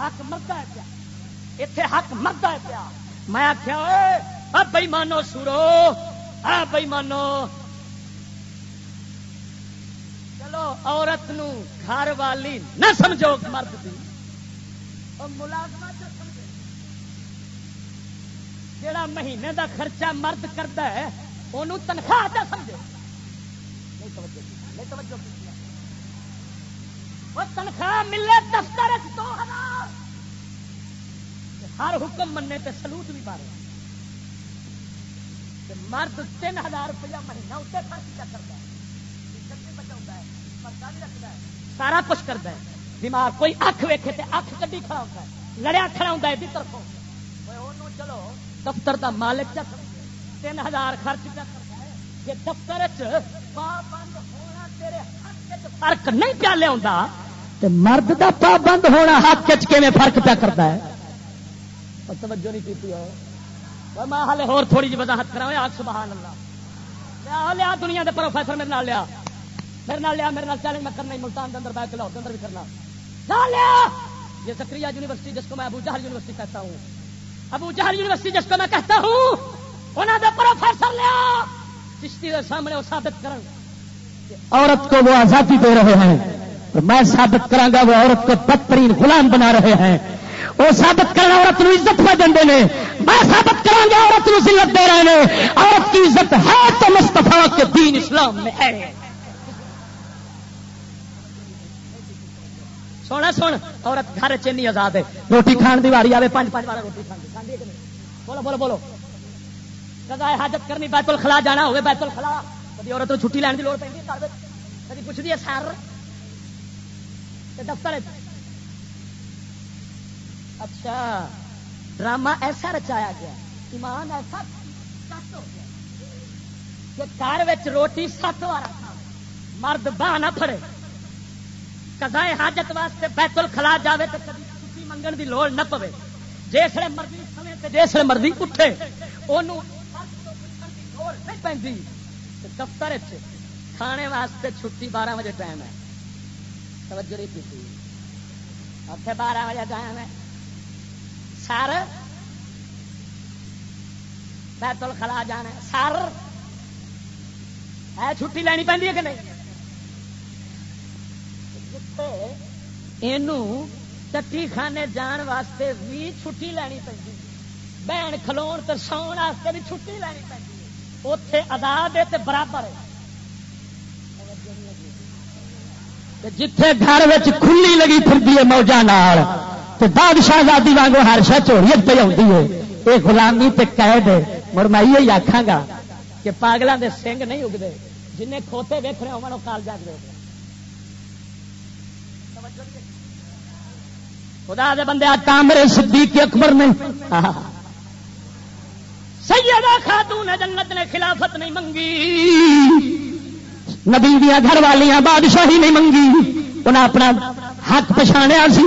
حق مرد ہے پیا۔ اتے حق مرد ہے پیا۔ میں آخیا بئی مانو سورو آ بئی مانو چلو، عورت نو گھر والی نہ سمجھو، مرد کی ملازمت جڑا مہینے دا خرچہ مرد کرتا ہے انہوں تنخواہ سمجھو۔ تنخواہ ملے دفتر دو ہزار۔ ہر حکم مننے تے سلوٹ بھی پا مرد تین ہزار روپیہ مہینہ اتنے خرچ کیا کرتا ہے۔ سارا کچھ کرتا ہے۔ دماغ کوئی اکھ ویکھے تے اکھ کڈی کھڑا ہوتا ہے۔ لڑیا کھڑا ہوتا ہے طرفوں۔ دفتر کا مالک چا تین ہزار خرچ کیا یہ دفتر پابند ہونا تیرے حق فرق نہیں پیا لیا مرد کا پابند ہونا حق چ فرق پیا کرتا ہے؟ توجہ نہیں کی میں ہالے ہور تھوڑی جی وضاحت کرا آگ سبحان اللہ لیا، دنیا کے پروفیسر میرے نال لیا۔ میرے نال لیا، میرے نال چیلنج میں کرنا، ملتان کے اندر بیٹھ کے لاہور کے اندر بھی کرنا۔ نہ لیا! یہ سکری یونیورسٹی جس کو میں ابو جہل یونیورسٹی کہتا ہوں۔ ابو جہل یونیورسٹی جس کو میں کہتا ہوں انہوں نے پروفیسر لیا چشتی کے سامنے وہ ثابت کرن۔ عورت کو وہ آزادی دے رہے ہیں۔ میں ثابت کرا گا وہ عورت کو بدترین غلام بنا رہے ہیں۔ وہ ثابت کرنا عورت نو عزت پہ دے میں ثابت کرا گا عورت نو ذلت دے رہے ہیں عورت کی عزت ہے تو مستفا کے دین اسلام میں ہے۔ سونا سن عورت گھر چینی آزاد ہے۔ روٹی کھان دی واری آئے پانچ پانچ بار روٹی کھان بولو بولو بولو۔ کدا حاجت کرنی، بیت الخلا جانا ہوگا، بیت الخلا کبھی عورت کو چھٹی لین کی لوڑ پہ کبھی پوچھتی ہے سر؟ دفتر اچھا۔ ڈرامہ ایسا رچایا گیا، ایمان ایسا کہ گھر روٹی سات بار مرد باہ نہ پڑے کدائے حاجت واسطے بیتل کھلا جائے تو کبھی چھٹی منگن دی لوڑ نہ پوے۔ جسے مرضی سمے جسے مرضی اٹھے نہیں پی دفتر کھانے واسطے چھٹی بارہ بجے ٹائم ہے۔ توجہ نہیں کی اتنے بارہ بجے ٹائم ہے۔ سر، بیت الخلا جانا سر، ہے چھٹی لینی پہ کہ نہیں؟ چٹی خانے جان واسطے بھی چھٹی لینی پہ بہن کھلو تو سو واسطے بھی چھٹی لینی پہ اتے آداد ہے۔ برابر جتھے گھر کھلی لگی پھرتی ہے موجہ نال بادشاہ آزادی واگو ہر شا چوریت پہ آتی ہے۔ یہ گلانی تے قید ہے۔ مر میں یہ آخا گا کہ پاگلوں دے سنگ نہیں اگتے جن کھوتے ویک رہے ہو کال دے خدا دے بندے آتا میرے صدیق اکبر نے سیدہ خاتون جنت نے خلافت نہیں منگی۔ نبی دیا گھر والیاں بادشاہی نہیں منگی۔ انہیں اپنا حق پچھاڑیا سی۔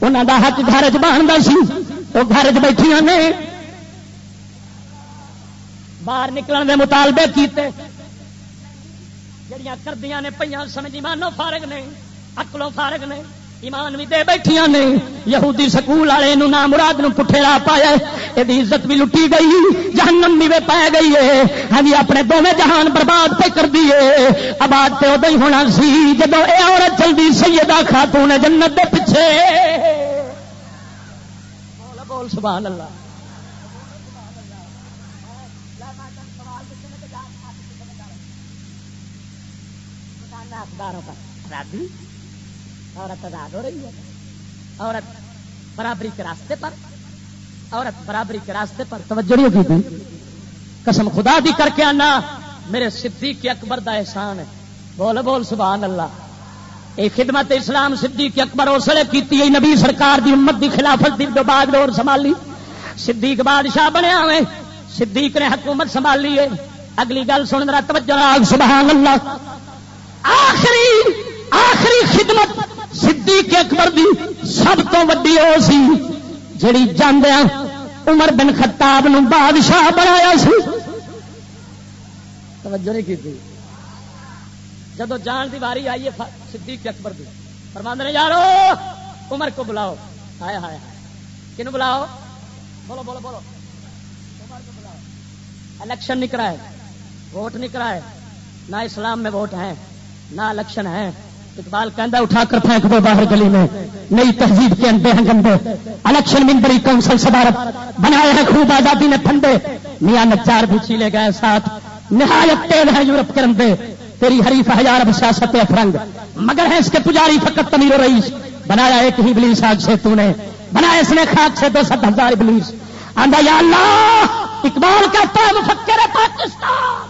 انہوں دا حق گھر چ بنتا سی۔ وہ گھر چ بیٹھیا نے۔ باہر نکلنے کے مطالبے کیتے۔ جڑیاں کردیاں نے پہ سمجھ مانو فارغ نے اکلوں فارغ نے۔ ایمان بھی دے بیٹھیا نے یہودی سکول والے نام مراد پٹھے لا پایا یہ عزت بھی لٹی گئی جہنم بھی پی گئی ہے۔ ہاں جی اپنے دونوں جہان برباد پہ کر دیے آباد پہ ادو ہی ہونا سی جب یہ عورت چلتی سیدہ خاتون جنت دے پیچھے۔ بول سبحان اللہ۔ اخباروں کا عورت آزاد ہو رہی ہے۔ عورت برابری کے راستے پر، عورت برابری کے راستے پر توجہ نہیں ہوگی قسم خدا دی کر کے آنا، میرے صدیق اکبر دا احسان ہے۔ بول بول، سبحان اللہ۔ اے خدمت اسلام صدیق کے اکبر اسلے کی نبی سرکار دی امت دی خلافت دی جو بعد دور سنبھالی۔ صدیق بادشاہ بنیا ہوئے۔ صدیق نے حکومت سنبھالی ہے۔ اگلی گل سن رہا توجہ سبحان اللہ۔ آخری آخری خدمت۔ صدیق اکبر دی سب تو وڈی وہ سی جڑی جاندیا عمر بن خطاب نو بادشاہ بنایا سی۔ توجہ نہیں کی جدو جان دی باری آئی ہے، صدیق اکبر دی۔ فرماند نے، یارو، عمر کو بلاؤ۔ ہائے ہائے کنو بلاؤ؟ بولو بولو بولو۔ عمر کو بلاؤ۔ الیکشن نہیں کرائے، ووٹ نہیں کرائے۔ نہ اسلام میں ووٹ ہیں، نہ الیکشن ہے اقبال کہندا اٹھا کر پھینک دو باہر گلی میں۔ نئی تہذیب کے اندے ہیں گندے الیکشن ممبری کونسل صدارت بنائے ہیں خوب آزادی نے پھنڈے میاں نچار بھی چیلے گئے ساتھ۔ نہایت تیل ہے یورپ کے رندے۔ تیری حریف ہزار اب سیاست افرنگ۔ مگر ہے اس کے پجاری فقط تمیر و رئیس۔ بنایا ایک ہی بلیس آگ سے تو نے۔ بنایا اس نے خاک سے دو ست ہزار بلیس۔ آندا یا اللہ، اقبال کہتا ہے، مفکر پاکستان۔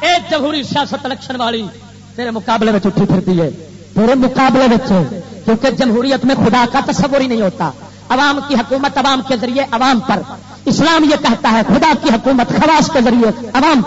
ایک جمہوری سیاست الیکشن والی، تیرے مقابلے میں اٹھی پھرتی ہے۔ تیرے مقابلے میں کیونکہ جمہوریت میں خدا کا تصور ہی نہیں ہوتا۔ عوام کی حکومت عوام کے ذریعے، عوام پر۔ اسلام یہ کہتا ہے، خدا کی حکومت خواص کے ذریعے، عوام۔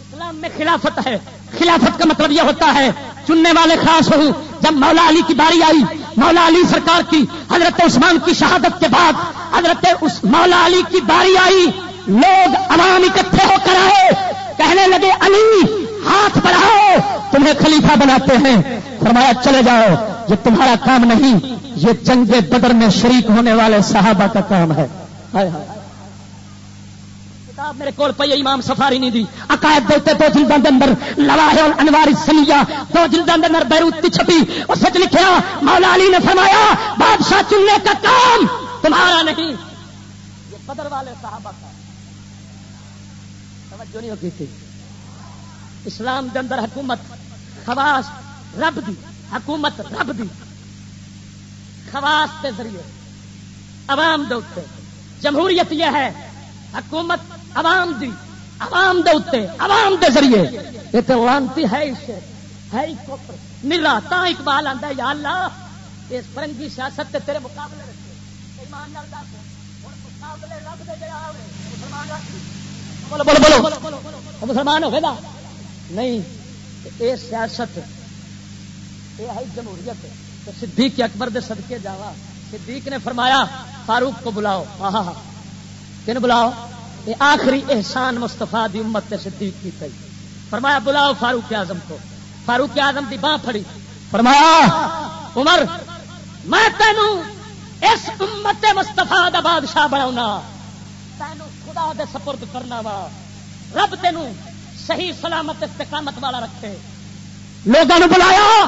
اسلام میں خلافت ہے۔ خلافت کا مطلب یہ ہوتا ہے، چننے والے خاص ہوں۔ جب مولا علی کی باری آئی، مولا علی سرکار کی، حضرت عثمان کی شہادت کے بعد حضرت مولا علی کی باری آئی، لوگ عوام اکٹھے ہو کر آئے، کہنے لگے، علی، ہاتھ بڑھاؤ تمہیں خلیفہ بناتے ہیں۔ فرمایا، چلے جاؤ، یہ تمہارا کام نہیں، یہ جنگ بدر میں شریک ہونے والے صحابہ کا کام ہے۔ کتاب میرے کول پی امام سفاری نہیں دی۔ عقائد دیتے دو جلدوں کے اندر لواہ انواری سنیا دو جلدوں کے اندر بیروتی چھپی اور سچ لکھیا، مولا علی نے فرمایا، بادشاہ چننے کا کام تمہارا نہیں۔ یہ بدر والے صحابہ کا توجہ نہیں ہوتی تھی۔ اسلام کے اندر حکومت خواص رب دی، حکومت رب دی۔ خواص کے ذریعے، عوام دے جمہوریت یہ ہے، حکومت عوام دی، عوام دے اتنے عوام دے ذریعے۔ یہ تو لانتی ہے اسے ہے نلا تا اقبال آتا ہے، یا اللہ، اس فرنگی سیاست تے تیرے مقابلے رکھے۔ ایمان نال دس۔ مقابلے رب دے جڑا آوے۔ مسلمان ہوئے گا نہیں یہ سیاست یہ ہے جمہوریت۔ تو صدیق اکبر دے صدقے جاوا صدیق نے فرمایا، فاروق کو بلاؤ۔ ہاں ہاں۔, ہاں۔ کن بلاؤ؟ یہ آخری احسان مستفا دی امت سے صدیق کی تھی فرمایا، بلاؤ فاروق اعظم کو۔ فاروق اعظم دی باں پھڑی۔ فرمایا، عمر، میں تینوں اس امت مستفا دا بادشاہ بنا تینوں خدا دے سپرد کرنا وا۔ رب تینوں صحیح سلامت استقامت والا رکھے۔ لوگوں بلایا۔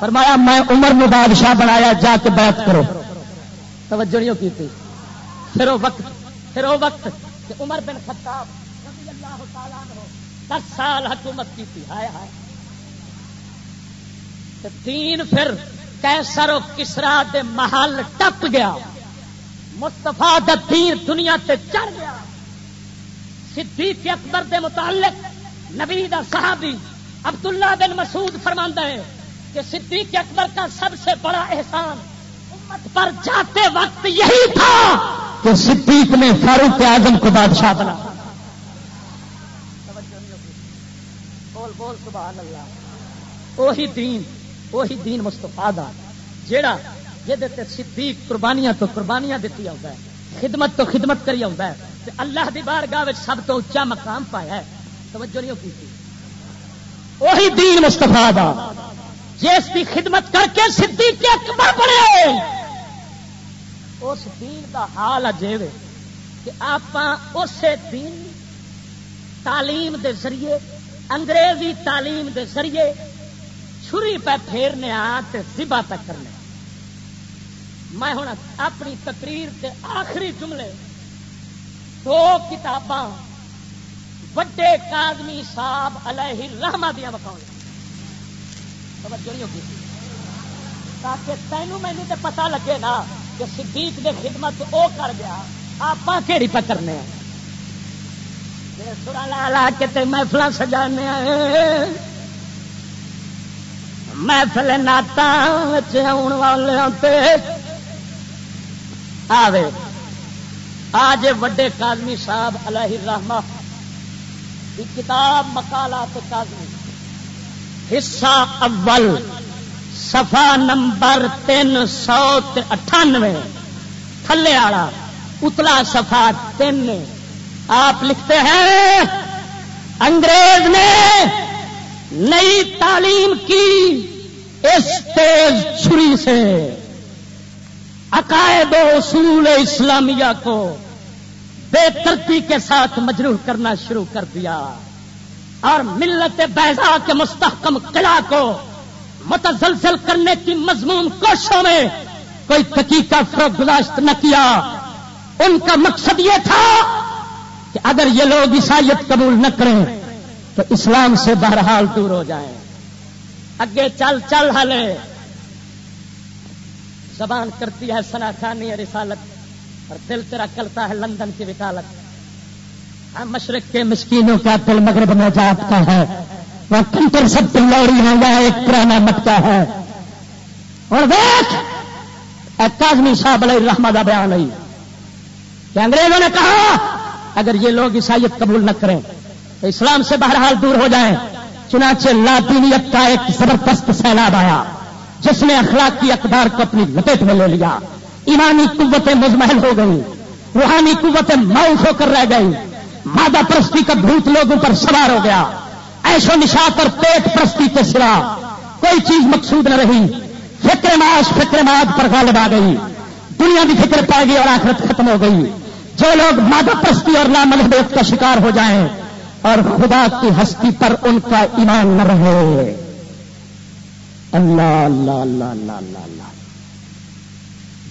فرمایا، میں عمر نے بادشاہ بنایا، جا کے بات کرو۔ توجہ نہیں کی پھر وہ وقت، پھر وہ وقت۔ کہ عمر بن خطاب رضی اللہ تعالیٰ دس سال حکومت کی تھی، ہائے ہائے۔ تین پھر کیسر و کسرا دے محل ٹپ گیا۔ مستفا دین دنیا تے چڑھ گیا۔ صدیق اکبر دے متعلق نبی دا صحابی عبداللہ بن مسعود فرماندہ ہے کہ صدیق اکبر کا سب سے بڑا احسان امت پر جاتے وقت یہی تھا۔ کہ صدیق نے فاروق اعظم کو بادشاہ بنا۔ بول بول، سبحان اللہ۔ وہی دین وہی دین مستفا دا، جیڑا یہ صدیق قربانیاں تو قربانیاں دیتی آتا ہے خدمت تو خدمت کری آتا ہے اللہ دی بارگاہ سب تو اچا مقام پایا ہے۔ توجہ نہیں کی وہی دین مستفا دا۔ جس کی خدمت کر کے صدیق اکبر پڑے اس دین کا حال اجے کہ آپ اسے دین تعلیم دے ذریعے، انگریزی تعلیم دے ذریعے چھری پہ پھیرنے زبا پہ کرنے میں ہوں اپنی تقریر کے آخری جملے دو کتاباں وڈے کادمی صاحب علیہ رحمہ دیا بکاؤ تاکہ تینوں مینو تو پتا لگے نا کہ صدیق دے خدمت وہ کر گیا آپ کہڑی پہ کرنے سورا لا لا کے محفل سجانے محفل نعت آن والے آوے، آج وڈے کادمی صاحب علیہ رحمہ کتاب مکالات کازمی حصہ اول۔ صفا نمبر تین سو اٹھانوے۔ تھلے والا، اتلا صفا تین۔ آپ لکھتے ہیں، انگریز نے نئی تعلیم کی اس تیز چھری سے۔ عقائد و اصول اسلامیہ کو بے ترتی کے ساتھ مجروح کرنا شروع کر دیا۔ اور ملت بیضا کے مستحکم قلعہ کو متزلزل کرنے کی مضمون کوششوں میں کوئی تکی کا فروغ گزاشت نہ کیا۔ ان کا مقصد یہ تھا کہ اگر یہ لوگ عیسائیت قبول نہ کریں تو اسلام سے بہرحال دور ہو جائیں۔ اگے چل چل ہلے۔ زبان کرتی ہے سنا خانی رسالت اور دل تیرا کرتا ہے لندن کی وکالت۔ ہم مشرق کے مسکینوں کا دل مغرب میں جاتا ہے۔ وہ سب لوڑی ہے یا ایک پرانا مٹکا ہے۔ اور دیکھ کازمی صاحب علیہ رحمت بیان نہیں کہ انگریزوں نے کہا، اگر یہ لوگ عیسائیت قبول نہ کریں، تو اسلام سے بہرحال دور ہو جائیں۔ چنانچہ لاطینیت کا ایک زبردست سیلاب آیا، جس نے اخلاقی اقدار کو اپنی لپیٹ میں لے لیا۔ ایمانی قوتیں مزمحل ہو گئی روحانی قوتیں معاف ہو کر رہ گئی مادہ پرستی کا بھوت لوگوں پر سوار ہو گیا۔ ایسو نشا اور پیٹ پرستی کے سوا کوئی چیز مقصود نہ رہی۔ فکر معاش، فکر ماد پر غالب آ گئی۔ دنیا کی فکر پڑ گئی اور آخرت ختم ہو گئی۔ جو لوگ مادہ پرستی اور لامحبیت کا شکار ہو جائیں اور خدا کی ہستی پر ان کا ایمان نہ رہے۔ اللہ اللہ اللہ اللہ اللہ اللہ۔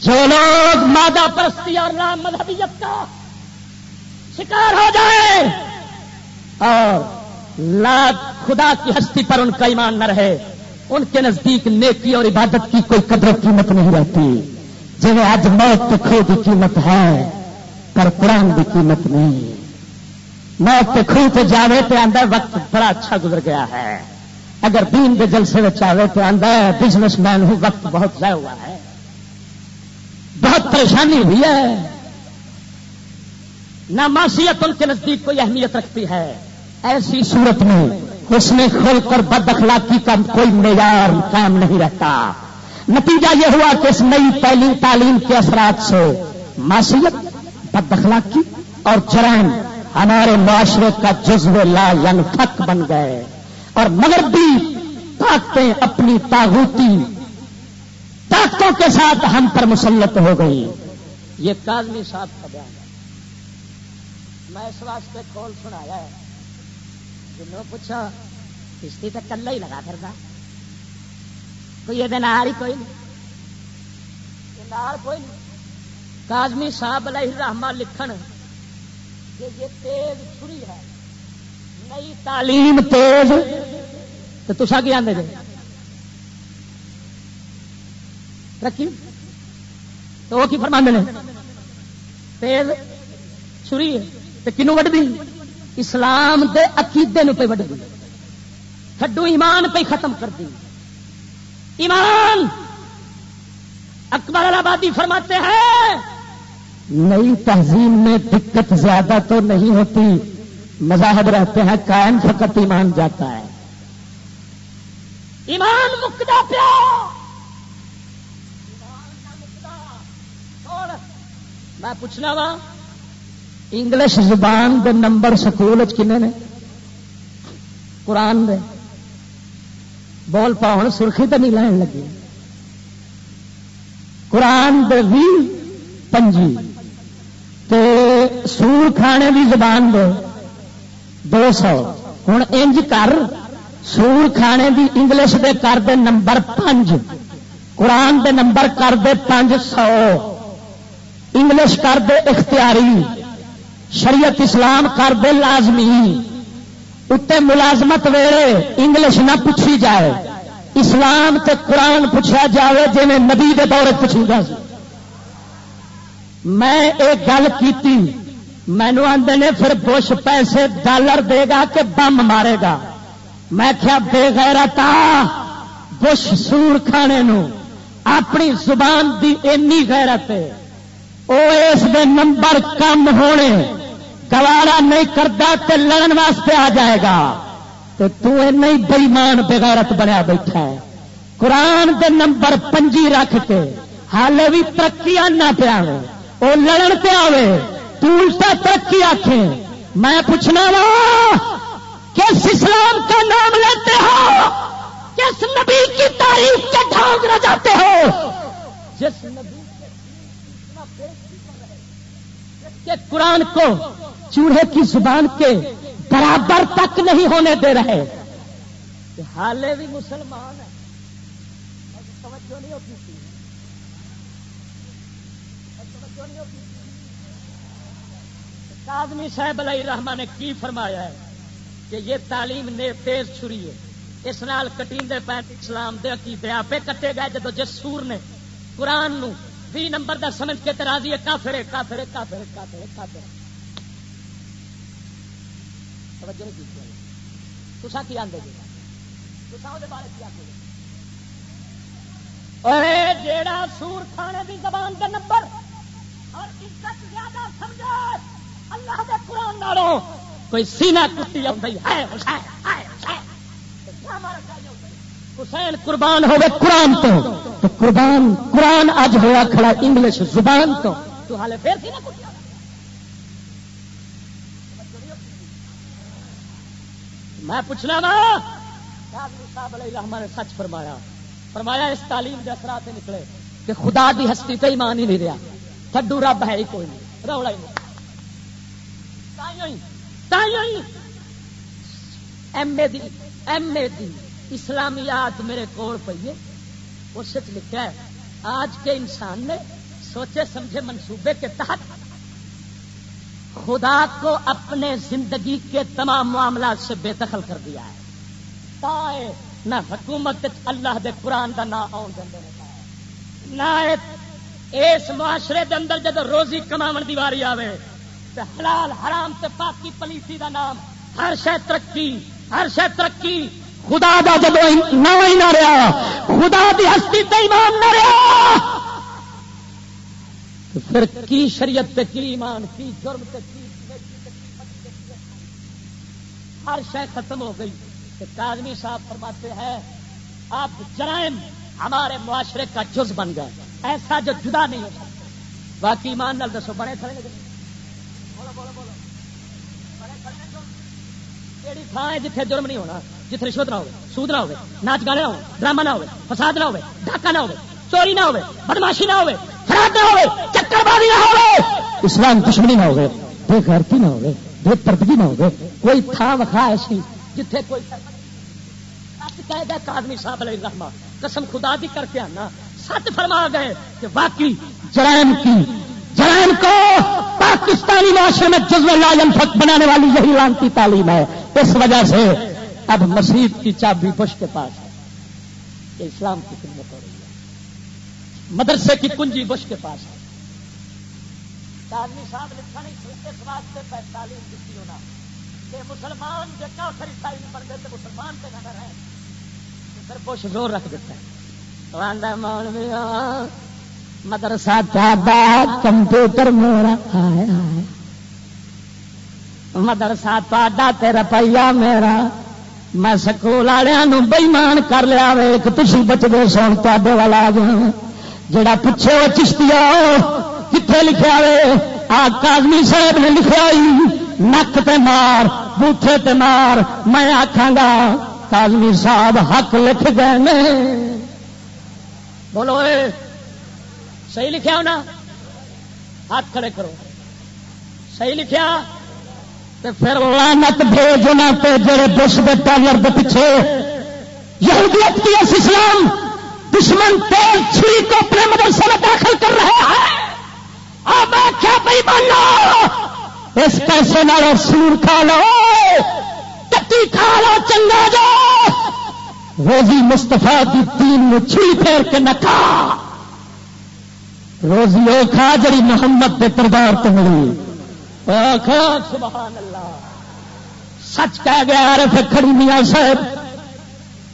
جو لوگ مادہ پرستی اور رام مذہبیت کا شکار ہو جائے اور لا خدا کی ہستی پر ان کا ایمان نہ رہے۔ ان کے نزدیک نیکی اور عبادت کی کوئی قدر قیمت نہیں رہتی۔ جنہیں آج موت تو خود کی قیمت ہے، پر قرآن کی قیمت نہیں۔ موت کے خوہ پہ جاوے تو آدھا وقت بڑا اچھا گزر گیا ہے۔ اگر دین کے جلسے میں چاہے تو آدھا بزنس مین ہوں، وقت بہت ضائع ہوا ہے۔ بہت پریشانی ہوئی ہے۔ نہ معصیت ان کے نزدیک کوئی اہمیت رکھتی ہے۔ ایسی صورت میں اس میں کھول کر بد اخلاقی کا کوئی معیار قائم نہیں رہتا۔ نتیجہ یہ ہوا کہ اس نئی تعلیم تعلیم کے اثرات سے معصیت، بد اخلاقی اور جرائم ہمارے معاشرے کا جزو لا ین تھک بن گئے۔ اور مگر بھی طاقتیں اپنی تاغوتی طاقتوں کے ساتھ ہم پر مسلط ہو گئی یہ کازمی صاحب کا بیان ہے۔ میں اس واسطے کھول سنایا ہے۔ جنہوں پوچھا، کشتی تو کلا ہی لگا کرتا کوئی یہ دن ہی کوئی نہیں۔ کوئی نہیں۔ کازمی صاحب علیہ الرحمہ لکھن کہ یہ تیز چھری ہے۔ نئی تعلیم تیز۔ تو تصا کی آدھے جی رکھی تو وہ کی فرما نے؟ تیز چھری ہے۔ تو کنو وڈ دی؟ اسلام دے عقیدے نو پہ وڈ دی ایمان پہ ختم کر دی۔ ایمان! اکبر آبادی فرماتے ہیں، نئی تہذیب میں دقت زیادہ تو نہیں ہوتی۔ مذاہب رہتے ہیں، قائم فقط ایمان جاتا ہے۔ ایمان مکتا پیا۔ میں پوچھنا وا انگلش زبان دے نمبر سکول کنے نے؟ قرآن دے۔ بول پاؤ سرخی تو نہیں لین لگی۔ قرآن دے بھی پنجی۔ سور کھانے کی زبان دو دو سو۔ ہوں انج کر سور کھانے کی انگلش دے کر دے نمبر پانچ قرآن دے نمبر کر دے پانچ سو۔ انگلش کر دے اختیاری۔ شریعت اسلام کر دے لازمی۔ اتنے ملازمت ویڑے انگلش نہ پوچھی جائے۔ اسلام تے قرآن پوچھا جائے جی نبی دے دورے پوچھی گا میں ایک گل کی مینو آدھے نے پھر بش پیسے ڈالر دے گا کہ بم مارے گا۔ میں کیا بے گیرتا بش سور کھانے نو اپنی زبان دی اینی غیرت او اس دے نمبر کم ہونے۔ گوارا نہیں کرتا تے لڑن واسطے آ جائے گا۔ تو نہیں بےمان بغیرت بنیا بیٹھا ہے۔ قرآن دے نمبر پنجی رکھ کے حالے بھی ترقی آنا پیا وہ لڑن پہ آئے تو الٹا ترقی آخیں میں پوچھنا وا، کس اسلام کا نام لیتے ہو؟ کس نبی کی تاریخ کے ڈھانگ نہ جاتے ہو؟ جس نبی کے قرآن کو چوڑے کی زبان کے برابر تک نہیں ہونے دے رہے۔ حالے بھی مسلمان ہیں۔ آدمی صاحب علیہ رحمان نے کی فرمایا ہے کہ یہ تعلیم نے تیز چھری ہے۔ اس نال کٹیندے پینٹ اسلام دے عقیدے آپ کٹے گئے جدو جس سور نے قرآن نو بھی نمبر دا سمجھ کے ترازی ہے، کافر ہے کافر ہے کافر ہے کافر ہے، کافر توجہ نہیں کی تسا کی آندے جی؟ تسا دے بارے کیا اے جی؟ جیڑا سور کھانے دی زبان دا نمبر اور عزت زیادہ سمجھے۔ اللہ دے قرآن نالوں کوئی سینہ کتی آئی ہے، حسین قربان ہوئے قرآن تو تو قربان، قرآن اج ہوا کھڑا انگلش زبان تو۔ تو حالے پھر تھی نا میں پوچھنا نا صاحب علیہ الرحمٰ نے سچ فرمایا۔ فرمایا، اس تعلیم کے اثرات نکلے کہ خدا دی ہستی تے ایمان ہی نہیں رہا تھڈو رب ہے ہی کوئی نہیں۔ رولا ہی نہیں۔ ایم اے دی، ایم اے دی اسلامیات میرے کول پیے اس لکھا ہے، آج کے انسان نے سوچے سمجھے منصوبے کے تحت خدا کو اپنے زندگی کے تمام معاملات سے بے دخل کر دیا ہے۔ تائے، نہ حکومت اللہ دے قرآن کا نہ آن دے نہ اس معاشرے دے اندر جب روزی کما دیواری آئے تو حلال، حرام تے پاکی پلیسی دا نام، ہر شہ ترقی، ہر شہ ترقی۔ خدا دا جب نہ رہا خدا دی ہستی تے ایمان نہ رہا۔ پھر کی شریعت تے کی ایمان، کی جرم تے کی ہر شے ختم ہو گئی۔ کہ کاظمی صاحب فرماتے ہیں، آپ جرائم ہمارے معاشرے کا جز بن گئے۔ ایسا جو جدا نہیں ہو سکتا۔ باقی ایمان نال دسو، بڑے کھڑے لگے تھان ہے جتھے جرم نہیں ہونا جتنے رشوت نہ ہو سود نہ ہو ناچ گانے نہ ہو ڈرامہ نہ ہو فساد نہ ہو ڈاکہ نہ ہو چوری نہ ہو بدماشی نہ ہو خراب نہ ہو چکر بازی نہ ہو اسلام دشمنی نہ ہو بے گھرتی نہ ہو بے پردگی نہ ہو کوئی تھا وکھا ایسی جتھے کوئی آدمی صاحب علیہ الرحمہ قسم خدا دی کر کے آنا۔ سچ فرما گئے کہ واقعی جرائم کی جرائم کو پاکستانی معاشرے میں جزو لا فق بنانے والی یہی لانتی تعلیم ہے۔ اس وجہ سے اب مسیح کی چابی بش کے پاس ہے۔ کہ اسلام کی خدمت ہو رہی ہے۔ مدرسے کی کنجی بش کے پاس ہے۔ صاحب لکھا نہیں اس واسطے پہ تعلیم دیتی ہونا۔ کہ مسلمان جو کافر عیسائی نہیں بن گئے تو مسلمان پہ نظر ہے پھر بش زور رکھ دیتا ہے۔ مولویا مدرسہ کمپیوٹر میرا مدرسہ تا روپیہ میرا۔ میں سکول والوں بئیمان کر لیا ایک تھی بچتے سون تے والا آ گیا جڑا پوچھے وہ چشتی کتنے لکھا وے آ کازمی صاحب نے لکھا نک تے مار بوٹے تے مار، میں آخا گا کازمی صاحب حق لکھ گئے بولو اے، صحیح لکھا ہونا؟ ہاتھ کھڑے کرو۔ صحیح لکھا پھر لانت بھیجنا پہ جڑے بش دے ٹالر کے پیچھے۔ یہودیت کی اس اسلام دشمن تیل چھری کو اپنے مدرسے میں داخل کر رہے ہیں اب کیا بھائی بننا اس پیسے نال سور کھا لو۔ کٹی کھا لو، چنگا جا روزی مستفا کی تین میں چھری پھیر کے نہ کھا۔ روزی وہ کھا جڑی محمد کے کردار تو ملی۔ سبحان اللہ۔ سچ کہہ گیا رف کھڑی میاں صاحب۔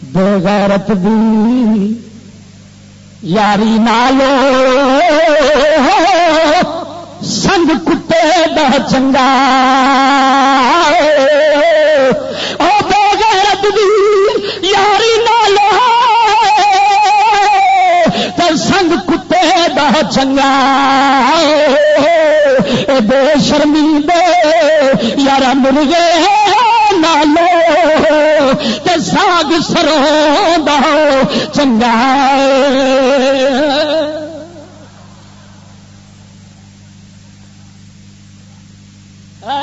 بے غیرت دی۔ یاری نالو، سنگ کتے دا چنگا۔ او بے غیرت دی یاری نالو سنگ کتے دا چنگا۔ بے شرمی دے یار مرغے۔ نالو تے ساگ سرو چنگا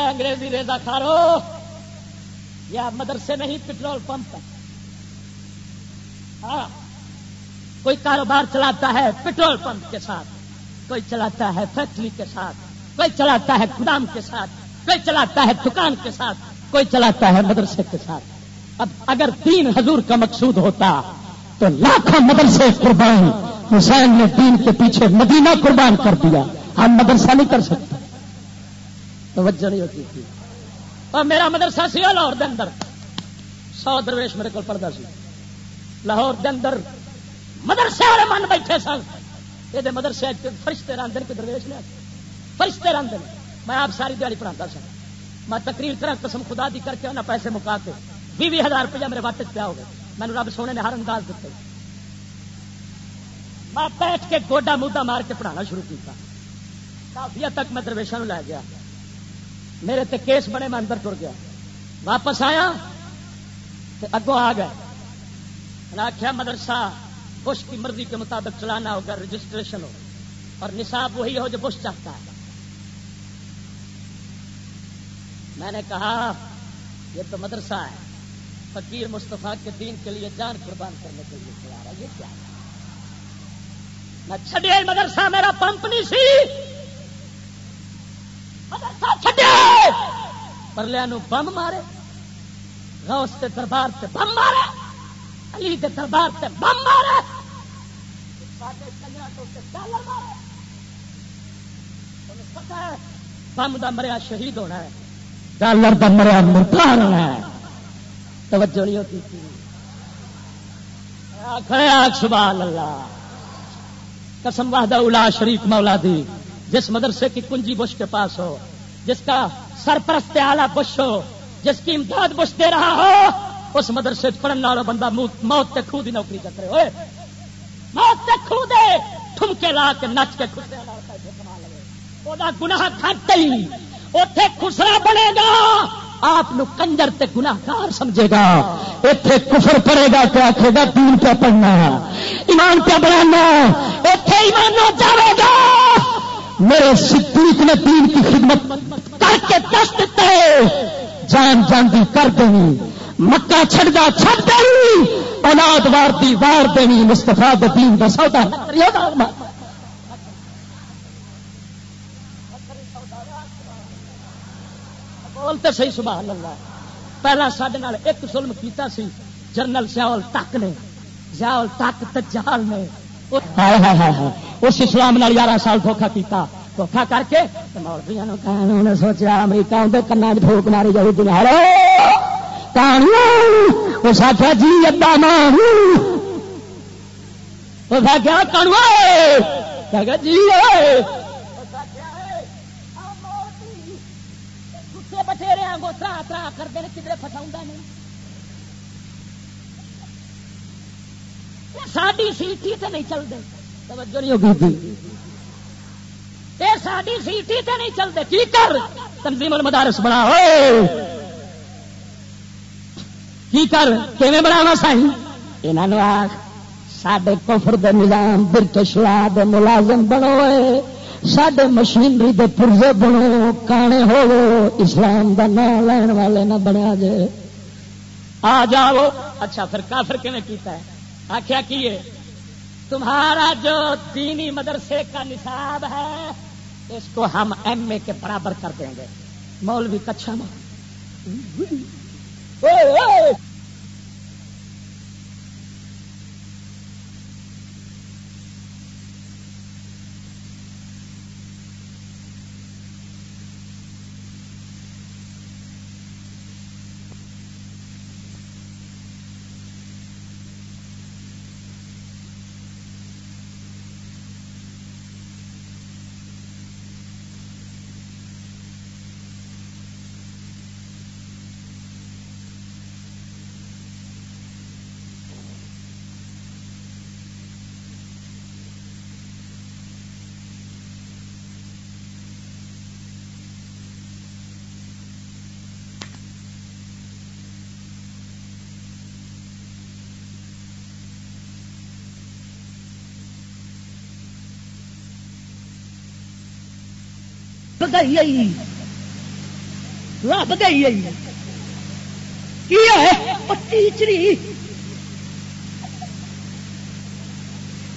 انگریزی ریزا کھارو۔ یا مدرسے نہیں، پٹرول پمپ ہاں۔ کوئی کاروبار چلاتا ہے پٹرول پمپ کے ساتھ، کوئی چلاتا ہے فیکٹری کے ساتھ، کوئی چلاتا ہے گودام کے ساتھ، کوئی چلاتا ہے دکان کے ساتھ، کوئی چلاتا ہے مدرسے کے ساتھ۔ اب اگر تین حضور کا مقصود ہوتا تو لاکھوں مدرسے قربان حسین نے دین کے پیچھے مدینہ قربان کر دیا۔ ہم مدرسہ نہیں کر سکتے۔ توجہ نہیں ہوتی۔ تھی اور میرا مدرسہ سی لاہور دے اندر سو درویش میرے کو پڑھتا سی۔ لاہور دے اندر مدرسے والے من بیٹھے سن۔ یہ مدرسے فرشتے راندن کے درویش نے۔ فرشتے راندن میں آپ ساری دیہی پڑھاتا سا۔ میں تقریر کرا قسم خدا دی کر کے انہیں پیسے مکا کے۔ بھی بھی ہزار روپیہ میرے واٹس پیا ہو گئے میں رب سونے نے ہر انداز دیتے۔ میں بیٹھ کے گوڈا موڈا مار کے پڑھانا شروع کیا کافی تک میں درویشوں لے گیا۔ میرے تے کیس بنے، میں اندر تر گیا۔ واپس آیا اگوں آ گئے۔ میں آخیا مدرسہ، بش کی مرضی کے مطابق چلانا ہوگا، رجسٹریشن ہو۔ اور نصاب وہی ہو جو بش چاہتا ہے۔ میں نے کہا، یہ تو مدرسہ ہے۔ فقیر مصطفیٰ کے دین کے لیے جان قربان کرنے کے لیے چلا رہا یہ کیا ہے؟ میں چھڈے مدرسہ، میرا پمپ نہیں سی۔ مدرسہ چھڈے۔ پرلیا بم مارے، غوث کے دربار سے بم مارے، علی کے دربار سے بم مارے۔ بم دا مریا شہید ہونا ہے، ڈالر کا مریا مرتا ہونا ہے۔ توجہ نہیں ہوتی. تھی سبحان اللہ. قسم واہدہ الا شریف مولا دی. جس مدرسے کی کنجی بش کے پاس ہو، جس کا سرپرست آلہ بش ہو، جس کی امداد بش دے رہا ہو، اس مدرسے پڑھنے والا بندہ موت کے خود ہی نوکری کرتے ہوئے موت کے خود ٹھمکے لا کے نچ کے خود گناہ گھٹ ہی اتے خسرا بنے گا۔ آپ کنجر تے گناہگار سمجھے گا۔ اتے کفر پڑے گا تو آخے گا دین پہ پڑھنا۔ ایمان پہ بنانا اتے ایمان جائے گا۔ میرے صدیق نے دین کی خدمت کر کے دس دیتے۔ جان جاندی کر دینی۔ مکہ چھڑا چھڑ دینی۔ اولاد وار دی وار دینی۔ مستفا دین کا سودا بولتے صحیح، سبحان اللہ۔ پہلا سڈے ایک ظلم کیتا سی، جنرل سیاول تک نے۔ سیاول تک تجال نے۔ اس اسلام نال یارہ سال دھوکھا کیتا۔ دھوکھا کر کے انہیں سوچا امریکہ اندر کنا ٹھوک ماری جاؤ دنیا اس آخیا جی ادا مان اس آخیا کنوا جی بٹھیرے ترا ترا کرتے ہیں کدھر فساؤں نہیں۔ ساری سیٹی تے نہیں چلتے توجہ نہیں ہوگی ساری سیٹی تے نہیں چلتے کی کر؟ تنظیم المدارس بنا۔ کی کر؟ کیون بنا سائی؟ یہاں آخ سڈے کفر دے نظام برکش دے ملازم بنوئے سڈے مشینری دے پرزے بنو کانے ہو اسلام دا نام لین والے نہ بنیا جے آ جاؤ اچھا پھر کافر کیون کیتا ہے آخیا کیے تمہارا جو دینی مدرسے کا نصاب ہے اس کو ہم ایم اے کے برابر کر دیں گے مولوی کچھ گئی رب گئی کی ٹیچری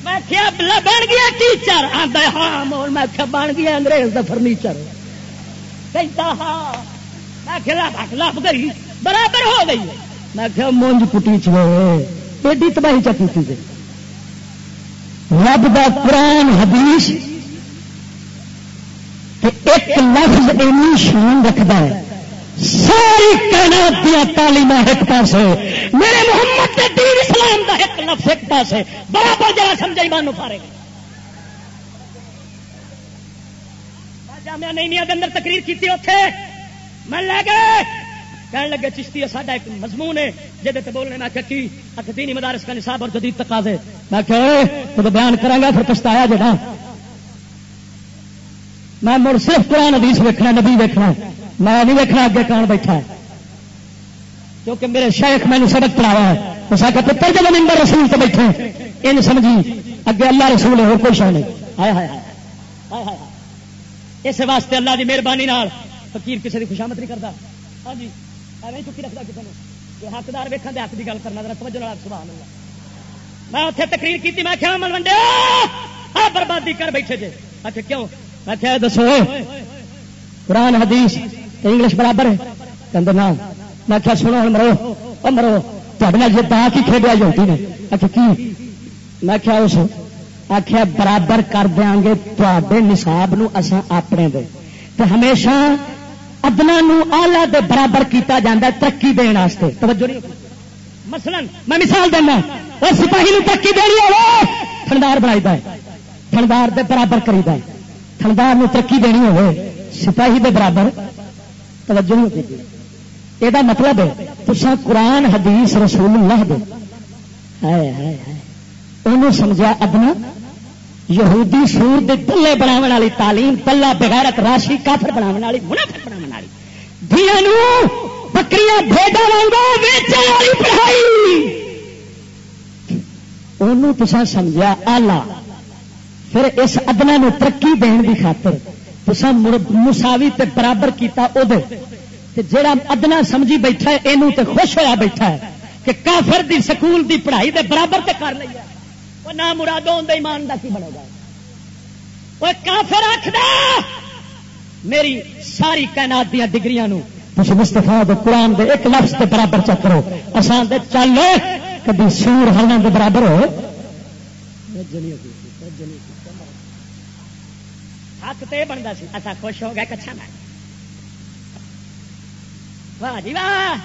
میں کیا بن گیا ٹیچر۔ آتا ہاں مول، میں کیا بن گیا انگریز کا فرنیچر۔ کہتا ہاں۔ میں کیا لب گئی۔ برابر ہو گئی۔ میں کیا مونج کٹی چلے ایڈی تباہی چکی تھی۔ رب دا قرآن، حدیث ایک لفظ اینی شان رکھتا ہے۔ ساری کائنات دیا تعلیم ایک پاس ہے میرے محمد کے دین اسلام کا ایک لفظ ایک پاس ہے برابر جگہ سمجھائی مانو پارے جامعہ نہیں اندر تقریر کی اتنے میں لے گئے۔ کہنے لگے، چشتی ہے، ساڈا ایک مضمون ہے۔ جہد بولنے میں کہ کی؟ دینی مدارس کا نصاب اور جدید تقاضے۔ میں کہ تو بیان کرا گا پھر پچھتایا جا میں مڑ صرف قرآن حدیث ویکنا نبی ویکنا میں نہیں ویکنا اگے کون بیٹھا ہے۔ کیونکہ میرے شیخ میں نے سبق پڑھایا ہے۔ اس کا پتر جب ممبر رسول سے بیٹھے ان سمجھی۔ اگے اللہ رسول ہے، اور کوئی شہ نہیں۔ اس واسطے اللہ کی مہربانی فقیر کسی کی خوشامت نہیں کرتا ہاں جی ایویں چکی رکھتا کسی نے جو حقدار ویکن دے حق کی گل کرنا توجہ سوال ہوگا میں اتنے تقریر کی میں کیا من منڈے بربادی کر بیٹھے جی اچھا کیوں؟ میں کیا دسو، قرآن، حدیث، انگلش برابر ہے؟ کہ نا میں کیا سنو ہوں مرو اور مرو تھوڑے جی دا کی کھیڈیا جوتی نے. اچھا کی؟ میں کیا اس آخیا برابر کر دیا گے تے نصاب نسا اپنے دے۔ تو ہمیشہ ادنا آلہ دے برابر کیتا جاتا ترقی دن توجہ نہیں۔ مثلا میں مثال دینا وہ سپاہی ترقی دینی ہو تھندار بنائی تھندار دے برابر کری ہے۔ تھندار ترقی دینی ہو سپاہی دے برابر توجہ نہیں ہوتی۔ یہ مطلب ہے تسا قرآن، حدیث، رسول اللہ دے۔ انہوں سمجھا ادنا یہودی سور دے دلے بنا والی تعلیم پلا بغیرت راشی کافر بنا والی، منافق بنا والی۔ دیا بکریاں بھیڈا وانگو ویچن والی پڑھائی۔ انہوں تسا سمجھا آلہ پھر اس ادنا نو ترقی دین کی خاطر تسا مساوی تے برابر کیتا او دے تے جڑا ادنا سمجھی بیٹھا ہے، اینو تے خوش ہویا بیٹھا ہے کہ کافر دی، سکول دی پڑھائی دے برابر تے کر لیا وہ نہ مرادوں اندر ایمان دا کی بنے گا؟ وہ کافر آخر میری ساری کائنات دیا ڈگریاں نو مستفا قرآن دے ایک لفظ کے برابر چکرو اسان دے چل کبھی سور ہلن دے برابر ہو۔ حق تو یہ بنتا سی اصا خوش ہو گیا کچھ میں واہ جی واہ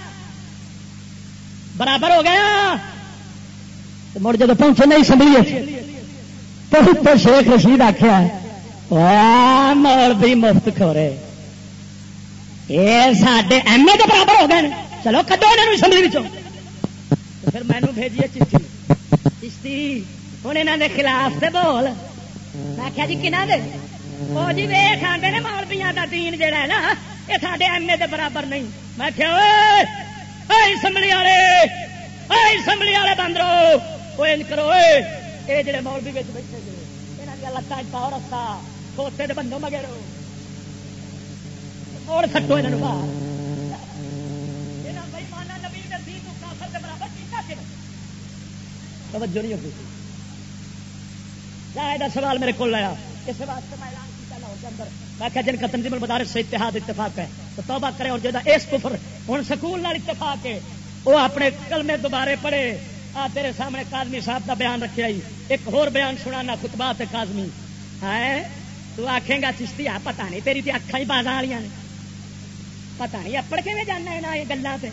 برابر ہو گیا مڑ جب پہنچے نہیں سمجھیے تو شیخ رشید آخیا مول بھی مفت کھورے یہ سڈے ایم اے کے برابر ہو گئے چلو کدو انہوں سمجھ پھر مینو بھیجیے چیٹھی چشتی ہوں یہاں کے خلاف سے بول میں آخیا جی کہنا دے وہ جی ویخ آتے نے کا دین جہا ہے نا یہ سارے ایم اے برابر نہیں میں کیا اسمبلی والے اسمبلی والے بند رہو وہ کرو یہ جڑے مولوی بیٹھے یہاں دیا لتان پاؤ رسا کھوتے کے مگے رہو اور سٹو یہاں باہر توجہ نہیں ہوگی سوال میرے کو لایا اس واسطے میں میں کیا جن کا تنظیم المدارس سے اتحاد اتفاق ہے، تو توبہ کرے اور جہاں اس کفر ہوں سکول نال اتفاق ہے، وہ اپنے کلمے دوبارے پڑھے۔ آ تیرے سامنے کازمی صاحب کا بیان رکھے آئی۔ ایک اور بیان سنانا خطبات ہے کازمی ہے تو آخے گا چشتی، آ پتا نہیں تیری اکھا ہی بازا والی نے۔ پتا نہیں اپڑ کے میں جانا ہے نا یہ گلوں سے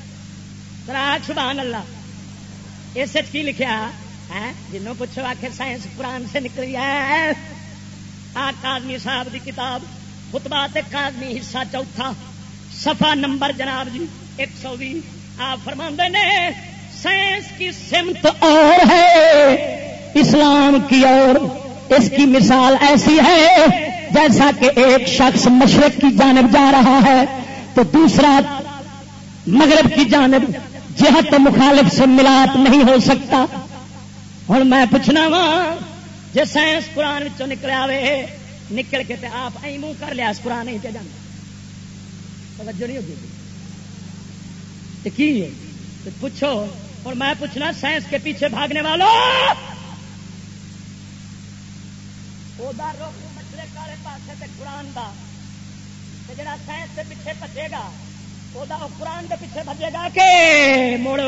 راگ سبحان اللہ۔ اس کی لکھا ہے ہاں، جنوں پوچھو آخر سائنس قرآن سے نکلی ہے۔ آ کازمی صاحب دی کتاب خطبات کازمی حصہ چوتھا، صفحہ نمبر جناب جی ایک سو بھی۔ آپ فرما نے، سائنس کی سمت اور ہے، اسلام کی اور۔ اس کی مثال ایسی ہے، جیسا کہ ایک شخص مشرق کی جانب جا رہا ہے، تو دوسرا مغرب کی جانب جہت مخالف سے ملاپ نہیں ہو سکتا۔ ہوں میں پوچھنا وا جی سائنس قرآن نکلے آئے نکل کے آپ ای منہ کر لیا قرآن نہیں پہ جانا۔ توجہ نہیں ہوگی؟ کی پوچھو، اور میں پوچھنا سائنس کے پیچھے بھاگنے والوں مسئلے کالے پاس قرآن کا جڑا سائنس کے پیچھے بچے گا وہ قرآن کے پیچھے بچے گا کہ مڑ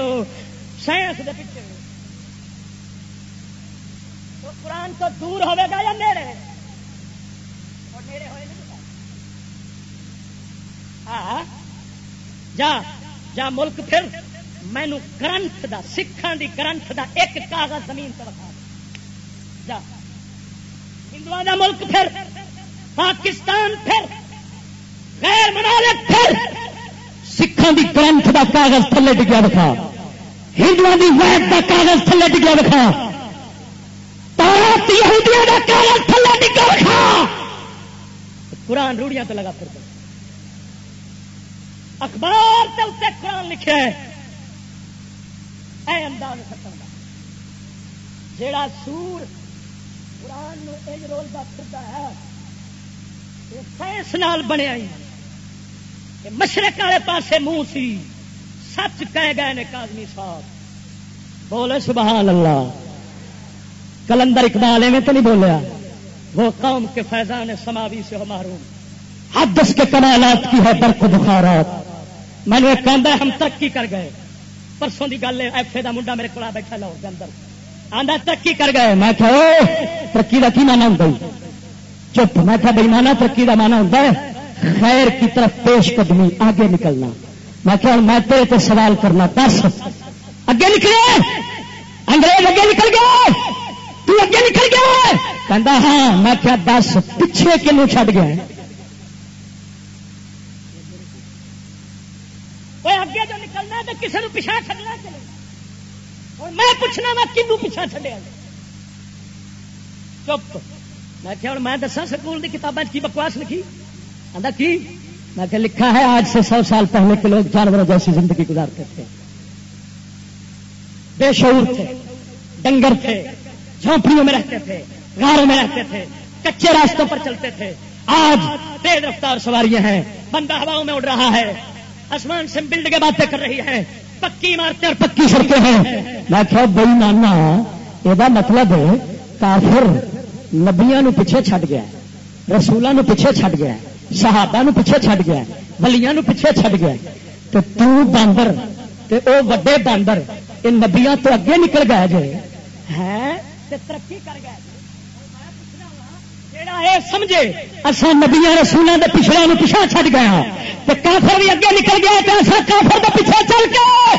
سائنس کے پیچھے۔ قرآن تو دور ہوئے گا یا نیڑے؟ ہاں جا جا ملک پھر۔ مینو گرنتھ دا سکھان دی گرنتھ دا ایک کاغذ زمین جا۔ ہندو دا ملک پھر، پاکستان پھر، غیر منالک پھر۔ سکھان دی گرنتھ دا کاغذ تھلے ڈگیا دکھا ہندو دی ویب دا کاغذ تھلے ڈگیا دکھا یہودیاں دا کاغذ تھلے ڈگیا دکھا قرآن روڑیاں تو لگا پھر اخبار کے اتنے قرآن لکھے اے انداز ختم جیڑا سور قرآن نو ایج رولتا پھرتا ہے یہ سائنس نال بنیا مشرق والے پاسے منہ سی، سچ کہہ گئے نے کادمی صاحب۔ بولے سبحان اللہ۔ کلندر اقبال میں تو نہیں بولیا۔ وہ قوم کے فیضان سماوی سے ہو محروم۔ حد اس کے کمالات کی ہے برق بخارات۔ میں نے کہا ہم ترقی کر گئے۔ پرسوں کی گل ایف اے کا منڈا میرے کو بیٹھا لاہور کے اندر۔ آدھا ترقی کر گئے۔ میں کہ ترقی کا کی مانا ہوں چپ۔ میں کہ بھائی مانا ترقی کا مانا ہوں خیر کی طرف پیش قدمی، آگے نکلنا۔ میں کہ میں تیرے تو سوال کرنا دس اگے نکلے۔ انگریز اگے نکل گئے۔ تو اگے نکل گیا کہ ہاں میں کیا دس پیچھے کنو چڈ گیا اگے جو نکلنا پیچھا چلے اور میں پوچھنا میں کنو چپ میں کیا میں دسا سکول کی کتابیں کی بکواس لکھی کی میں کہ لکھا ہے آج سے سو سال پہلے کے لوگ جانوروں جیسی زندگی گزارتے تھے بے شعور تھے ڈنگر تھے جھونپڑیوں میں رہتے تھے، غاروں میں رہتے تھے، کچے راستوں پر چلتے تھے۔ آج تیز رفتار سواریاں ہیں، بندہ ہواؤں میں اڑ رہا ہے، آسمان سے بلڈ کے باتیں کر رہی ہے پکی عمارتیں اور پکی سڑکیں ہیں۔ میں کیا بئی ماننا یہ مطلب کافر نبیا پیچھے چھڈ گیا رسولوں پیچھے چھڈ گیا صحابہ نو پیچھے چھڈ گیا بلیاں پیچھے چھڈ گیا تو تو باندر تے او وڈے باندر، یہ نبیا تو اگے نکل گیا جی ہے ترقی کر گیا سمجھے اصا نبیا رسولوں کے پچھڑے پیچھا چھڈ گیا ہاں۔ تو کافر بھی اگے نکل گیا تو اصا کافر کے پیچھے چل کے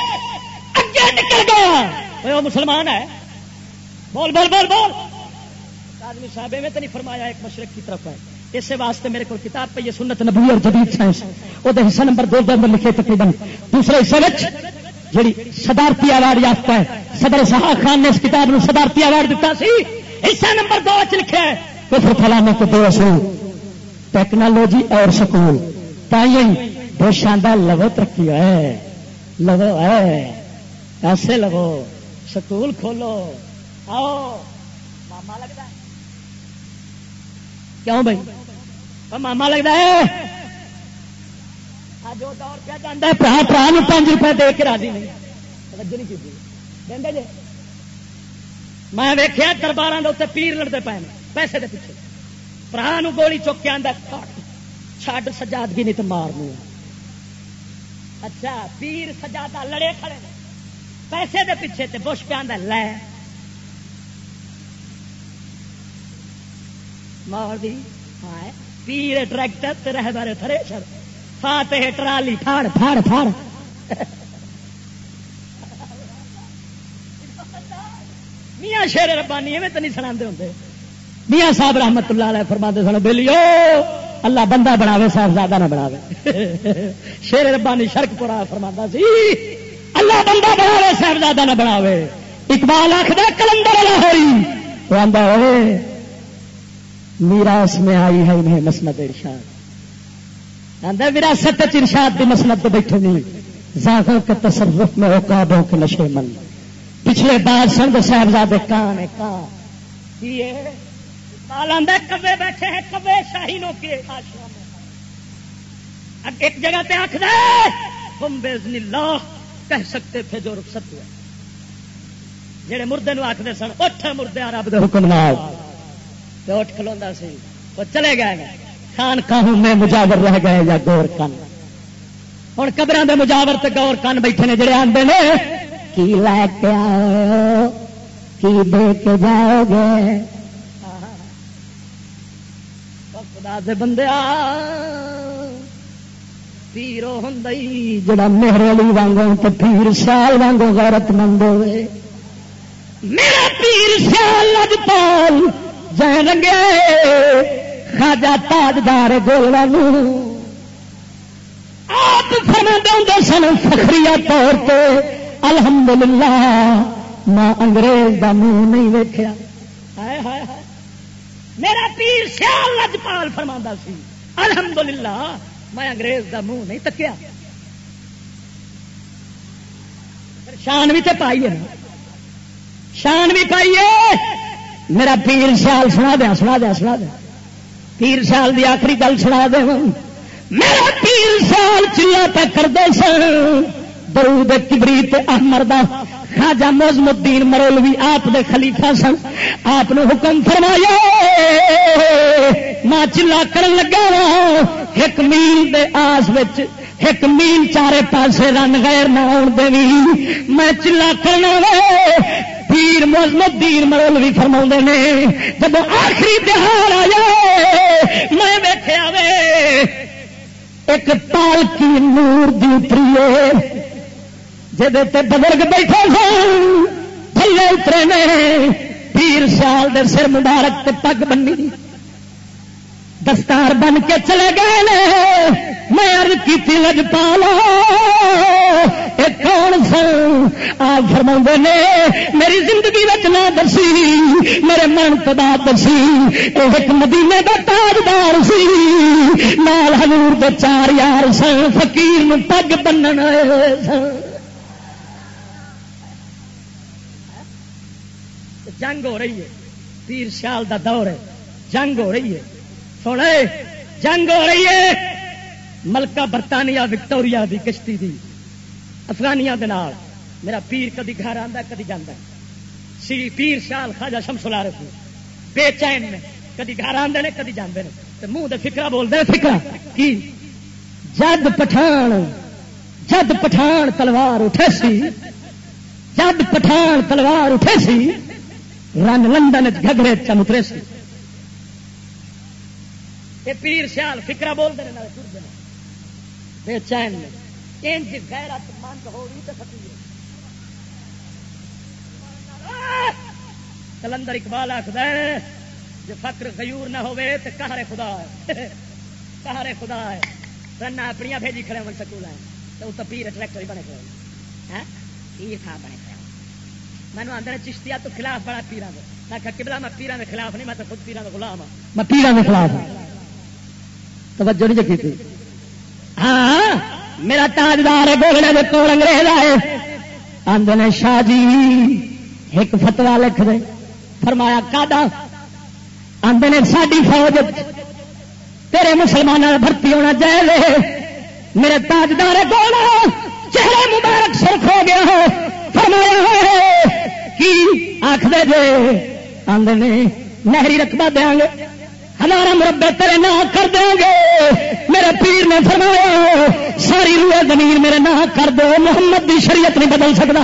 اگے نکل گیا ہاں۔ وہ مسلمان ہے۔ بول بول بول بول۔ آدمی صاحب میں تو نہیں فرمایا، ایک مشرق کی طرف ہے۔ اسی واسطے میرے کو کتاب پہ یہ سنت نبی اور جدید سائنس۔ وہ حصہ نمبر دو دو لکھے تقریباً۔ دوسرے حصے جڑی صدارتی ایوارڈ یافتہ ہے۔ صدر صحاح خان نے اس کتاب میں صدارتی ایوارڈ دیتا سی۔ حصہ نمبر دو لکھے کفر پھیلانے کے دو اصول۔ ٹیکنالوجی اور سکول۔ تائیں بے شاندار لو ترقی ہے لو ہے۔ ایسے لو سکول کھولو۔ آؤ۔ ماما لگتا ہے۔ کیوں بھائی؟ ماما لگتا ہے؟ جو دور کیا جانا برا برا پانچ روپئے دے کے راضی نہیں میں ویخیا دربار کے پیر لڑتے پے پیسے دے پیچھے برا گولی چوک کے آدھا چھڈ سجادگی نہیں تو مار اچھا پیر سجادہ لڑے کھڑے پیسے دے پیچھے تے بش پہ آدھا لے مار دی ہاں پیر ٹریکٹر تے رہ بارے تھریشر فاتح ٹرالی پھاڑ پھاڑ پھاڑ۔ میاں شیر ربانی میں تو نہیں سنا ہوں۔ میاں صاحب رحمت اللہ علیہ فرماتے سن بلیو اللہ بندہ بناوے، صاحبزادہ نہ بناوے۔ شیر ربانی شرک پورا فرما سی، اللہ بندہ بناوے، صاحبزادہ نہ بناوے۔ اقبال آخر کلندر ہوئی ہوئے، میراث میں آئی ہے انہیں مسند ارشاد۔ آدھا وراثت ارشاد بھی مسند تو بیٹھے نہیں زاغوں کے تصرف میں اوقابوں کے نشے من۔ پچھلے بار سنگ صاحبزادے کان ہے، کان۔ یہ کبے بیٹھے ہیں، کبے شاہینوں کے آشرم ایک جگہ پہ آخر تم بے اللہ کہہ سکتے تھے جو رخصت ہوئے۔ جہے مردے نو آخر سن، اٹھ مردے رب دے حکم نال۔ اٹھ کلو سی۔ وہ چلے گئے۔ خان کہوں میں مجاور رہ گئے یا گور کن؟ ہوں قبر دے مجاور تے گور کن بیٹھے نے جڑے آتے نے، کی لے کے آؤ کی دے کے جاؤ گے؟ خدا دے بندے پیرو ہوں جڑا میرے علی وانگوں تو پیر سال وانگوں غیرت مند ہوئے۔ میرا پیر سیال لج پال جائیں رنگے۔ خاجا تاجدار گولوا آپ فرما دے سن فخری طور پہ الحمدللہ میں انگریز کا منہ نہیں ویکیا میرا پیر سیال لجپال فرما سی الحمدللہ میں انگریز کا منہ نہیں تکیا شان بھی تو پائی ہے شان بھی پائیے میرا پیر سیال سنا دیا سنا دیا سنا دیا پیر سیال دی آخری گل سنا دے میرا پیر سیال چلا پہ کرتے سن۔ درود کبریت احمر دا خاجا موزم الدین مرولوی آپ دے خلیفہ سن۔ آپ نے حکم فرمایا ماں چلا کر لگا ایک میل دے آس وچ، ایک میل چارے پاسے رن غیر نہ آن دینی میں چلا کرنا پیر موزم الدین مرولوی فرما نے، جب آخری تہار آ جائے میں ویخیا وے ایک پالکی نور دی اتری جہد بزرگ بیٹھے سن، تھلے اترے نے، پیر سال دے سر مبارک تے پگ بنی، دستار بن کے چلے گئے میں ارد کی لج پالا کون سن؟ آپ فرما نے، میری زندگی نہ دسی میرے من تدا دسی ایک مدینے کا تاجدار سی، نال حضور دے چار یار سن فکیر پگ بننا سن۔ جنگ ہو رہی ہے، پیر سیال دا دور ہے، جنگ ہو رہی ہے۔ سونے جنگ ہو رہی ہے، ملکہ برطانیہ وکٹوریا دی کشتی دی۔ افغانیا میرا پیر کدی گھر آتا کدی جانا سی پیر سیال خاجا شمس لا رہے بے چین نے، کدی گھر آتے ہیں کدی جانے منہ دے فکرا بولتے فکرا کی؟ جد پٹھان جد پٹھان تلوار اٹھے سی، جد پٹھان تلوار اٹھے سی، رن لندن گگڑے چن اترے سی۔ یہ پیر سیال فکرا بولتے ہیں بے چین انج غیرت مند ہو رہی تو فکیر کلندر اقبال آخر جو فکر غیور نہ ہوئے تو کہارے خدا ہے۔ کہارے خدا ہے۔ رنا اپنی بھیجی کھڑے من سکول ہیں تو تو پیر ٹریکٹر بنے کھڑے پیر تھا بنے کھڑے مینو آدھے چشتیا تو خلاف بڑا پیرا میں کبلا میں پیران کے خلاف نہیں میں تو خود پیران کا گلام ہوں میں پیران کے خلاف توجہ نہیں تھی۔ ہاں؟ میرا تاجدار ہے گوگڑے کے کول انگریز آئے۔ آدھے نے شاہ جی ایک فتوا لکھ دے۔ فرمایا کا آدھے نے ساری فوج تیرے مسلمانوں بھرتی ہونا چاہیے میرے تاجدار گوڑا چہرے مبارک سرخ ہو گیا ہو فرمایا کی آخر جے؟ آدھے نہری رقبہ دیا گے ہمارا مربع تیرے نہ کر دیں گے۔ میرے پیر نے فرمایا، ساری روح زمین میرے نہ کر دو، محمد کی شریعت نہیں بدل سکتا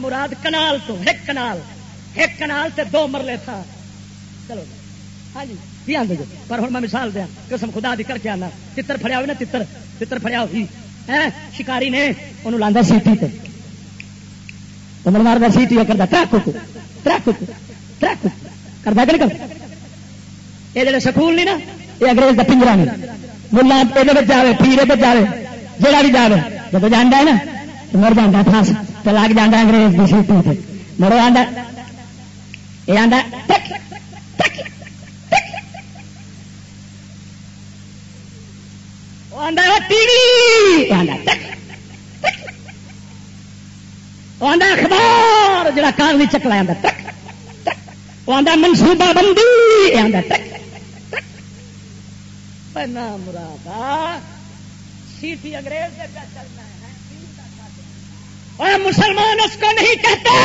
مراد کنال تو، ایک کنال ایک کنال سے دو مرلے تھا چلو جی۔ ہاں جی آدھے پر ہوں میں مثال دیا قسم خدا دی کر کے آنا۔ تر فڑیا ہوئی نا تر تر فڑیا ہوئی۔ شکاری نے انہوں لانا سیٹی تے۔ تمل مارتا سیٹی کرتا ٹرک ٹرک ٹرک کرتا کہ نہیں کرتا یہ جڑے سکول نہیں نا، یہ انگریز کا پنجرا نہیں ملا یہ جائے پیرے جائے جہاں بھی جائے جب جانا ہے نا، تو مر جانا پھاس تو لگ جانا انگریز کی سیٹی سے مڑ آدھا یہ آدھا اخبار، جڑا کار بھی چکلا منصوبہ بندی مراد سیٹی انگریز مسلمان اس کو نہیں کہتے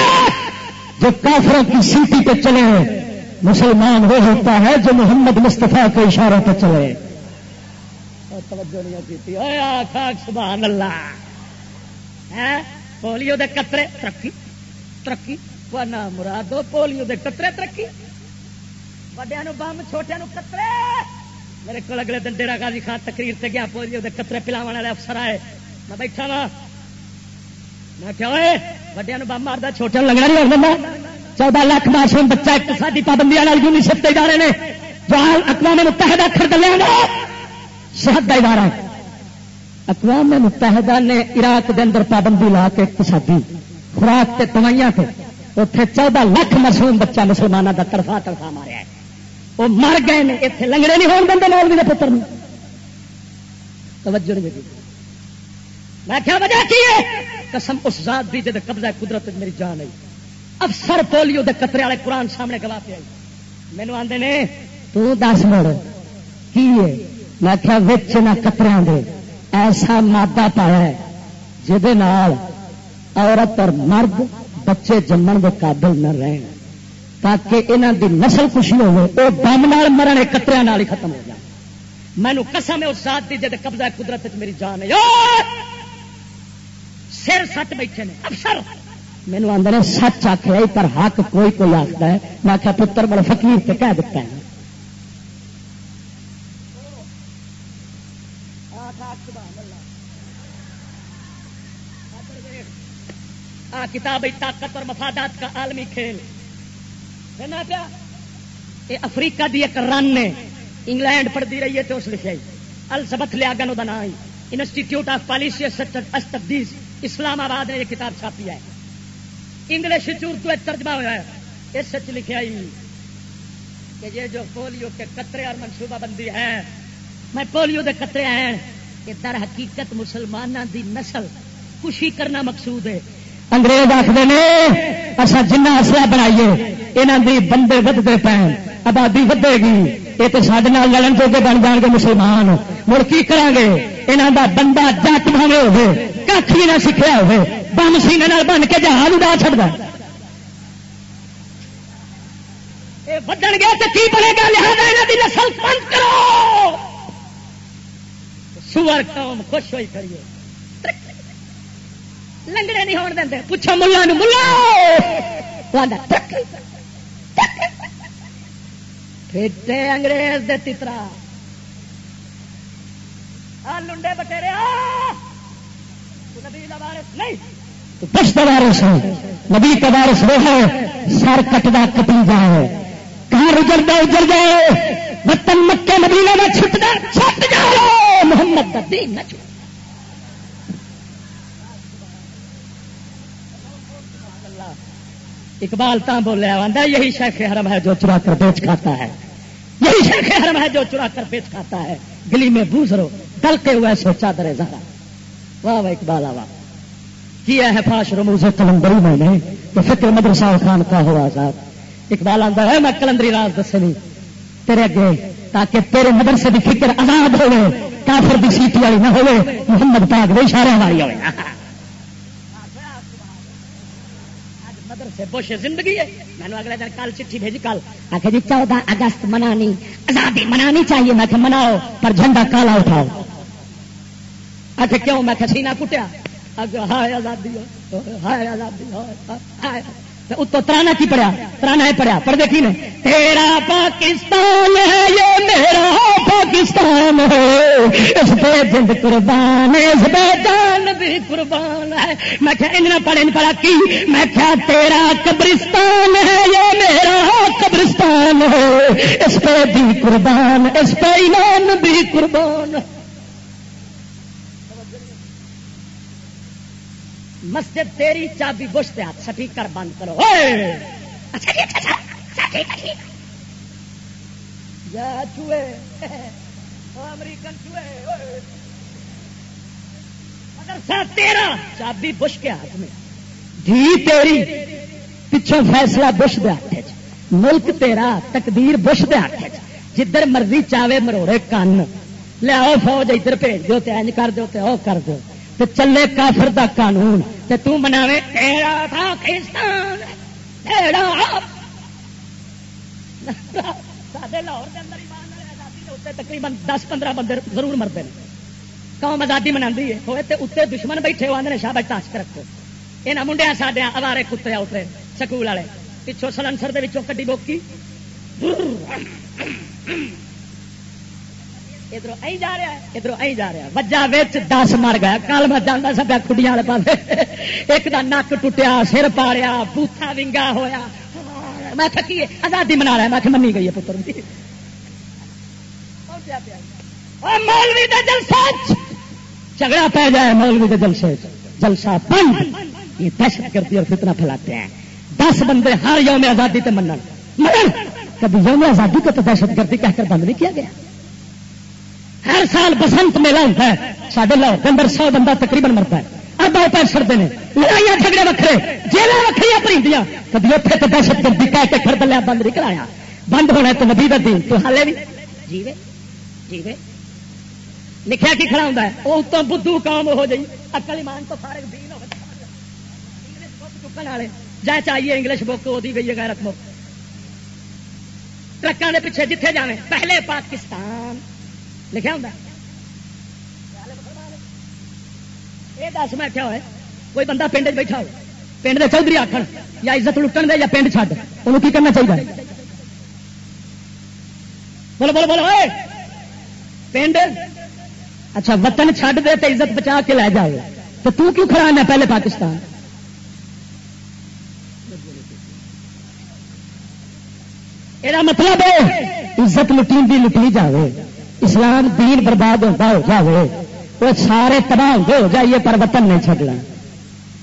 جو کافروں کی سیٹی پہ چلے مسلمان وہ ہوتا ہے جو محمد مصطفیٰ کے اشاروں پہ چلے توجہ نہیں سبحان اللہ پولیو دے قطرے ترقی ترقی نہ مرادو پولیو دے قطرے ترقی وڈیا بم چھوٹیا قطرے میرے کو اگلے دن ڈیرا گازی خان تقریر سے گیا پولیو دے قطرے پلاو والے افسر آئے میں بیٹھا وا میں کیا ہوئے وڈیا بم مارتا چھوٹے لگنا نہیں لگتا چودہ لاکھ معصوم بچہ اقتصادی پابندی والا یونیسف کے ادارے نے جو اقوام متحدہ خرد لیا صحت کا ادارہ اقوام متحدہ نے عراق کے اندر پابندی لا کے اقتصادی خوراک کے دوائیاں تھے اتنے چودہ لاکھ معصوم بچہ مسلمانوں کا ترفا ترفا مارا ہے۔ وہ مر گئے ہیں اتنے لنگڑے نہیں ہون دیں مولوی کے پتر توجہ نہیں دیتی۔ میں کیا وجہ کی ہے؟ قسم اس ذات دی جب قبضہ قدرت میری جان آئی۔ افسر پولیو دے قطرے والے قرآن سامنے گوا پہ آئی۔ مینو آدھے نے، تو دس مڑ، کی ہے؟ میں کیا وچ نہ قطرے دے۔ ایسا مادہ پایا ہے جہد عورت اور مرد بچے جمن کے قابل نہ رہن، تاکہ انہوں دی نسل خوشی ہوے وہ دم مرنے کتریا ہی ختم ہو جائے مینو قسم ہے، اس ذات دی جد قبضہ قدرت میری جان ہے۔ سر سٹ بیٹھے نے، افسر! مینو آدھے سچ آخر پر حق کوئی کوئی آخر ہے۔ میں آخیا پتر بڑا فقیر کہہ دیتا ہے۔ کتاب ہے طاقت اور مفادات کا عالمی کھیل۔ کہنا پیا یہ افریقہ دی ایک رن نے انگلینڈ پڑھتی رہی ہے تو اس لکھے۔ السبت لیا گن وہ نام۔ Institute of policy studies Islamabad نے یہ کتاب چھاپی ہے۔ انگلش اردو ترجمہ ہوا ہے۔ اس سچ لکھے کہ یہ جو پولیو کے قطرے اور منصوبہ بندی ہے، میں پولیو کے قطرے ہیں۔ کہ در حقیقت مسلمانوں دی نسل۔ خوشی کرنا مقصود ہے۔ انگریز آخر نے اصا جنا اصلا بنائیے یہاں دی بندے ودتے پے آبادی ودے گی، یہ تو سارے لڑن جو کے بن جان گے مسلمان، مڑ کی کریں گے یہاں کا بندہ جٹ بھاوے ہوے کھ بھی نہ سیکھا ہوے بم سینے بن کے جہاز اڑا چڑتا ودن گیا تو کی بنے گا، لہٰذا یہاں کی نسل بند کرو۔ سور قوم خوش ہوئی کریے۔ لنگڑے نہیں ہونے دیں پوچھو ملا ملا پھٹے انگریز دے تترا لنڈے بٹیرے وارس ہے نبی کا وارس وہ ہے سر کٹدا کٹی جائے کہاں اجڑتا اجڑ جائے وطن مکے نبی میں چھٹنا چھٹ جاؤ محمد کا دین نہ چھوٹ اقبال تا بولیا آتا یہی شیخ حرم ہے جو چرا کر بیچ کھاتا ہے۔ یہی شیخ حرم ہے جو چرا کر بیچ کھاتا ہے۔ گلی میں بوزرو ڈلتے ہوئے سوچا درے زہرا واہ واہ، اقبال واہ کیا ہے فاش رموز کلندری میں نے تو فکر مدرسہ خان کا ہوا صاحب اقبال آتا ہے، میں کلندری راز دسے نہیں۔ تیرے اگے، تاکہ تیرے مدرسے کی فکر آزاد ہوئے، کافر کی سیٹی والی نہ ہوئے، محمد پاک بھی اشارے والی ہوئے۔ بش زندگی ہے؟ میں نے اگلے دن کل چٹھی بھیجی، کل۔ آخر جی چودہ اگست منانی، آزادی منانی چاہیے۔ میں مناؤ، پر جھنڈا کالا اٹھاؤ۔ آخر کیوں؟ میں سینا کٹیا۔ ہائے، آزادی ہائے آزادی ہائے۔ اتو ترانا کی پڑھیا؟ ترانا ہے پڑھیا پڑھ دیکھی نے؟ تیرا پاکستان ہے، یہ میرا پاکستان ہے۔ اس پہ جند قربان، اس پہ جان بھی قربان ہے۔ میں کیا ان پڑھے نہیں پڑھا کی؟ میں کیا تیرا قبرستان ہے، یہ میرا قبرستان ہے۔ اس پہ بھی قربان، اس پہ ایمان بھی قربان۔ ہے مسجد تیری چابی بش پہ سپیکر بند کرو۔ اچھا, اچھا،, اچھا،, اچھا، چوہے امریکن چوہے تیرا، چابی بش کے ہاتھ میں۔ دھی تیری، پچھوں فیصلہ بش دے ہاتھ ملک تیرا، تقدیر بش دے ہاتھ جدھر مرضی چاوے، مروڑے کن۔ لیا فوج ادھر بھیج دو اینج کر دو او کر دو تو چلے کافر دا قانون تے تو مناوے تیرا پاکستان تیرا لاہور کے اندر آزادی تقریباً دس پندرہ بندے ضرور مرتے ہیں۔ قوم آزادی منا ہے۔ ہوئے تے اتنے دشمن بیٹھے ہو آدھے شاہ بچ تاش رکھو۔ یہاں منڈیا سڈیا اوارے کتے اترے سکول والے۔ پچھوں سلنسر کڈی بوکی۔ ادھر ای جا رہا ہے، ادھر ای جا رہا وجہ وچ دس مر گیا۔ کل میں جانا سا کڑیاں والے پاس ایک دا نک ٹوٹیا، سر پاڑیا، بوتھا ونگا ہویا۔ میں تھکی آزادی منا رہا میں منی گئی ہے پتر مولوی دا جلسہ جھگڑا پہ جائے مولوی کے جلسے جلسہ بند۔ یہ دہشت گردی اور فتنہ پھیلاتے ہیں۔ دس بندے ہر یوم آزادی تے منن۔ مگر کبھی یوم آزادی کو تو دہشت گردی کہہ کر بند نہیں کیا گیا۔ ہر سال بسنت میلہ ہوتا ہے. سارے لاہور کے اندر سو بندہ تقریباً مرتا ہے. اب آؤ پیسے سڑتے ہیں لڑائیاں جھگڑے وکرے جیل وکری پریندیاں. کبھی اتنے تو دہشت گردی کہہ کے کھڑ دلیا بند نہیں کرایا. بند ہونا تو نبی دین. تو ہالے بھی جیوے جیوے لکھا کی کھڑا ہوتا ہے؟ وہ تو بدھو کام ہو جائی. اکل ایمان تو فارغ دین ہو چکن والے. جائے چاہیے انگلش بک، وہ گئی ہے غیرت بک ٹرکوں کے پیچھے جتنے جانے پہلے پاکستان. لکھا ہوں یہ دس میں کیا ہوئے، کوئی بندہ پنڈ بیٹھا ہو پنڈ کے چودھری آخر یا عزت لٹن دے یا پنڈ چڈ انہوں کی کرنا چاہیے بولو بولو بولو پنڈ! اچھا وطن چھڈ دے تو عزت بچا کے لے جائے تو تو کیوں کھڑا ہے پہلے پاکستان؟ یہ مطلب ہے، عزت لٹی بھی لٹی جائے اسلام دین برباد ہوتا ہو جائے وہ سارے تباہ ہوتے ہو جائیے، پر وطن نہیں چڈنا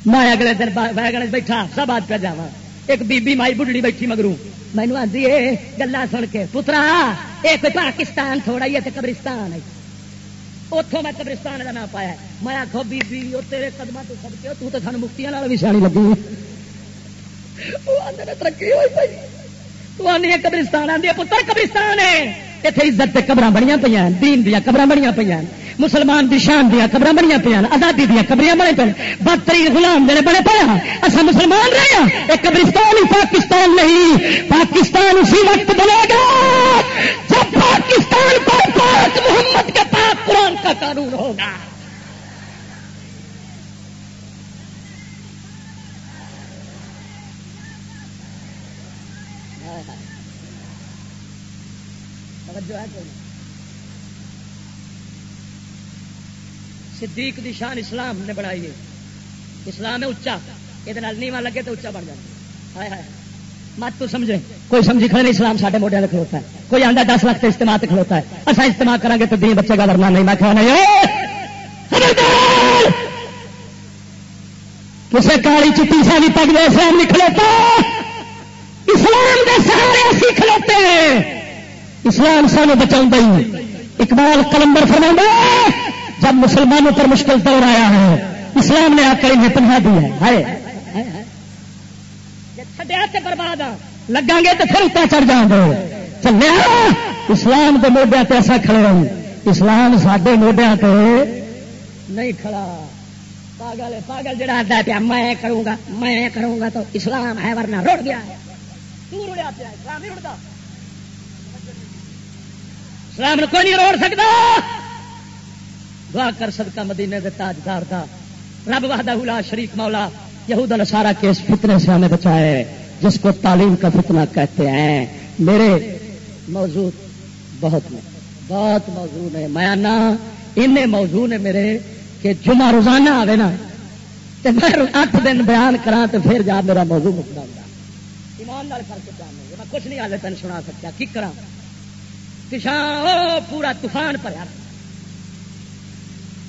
میں اگلے دن ویگن بیٹھا، سب آج پہ جا ایک بی بی مائی بڑھڑی بیٹھی مگرو مینو آدھی گلا سن کے، پترا ایک پاکستان تھوڑا ہی ہے قبرستان ہے۔ اتوں میں قبرستان کا نام پایا میں آخو بی بی وہ تیرے قدم تو سب کے تو سان مفتی بھی سیانی لگی وہ آدھے ترقی ہوئی پی تو آدھی قبرستان آدھی پتر، قبرستان ہے اتنے عزت قبر بڑی پہ دین دیا قبر بڑی پہ مسلمان دی شان دیا قبر بڑی پہ آزادی دیا قبر بنے پہ بدترین غلام جڑے بڑے پہ اصا مسلمان رہے ہیں۔ یہ قبرستان ہی پاکستان نہیں، پاکستان اسی وقت بنے گا جب پاکستان پر پاک محمد کے پاک قرآن کا قانون ہوگا۔ صدیق دی شان اسلام نے بنائی ہے۔ اسلام ہے اچا یہ نیوا لگے تو اچا بن جائے۔ مت تو سمجھے۔ کوئی سمجھی کھڑے نہیں اسلام سارے موڈیا سے کھلوتا ہے۔ کوئی آدھا دس لاکھ تو استعمال کھلوتا ہے۔ اصا استعمال کریں گے تو دین بچے کا ورنہ نہیں۔ میں کھانا کسی کالی چٹی ساری پگ دے، اسلام نہیں کھلوتا۔ اسلام کے سارے اسی کھلوتے ہیں۔ اسلام سانو بچاؤ اقبال کلمبر فرما جب مسلمانوں پر مشکل دور آیا ہے، اسلام نے آ کر انہیں پناہ دی ہے۔ برباد لگا گے تو پھر اتنا چڑھ جان دو چلے اسلام کے موڈیا پہ ایسا کھڑے رہے اسلام سڈے موڈیا پہ نہیں کھڑا۔ پاگل پاگل جڑا آتا پیا، میں کروں گا، میں کروں گا تو اسلام ہے، ورنہ رڑ گیا ہے۔ تو روڑیا پیا، اسلام نہیں رڑتا اسلام کوئی نہیں روڑ سکتا۔ دعا کر سکتا مدینے کے تاجدار کا رب وحدہ لا شریف مولا، یہود السارا کے اس فتنے سے ہمیں بچائے، جس کو تعلیم کا فتنہ کہتے ہیں۔ میرے موضوع بہت بہت موضوع ہے میں آنا ان موضوع نے میرے کہ جمعہ روزانہ آئے نا تو میں اٹھ دن بیان کرا تو پھر جا میرا موضوع مکنا ہوگا ایماندار کر کے جانے میں کچھ نہیں آلے تین سنا سکتا، کی کرا پچھا پورا طوفان پر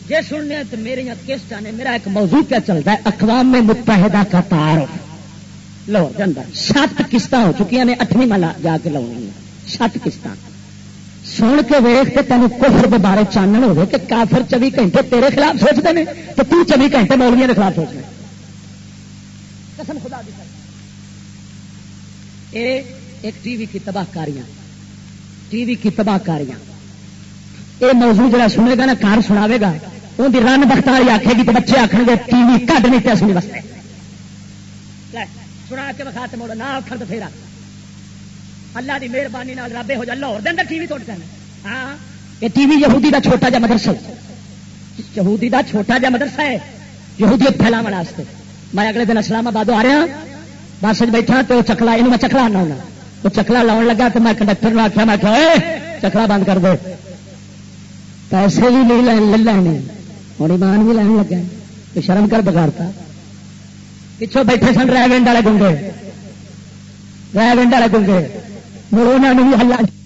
جی سننے تو میرے کس جانے میرا ایک موضوع کیا چلتا ہے، اقوام متحدہ کا تعارف۔ لو اندر سات قسط ہو چکی ہیں اٹھویں ملا جا کے لاؤنی سات قسط سن کے ویخ کے تین کفر کے بارے چانن ہوگا کہ کافر چوبی گھنٹے تیرے خلاف سوچتے ہیں تو تو چوبی گھنٹے مولویا کے خلاف سوچنا قسم خدا دی ایک ٹی وی کی تباہ کاریاں۔ ٹی وی کی تباہ کاریاں۔ یہ موضوع جڑا سنے گا نا، کار سناوے گا ان کی رن بختاری آخے گی تو بچے آخر گے، ٹی وی کٹ نہیں پیا سنی واسطے۔ سنا کے بخا موڑ نہ آخر تو پھر اللہ کی مہربانی رابے ہو جائے لاہور دن ٹی وی توڑ ہاں۔ یہ ٹی وی یہودی کا چھوٹا جا مدرسہ یہودی کا چھوٹا جا مدرسہ ہے۔ یہودیت پھیلاو واسطے۔ میں اگلے دن اسلام آباد آ رہا ہاں، بس بیٹھا تو چکلا یہ میں چکلا آنا ہونا۔ وہ چکلا لاؤن لگا تو میں کنڈکٹر نے آخیا میں چکلا بند کر دے۔ پیسے بھی نہیں لین لینے۔ ہوں ایمان بھی لین لگا۔ تو شرم کر بگاڑتا۔ پچھوں بیٹھے سن رہ ونڈ والے گنگے ریا ونڈ والے گنگے مڑ انہوں نے بھی ہلا